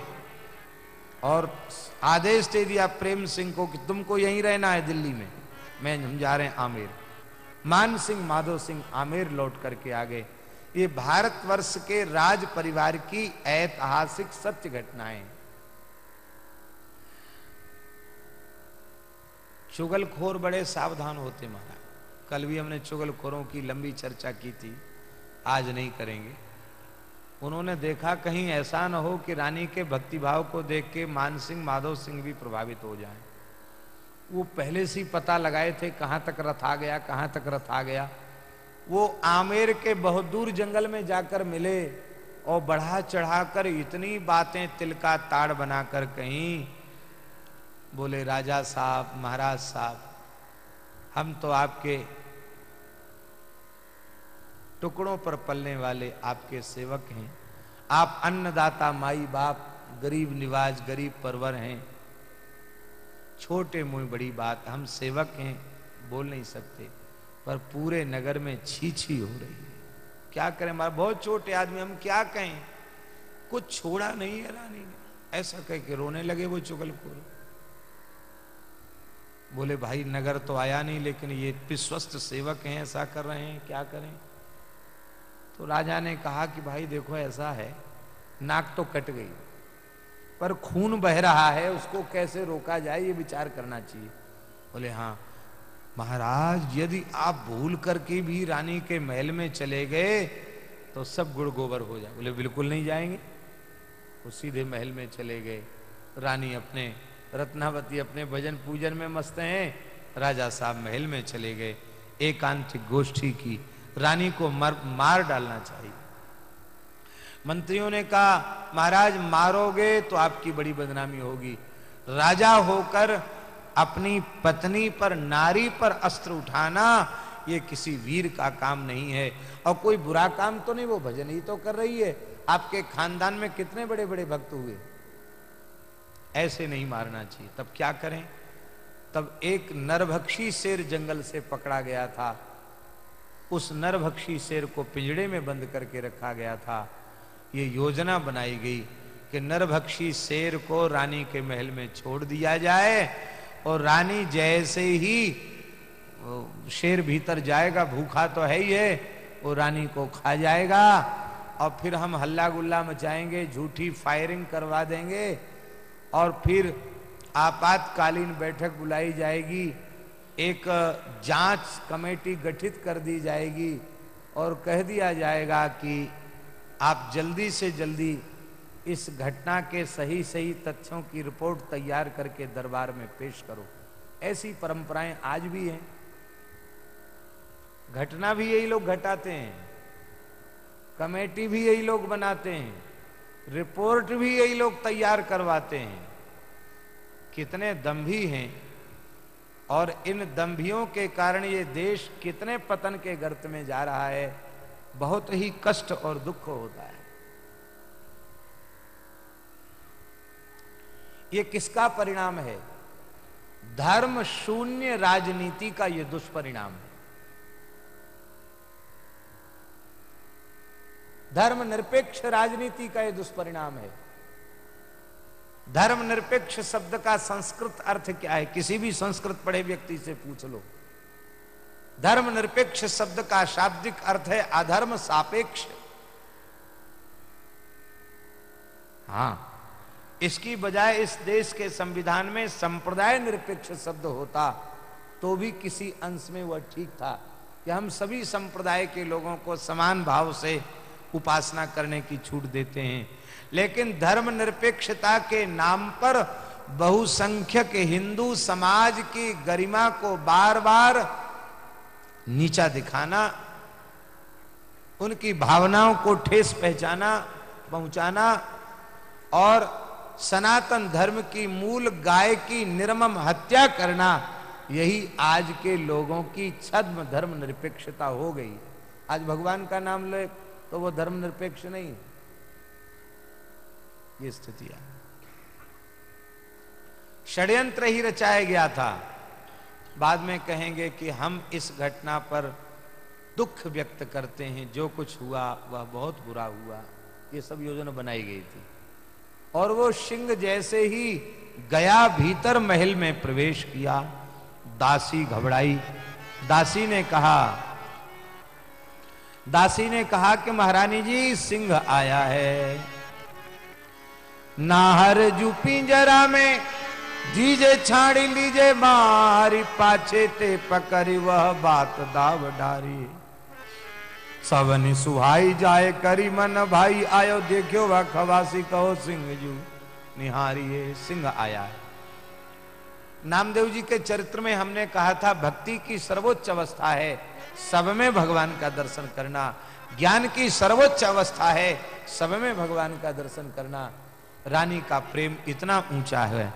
और आदेश दे दिया प्रेम सिंह को कि तुमको यहीं रहना है दिल्ली में। मैं हम जा रहे हैं आमेर। मान सिंह, माधव सिंह आमेर लौट करके आ गए। ये भारतवर्ष के राज परिवार की ऐतिहासिक सत्य घटनाएँ। चुगलखोर बड़े सावधान होते महाराज। कल भी हमने चुगलखोरों की लंबी चर्चा की थी। आज नहीं करेंगे। उन्होंने देखा कहीं ऐसा न हो कि रानी के भक्तिभाव को देख के मान सिंह, माधव सिंह भी प्रभावित हो जाएँ। वो पहले से पता लगाए थे कहाँ तक रथ आ गया, कहाँ तक रथ आ गया वो आमेर के बहुत दूर जंगल में जाकर मिले और बढ़ा चढ़ाकर इतनी बातें तिल का ताड़ बनाकर कहीं बोले, राजा साहब, महाराज साहब, हम तो आपके टुकड़ों पर पलने वाले आपके सेवक हैं। आप अन्नदाता, माई बाप, गरीब निवाज, गरीब परवर हैं। छोटे मुँह बड़ी बात, हम सेवक हैं, बोल नहीं सकते, पर पूरे नगर में छी छी हो रही है। क्या करें, हमारे बहुत छोटे आदमी, हम क्या कहें? कुछ छोड़ा नहीं है रानी ने। ऐसा कह के रोने लगे वो चुगलखोर बोले, भाई, नगर तो आया नहीं, लेकिन ये विश्वस्त सेवक हैं, ऐसा कर रहे हैं, क्या करें? तो राजा ने कहा कि भाई देखो ऐसा है, नाक तो कट गई, पर खून बह रहा है, उसको कैसे रोका जाए ये विचार करना चाहिए। बोले हाँ महाराज, यदि आप भूल करके भी रानी के महल में चले गए तो सब गुड़ गोबर हो जाए। बोले, बिल्कुल नहीं जाएँगे। वो सीधे महल में चले गए। रानी अपने, रत्नावती अपने भजन पूजन में मस्त हैं। राजा साहब महल में चले गए। एकांतिक गोष्ठी की। रानी को मर, मार डालना चाहिए। मंत्रियों ने कहा महाराज मारोगे तो आपकी बड़ी बदनामी होगी। राजा होकर अपनी पत्नी पर नारी पर अस्त्र उठाना ये किसी वीर का काम नहीं है। और कोई बुरा काम तो नहीं वो भजन ही तो कर रही है। आपके खानदान में कितने बड़े बड़े भक्त हुए? ऐसे नहीं मारना चाहिए। तब क्या करें? तब एक नरभक्षी शेर जंगल से पकड़ा गया था। उस नरभक्षी शेर को पिंजड़े में बंद करके रखा गया था। ये योजना बनाई गई कि नरभक्षी शेर को रानी के महल में छोड़ दिया जाए और रानी जैसे ही शेर भीतर जाएगा, भूखा तो है ही है, वो रानी को खा जाएगा और फिर हम हल्ला गुल्ला मचाएँगे, झूठी फायरिंग करवा देंगे और फिर आपातकालीन बैठक बुलाई जाएगी। एक जाँच कमेटी गठित कर दी जाएगी और कह दिया जाएगा कि आप जल्दी से जल्दी इस घटना के सही सही तथ्यों की रिपोर्ट तैयार करके दरबार में पेश करो। ऐसी परंपराएँ आज भी हैं। घटना भी यही लोग घटाते हैं। कमेटी भी यही लोग बनाते हैं। रिपोर्ट भी यही लोग तैयार करवाते हैं। कितने दम्भी हैं। और इन दंभियों के कारण ये देश कितने पतन के गर्त में जा रहा है, बहुत ही कष्ट और दुख होता है। ये किसका परिणाम है? धर्म शून्य राजनीति का ये दुष्परिणाम है। धर्म निरपेक्ष राजनीति का यह दुष्परिणाम है। धर्म निरपेक्ष शब्द का संस्कृत अर्थ क्या है? किसी भी संस्कृत पढ़े व्यक्ति से पूछ लो। धर्म निरपेक्ष शब्द का शाब्दिक अर्थ है अधर्म सापेक्ष। हाँ इसकी बजाय इस देश के संविधान में संप्रदाय निरपेक्ष शब्द होता तो भी किसी अंश में वह ठीक था कि हम सभी संप्रदाय के लोगों को समान भाव से उपासना करने की छूट देते हैं। लेकिन धर्म निरपेक्षता के नाम पर बहुसंख्यक हिंदू समाज की गरिमा को बार बार नीचा दिखाना, उनकी भावनाओं को ठेस पहचाना, पहुंचाना और सनातन धर्म की मूल गाय की निर्मम हत्या करना, यही आज के लोगों की छद्म धर्म निरपेक्षता हो गई। आज भगवान का नाम ले तो वो धर्म निरपेक्ष नहीं। ये स्थिति है षड्यंत्र ही रचाया गया था। बाद में कहेंगे कि हम इस घटना पर दुख व्यक्त करते हैं। जो कुछ हुआ, वह बहुत बुरा हुआ। ये सब योजना बनाई गई थी। और वो सिंह जैसे ही गया भीतर महल में प्रवेश किया, दासी घबराई। दासी ने कहा, दासी ने कहा कि महारानी जी, सिंह आया है। नाहर जू पिंजरा में, जीजे छाड़ी लीजे मारी, पाछे ते पकड़ी वह बात दाव डारी। सबनी सुहाई जाए करी मन भाई, आयो देखियो वह खवासी कहो सिंह जू। निहारिये सिंह आया है। नामदेव जी के चरित्र में हमने कहा था, भक्ति की सर्वोच्च अवस्था है। सब में भगवान का दर्शन करना। ज्ञान की सर्वोच्च अवस्था है। सब में भगवान का दर्शन करना। रानी का प्रेम इतना ऊँचा है।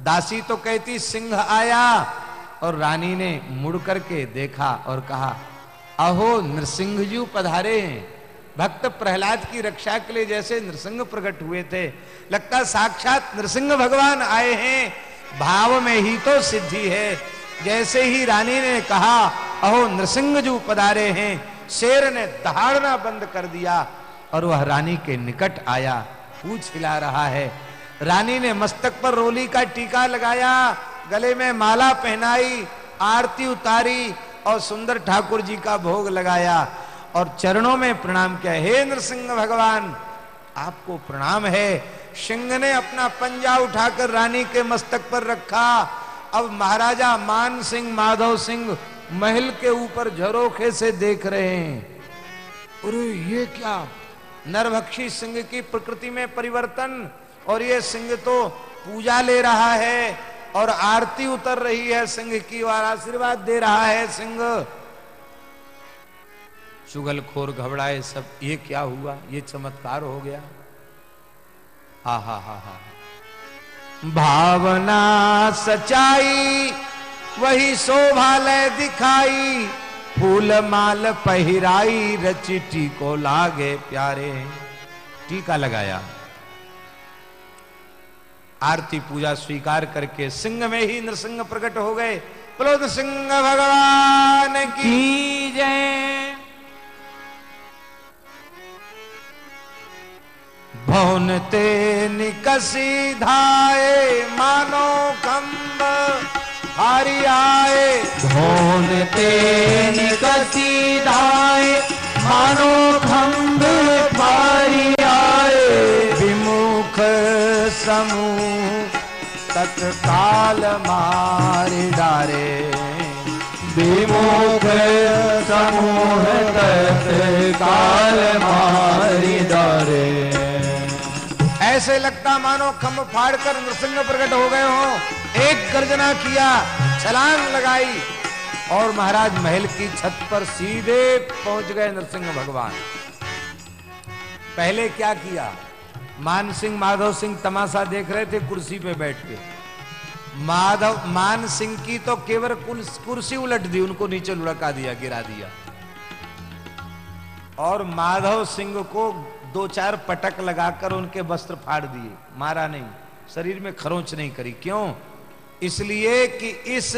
दासी तो कहती, सिंह आया। और रानी ने मुड़ करके देखा और कहा, अहो नृसिंह जी पधारे। हैं भक्त प्रहलाद की रक्षा के लिए जैसे नृसिंह प्रकट हुए थे, लगता साक्षात नृसिंह भगवान आए हैं। भाव में ही तो सिद्धि है। जैसे ही रानी ने कहा, अहो नृसिंह जू पधारे हैं, शेर ने दहाड़ना बंद कर दिया और वह रानी के निकट आया। पूछ हिला रहा है। रानी ने मस्तक पर रोली का टीका लगाया, गले में माला पहनाई, आरती उतारी और सुंदर ठाकुर जी का भोग लगाया और चरणों में प्रणाम किया। हे नृसिंह भगवान, आपको प्रणाम है। सिंह ने अपना पंजा उठाकर रानी के मस्तक पर रखा। अब महाराजा मान सिंह, माधव सिंह महल के ऊपर झरोखे से देख रहे हैं। अरे, ये क्या नरभक्षी सिंह की प्रकृति में परिवर्तन, और ये सिंह तो पूजा ले रहा है, और आरती उतर रही है सिंह की, और आशीर्वाद दे रहा है सिंह। चुगलखोर घबराए सब, ये क्या हुआ? ये चमत्कार हो गया। हा हा हा हा भावना सच्चाई, वही शोभालय दिखाई फूल माल पहिराई रचिटी को लागे प्यारे। टीका लगाया। आरती पूजा स्वीकार करके सिंह में ही नृसिंह प्रकट हो गए। बोलो सिंह भगवान की जय। भवन ते निकसी धाए मानो खम्ब हारी आए। भोन ते निकसी दाए मानो खंभ फारी आए। विमुख समूह तत्काल मार डारे। विमुख समूह तत्काल मारी ऐसे लगता मानो खम्भ फाड़कर नृसिंह प्रकट हो गए हो। एक गर्जना किया, छलांग लगाई और महाराज महल की छत पर सीधे पहुँच गए नरसिंह भगवान। पहले क्या किया? मान सिंह माधव सिंह तमाशा देख रहे थे कुर्सी पे बैठ के। माधव मान सिंह की तो केवल कुर्सी उलट दी, उनको नीचे लुढ़का दिया, गिरा दिया। और माधव सिंह को दो चार पटक लगाकर उनके वस्त्र फाड़ दिए। मारा नहीं। शरीर में खरोंच नहीं करी। क्यों? इसलिए कि इस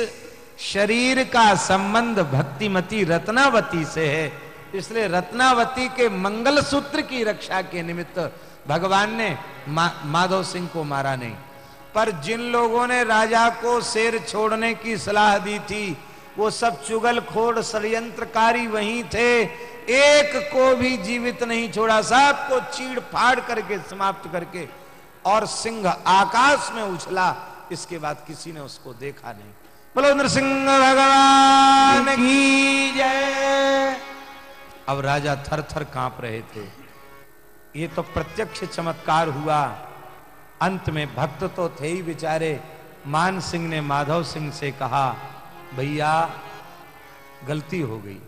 शरीर का संबंध भक्तिमती रत्नावती से है। इसलिए रत्नावती के मंगल सूत्र की रक्षा के निमित्त भगवान ने मा, माधव सिंह को मारा नहीं। पर जिन लोगों ने राजा को शेर छोड़ने की सलाह दी थी वो सब चुगल खोड़ षडयंत्रकारी वहीं थे। एक को भी जीवित नहीं छोड़ा, सबको चीड़ फाड़ करके, समाप्त करके, और सिंह आकाश में उछला। इसके बाद किसी ने उसको देखा नहीं। बोलो, नृसिंह भगवान की जय। अब राजा थर थर काँप रहे थे। ये तो प्रत्यक्ष चमत्कार हुआ। अंत में भक्त तो थे ही बेचारे। मान सिंह ने माधव सिंह से कहा, भैया, गलती हो गई।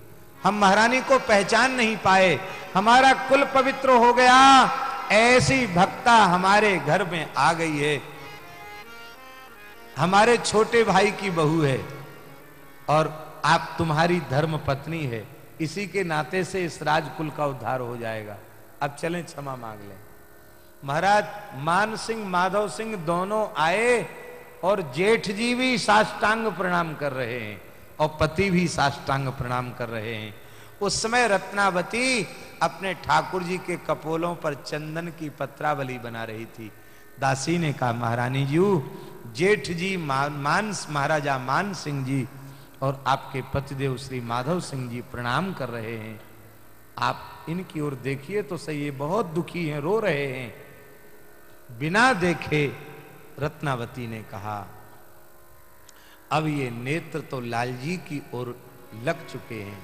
हम महारानी को पहचान नहीं पाए। हमारा कुल पवित्र हो गया। ऐसी भक्ता हमारे घर में आ गई है। हमारे छोटे भाई की बहू है और आप तुम्हारी धर्म पत्नी है। इसी के नाते से इस राजकुल का उद्धार हो जाएगा। अब चलें, क्षमा मांग लें। महाराज, मान सिंह, माधव सिंह दोनों आए और जेठ जी भी साष्टांग प्रणाम कर रहे हैं। और पति भी साष्टांग प्रणाम कर रहे हैं। उस समय रत्नावती अपने ठाकुर जी के कपोलों पर चंदन की पत्रावली बना रही थी। दासी ने कहा, महारानी जी, जेठ जी, मान महाराजा मान सिंह जी और आपके पतिदेव श्री माधव सिंह जी प्रणाम कर रहे हैं। आप इनकी ओर देखिए तो सही, ये बहुत दुखी हैं, रो रहे हैं। बिना देखे रत्नावती ने कहा अब ये नेत्र तो लालजी की ओर लग चुके हैं।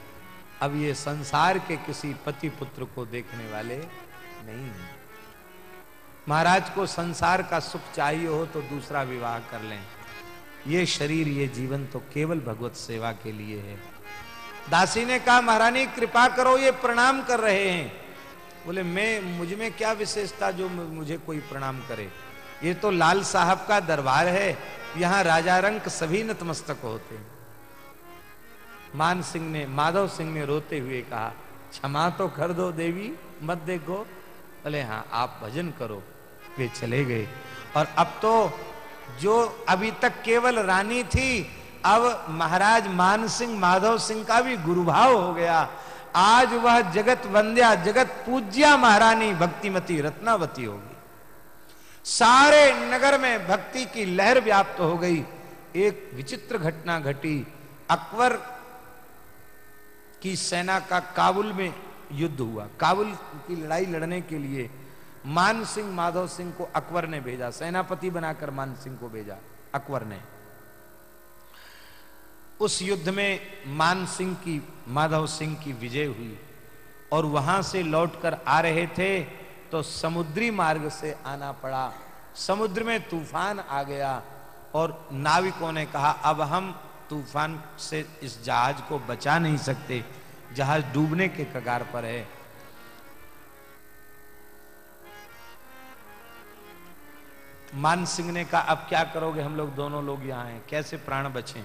अब ये संसार के किसी पति पुत्र को देखने वाले नहीं हैं। महाराज को संसार का सुख चाहिए हो तो दूसरा विवाह कर लें। ये शरीर, ये जीवन तो केवल भगवत सेवा के लिए है। दासी ने कहा, महारानी, कृपा करो, ये प्रणाम कर रहे हैं। बोले, मैं, मुझमें क्या विशेषता जो मुझे कोई प्रणाम करे? ये तो लाल साहब का दरबार है, यहाँ राजा रंक सभी नतमस्तक होते हैं। मान सिंह ने, माधव सिंह ने रोते हुए कहा, क्षमा तो कर दो देवी, मत देखो। बोले हाँ आप भजन करो। वे चले गए। और अब तो जो अभी तक केवल रानी थी, अब महाराज मान सिंह, माधव सिंह का भी गुरुभाव हो गया। आज वह जगत वंद्या, जगत पूज्या महारानी भक्तिमती रत्नावती होगी। सारे नगर में भक्ति की लहर व्याप्त हो गई। एक विचित्र घटना घटी। अकबर की सेना का काबुल में युद्ध हुआ। काबुल की लड़ाई लड़ने के लिए मान सिंह, माधव सिंह को अकबर ने भेजा। सेनापति बनाकर मान सिंह को भेजा, अकबर ने। उस युद्ध में मान सिंह की, माधव सिंह की विजय हुई और वहाँ से लौटकर आ रहे थे। तो समुद्री मार्ग से आना पड़ा। समुद्र में तूफ़ान आ गया और नाविकों ने कहा, अब हम तूफ़ान से इस जहाज़ को बचा नहीं सकते। जहाज़ डूबने के कगार पर है। मान सिंह ने कहा, अब क्या करोगे? हम लोग दोनों लोग यहाँ हैं। कैसे प्राण बचे?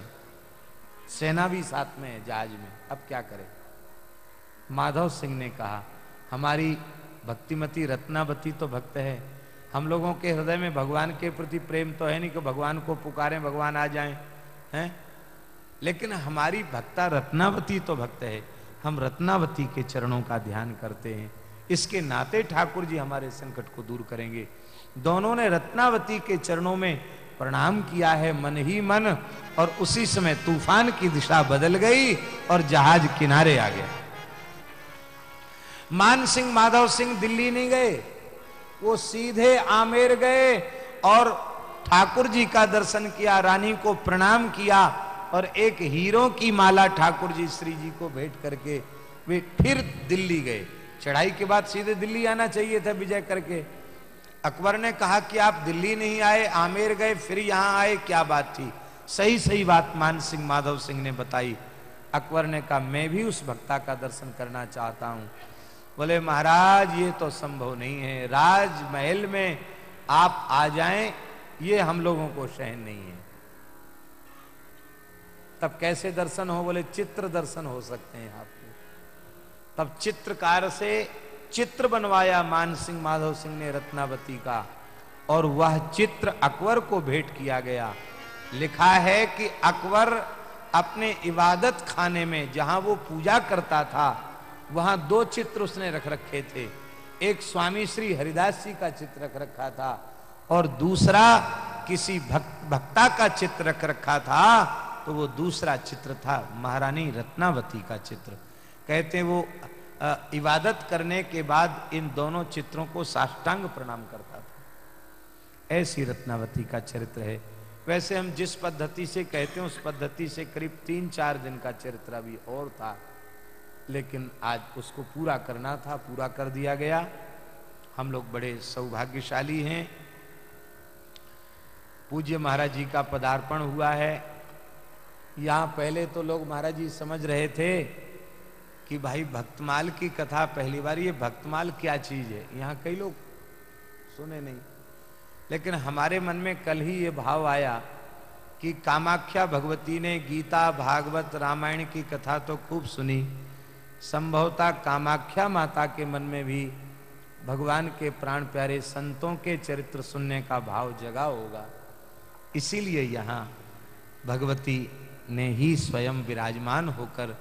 सेना भी साथ में है जहाज़ में। अब क्या करें? माधव सिंह ने कहा, हमारी भक्तिमती रत्नावती तो भक्त है। हम लोगों के हृदय में भगवान के प्रति प्रेम तो है नहीं कि भगवान को पुकारें, भगवान आ जाएँ, हैं? लेकिन हमारी भक्ता रत्नावती तो भक्त है। हम रत्नावती के चरणों का ध्यान करते हैं। इसके नाते ठाकुर जी हमारे संकट को दूर करेंगे। दोनों ने रत्नावती के चरणों में प्रणाम किया है, मन ही मन, और उसी समय तूफ़ान की दिशा बदल गई और जहाज़ किनारे आ गया। मान सिंह, माधव सिंह दिल्ली नहीं गए। वो सीधे आमेर गए और ठाकुर जी का दर्शन किया, रानी को प्रणाम किया और एक हीरो की माला ठाकुर जी, श्री जी को भेंट करके वे फिर दिल्ली गए। चढ़ाई के बाद सीधे दिल्ली आना चाहिए था विजय करके। अकबर ने कहा कि आप दिल्ली नहीं आए, आमेर गए, फिर यहाँ आए, क्या बात थी? सही सही बात मान सिंह, माधव सिंह ने बताई। अकबर ने कहा, मैं भी उस भक्ता का दर्शन करना चाहता हूँ। बोले, महाराज, ये तो संभव नहीं है। राजमहल में आप आ जाएँ, ये हम लोगों को सहन नहीं है। तब कैसे दर्शन हो? बोले, चित्र दर्शन हो सकते हैं आपको। तब चित्रकार से चित्र बनवाया मान सिंह, माधव सिंह ने रत्नावती का, और वह चित्र अकबर को भेंट किया गया। लिखा है कि अकबर अपने इबादत खाने में, जहाँ वो पूजा करता था वहाँ दो चित्र उसने रख रखे थे। एक स्वामी श्री हरिदास जी का चित्र रख रखा था और दूसरा किसी भक्त, भक्ता का चित्र रख रखा था तो वो दूसरा चित्र था, महारानी रत्नावती का चित्र। कहते वो इबादत करने के बाद इन दोनों चित्रों को साष्टांग प्रणाम करता था। ऐसी रत्नावती का चरित्र है। वैसे हम जिस पद्धति से कहते हैं, उस पद्धति से करीब तीन चार दिन का चरित्र अभी और था। लेकिन आज उसको पूरा करना था, पूरा कर दिया गया। हम लोग बड़े सौभाग्यशाली हैं। पूज्य महाराज जी का पदार्पण हुआ है। यहाँ पहले तो लोग महाराज जी समझ रहे थे कि भाई भक्तमाल की कथा, पहली बार ये भक्तमाल क्या चीज़ है? यहाँ कई लोग सुने नहीं। लेकिन हमारे मन में कल ही ये भाव आया कि कामाख्या भगवती ने गीता, भागवत, रामायण की कथा तो खूब सुनी। संभवतः कामाख्या माता के मन में भी भगवान के प्राण प्यारे संतों के चरित्र सुनने का भाव जगा होगा। इसीलिए यहाँ भगवती ने ही स्वयं विराजमान होकर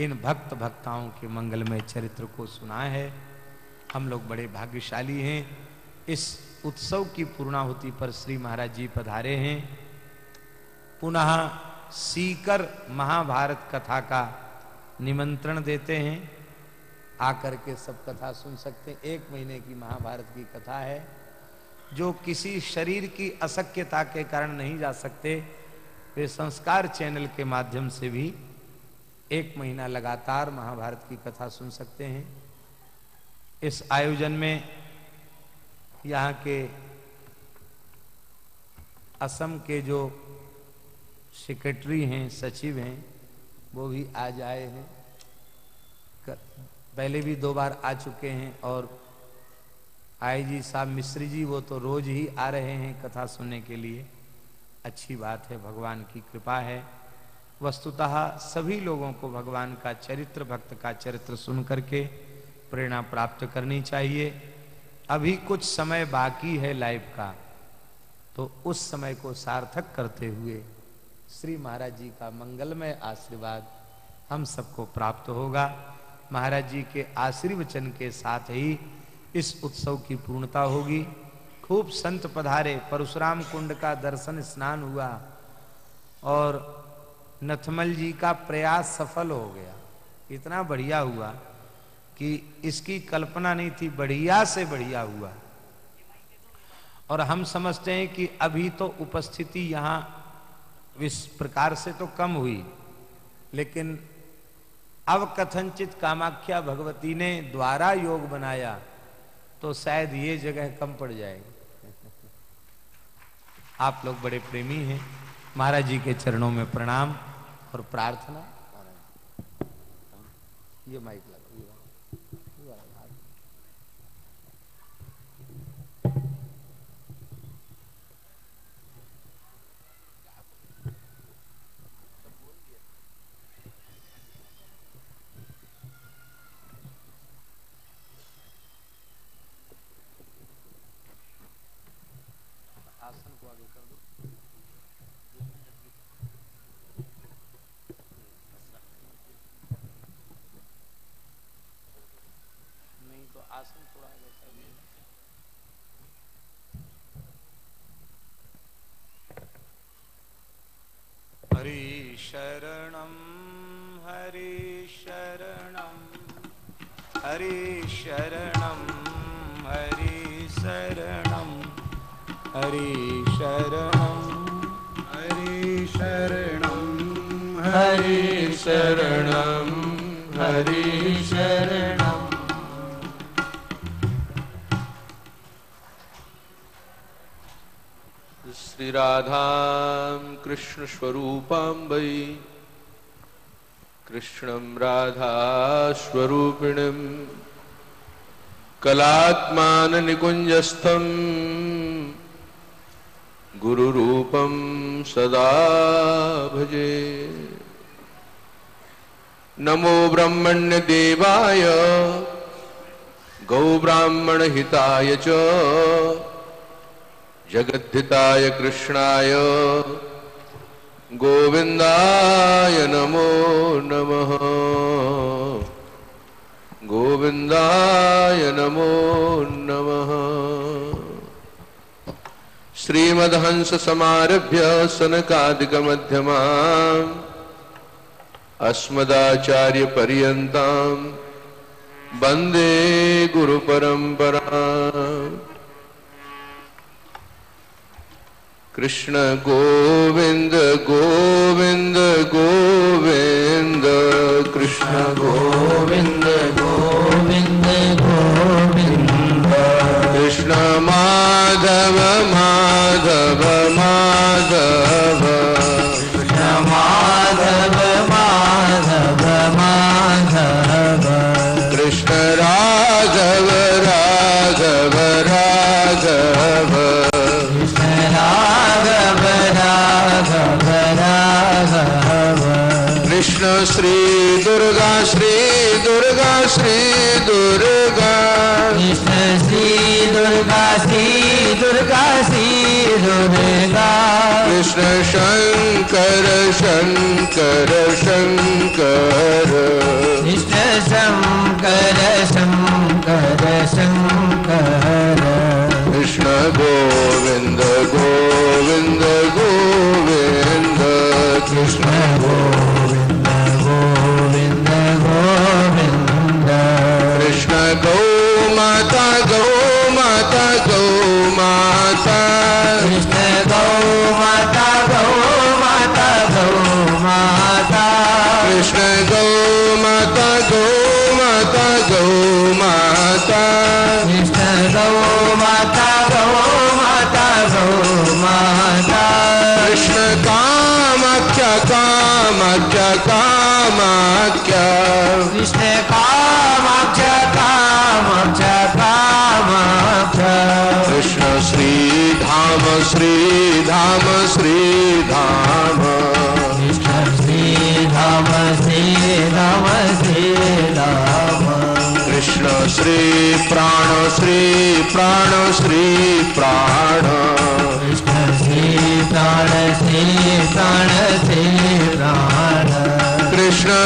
इन भक्त भक्ताओं के मंगलमय चरित्र को सुना है। हम लोग बड़े भाग्यशाली हैं। इस उत्सव की पूर्णाहुति पर श्री महाराज जी पधारे हैं। पुनः सीकर महाभारत कथा का निमंत्रण देते हैं, आकर के सब कथा सुन सकते हैं। एक महीने की महाभारत की कथा है, जो किसी शरीर की असक्यता के कारण नहीं जा सकते, वे संस्कार चैनल के माध्यम से भी एक महीना लगातार महाभारत की कथा सुन सकते हैं। इस आयोजन में यहाँ के असम के जो सेक्रेटरी हैं, सचिव हैं वो भी आज आए हैं। पहले भी दो बार आ चुके हैं और आई जी साहब मिश्री जी, वो तो रोज ही आ रहे हैं कथा सुनने के लिए। अच्छी बात है, भगवान की कृपा है। वस्तुतः सभी लोगों को भगवान का चरित्र, भक्त का चरित्र सुन करके प्रेरणा प्राप्त करनी चाहिए। अभी कुछ समय बाकी है लाइफ का तो उस समय को सार्थक करते हुए श्री महाराज जी का मंगलमय आशीर्वाद हम सबको प्राप्त होगा। महाराज जी के आशीर्वचन के साथ ही इस उत्सव की पूर्णता होगी। खूब संत पधारे, परशुराम कुंड का दर्शन स्नान हुआ और नथमल जी का प्रयास सफल हो गया। इतना बढ़िया हुआ कि इसकी कल्पना नहीं थी, बढ़िया से बढ़िया हुआ। और हम समझते हैं कि अभी तो उपस्थिति यहाँ इस प्रकार से तो कम हुई, लेकिन अब कथनचित कामाख्या भगवती ने द्वारा योग बनाया तो शायद ये जगह कम पड़ जाएगी। आप लोग बड़े प्रेमी हैं। महाराज जी के चरणों में प्रणाम और प्रार्थना। ये माइक शरणं हरि शरणं। हरि शरणं हरि शरणं। हरि शरणं हरि शरणं। हरि शरणं हरि शरणम् श्रीराधां कृष्णस्वरूपां वै। कृष्णं राधास्वरूपिणीं। कलात्माननिकुञ्जस्थं। गुरुरूपं सदा भजे। नमो ब्रह्मण्यदेवाय। गौब्राह्मणहिताय च। जगद्धिताय कृष्णाय। गोविंदाय नमो नमः। गोविंदाय नमो नमः। श्रीमदहंस समारभ्य सनकादिक अस्मदाचार्य पर्यन्तां वंदे गुरुपरम्परा कृष्ण गोविन्द गोविन्द गोविन्द कृष्ण गोविन्द गोविन्द गोविन्द। कृष्ण माधव माधव माधव। कृष्ण शङ्कर शङ्कर शङ्कर। कृष्ण शङ्कर शङ्कर शङ्कर। कृष्ण गोविन्द गोविन्द गोविन्द। कृष्ण गो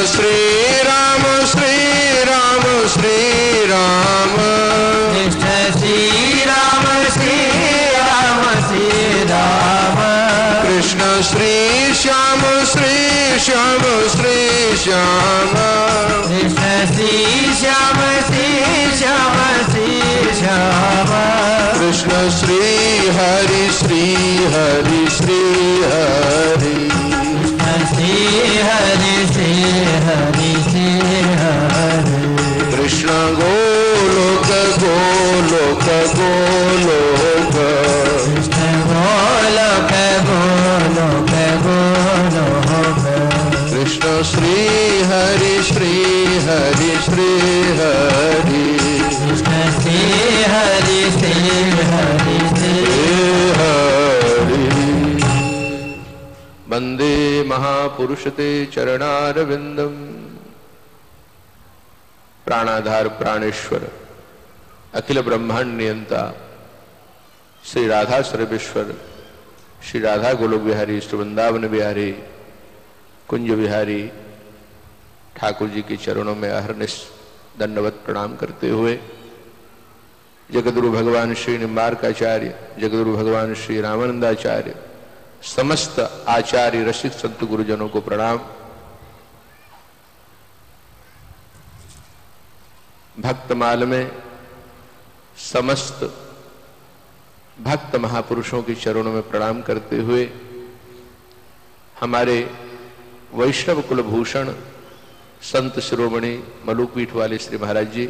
श्रीराम श्रीराम श्रीराम। कृष्ण श्रीराम श्रीराम श्रीराम। कृष्ण श्री श्याम श्री श्याम श्री श्याम। कृष्ण श्री हरि श्री हरि श्री हरि कृष्ण श्री हरि श्री हरि श्री हरि वन्दे महापुरुष ते चरणारविन्दम्। प्राणाधार प्राणेश्वर अखिल ब्रह्मांड नियंता श्री राधा सर्वेश्वर श्री राधा गोलोक बिहारी, श्री वृंदावन बिहारी, कुंज बिहारी ठाकुर जी के चरणों में अहरनिश दंडवत प्रणाम करते हुए जगदगुरु भगवान श्री निम्बारकाचार्य, जगदगुरु भगवान श्री रामानंदाचार्य, समस्त आचार्य रसिक संत गुरुजनों को प्रणाम। भक्तमाल में समस्त भक्त महापुरुषों के चरणों में प्रणाम करते हुए हमारे वैष्णव कुलभूषण संत शिरोमणि मलुकपीठ वाले श्री महाराज जी,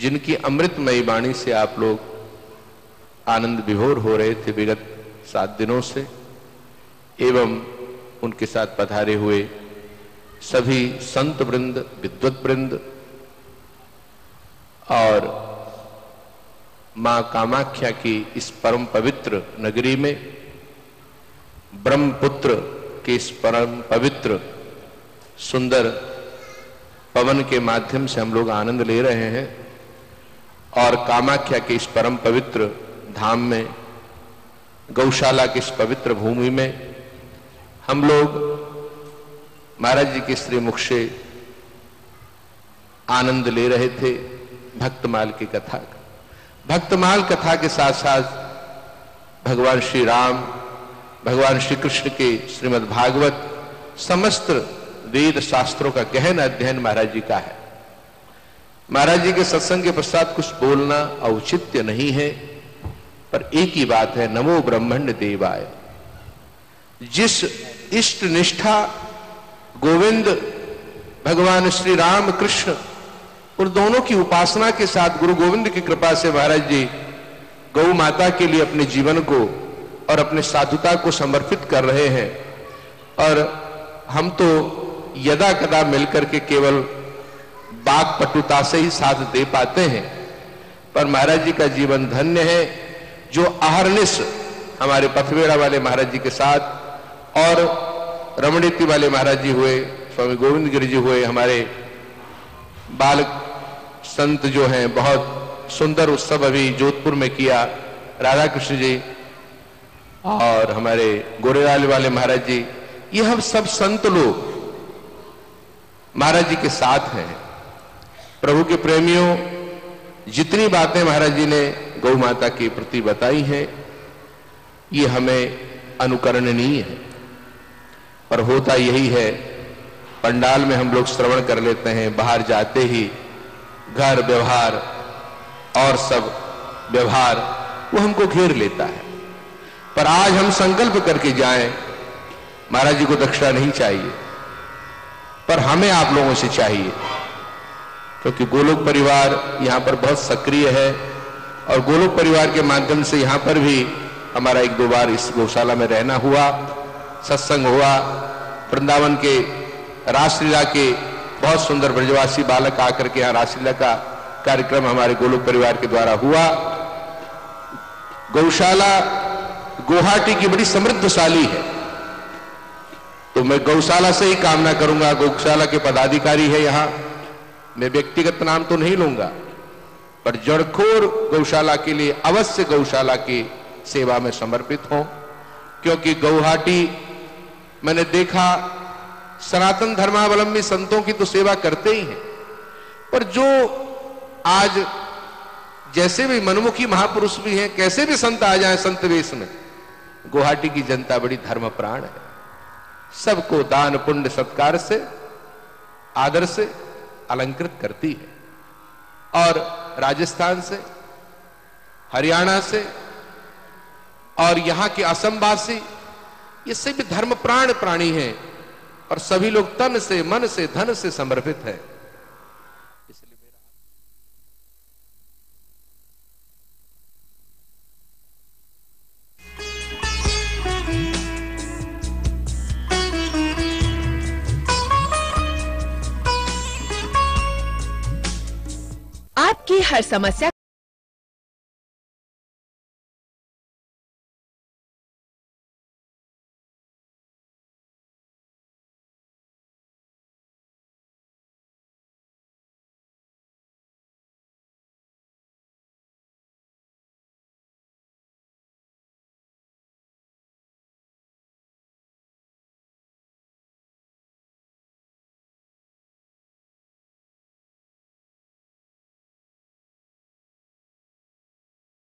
जिनकी अमृतमयी वाणी से आप लोग आनंद विभोर हो रहे थे विगत सात दिनों से, एवं उनके साथ पधारे हुए सभी संत वृंद विद्वत वृंद और माँ कामाख्या की इस परम पवित्र नगरी में, ब्रह्मपुत्र के इस परम पवित्र, सुंदर पवन के माध्यम से हम लोग आनंद ले रहे हैं और कामाख्या के इस परम पवित्र धाम में, गौशाला की इस पवित्र भूमि में हम लोग महाराज जी के श्री मुख से आनंद ले रहे थे भक्तमाल की कथा का भक्तमाल कथा के साथ साथ भगवान श्री राम भगवान श्री कृष्ण के श्रीमद् भागवत समस्त वेद शास्त्रों का गहन अध्ययन महाराज जी का है। महाराज जी के सत्संग के पश्चात कुछ बोलना औचित्य नहीं है, पर एक ही बात है, नमो ब्रह्मण्ड देवाय। जिस इष्ट निष्ठा गोविंद, भगवान श्री राम कृष्ण और दोनों की उपासना के साथ गुरु गोविंद की कृपा से महाराज जी गौ माता के लिए अपने जीवन को और अपने साधुता को समर्पित कर रहे हैं। और हम तो यदा कदा मिलकर के केवल बाग पटुता से ही साथ दे पाते हैं, पर महाराज जी का जीवन धन्य है, जो अहरनिश हमारे पथवेड़ा वाले महाराज जी के साथ और रमणीति वाले महाराज जी हुए, स्वामी गोविंद गिरी जी हुए, हमारे बाल संत जो हैं, बहुत सुंदर उत्सव अभी जोधपुर में किया राधा कृष्ण जी और हमारे गोरेलाल वाले महाराज जी। ये हम सब संत लोग महाराज जी के साथ हैं। प्रभु के प्रेमियों, जितनी बातें महाराज जी ने गौ माता के प्रति बताई हैं, ये हमें अनुकरणनीय है। पर होता यही है, पंडाल में हम लोग श्रवण कर लेते हैं, बाहर जाते ही घर व्यवहार और सब व्यवहार, वो हमको घेर लेता है। पर आज हम संकल्प करके जाएँ, महाराज जी को दक्षिणा नहीं चाहिए, पर हमें आप लोगों से चाहिए, क्योंकि तो गोलोक परिवार यहाँ पर बहुत सक्रिय है और गोलोक परिवार के माध्यम से यहाँ पर भी हमारा एक दो बार इस गौशाला में रहना हुआ, सत्संग हुआ, वृंदावन के रासलीला के बहुत सुंदर ब्रजवासी बालक आकर के यहाँ रासलीला का कार्यक्रम हमारे गोलोक परिवार के द्वारा हुआ। गौशाला गुवाहाटी की बड़ी समृद्धशाली है। तो मैं गौशाला से ही कामना करूँगा, गौशाला के पदाधिकारी है यहाँ। मैं व्यक्तिगत नाम तो नहीं लूँगा, पर जड़खोर गौशाला के लिए, अवश्य गौशाला की सेवा में समर्पित हो, क्योंकि गौहाटी मैंने देखा सनातन धर्मावलंबी संतों की तो सेवा करते ही हैं। पर जो आज जैसे भी मनमुखी महापुरुष भी हैं, कैसे भी संत आ जाए संत वेश में, गुवाहाटी की जनता बड़ी धर्म प्राण है। सबको दान, पुण्य, सत्कार से, आदर से अलंकृत करती है। और राजस्थान से, हरियाणा से, और यहाँ के असमवासी ये सभी धर्म प्राण प्राणी हैं। और सभी लोग तन से, मन से, धन से समर्पित है। इसलिए आपकी हर समस्या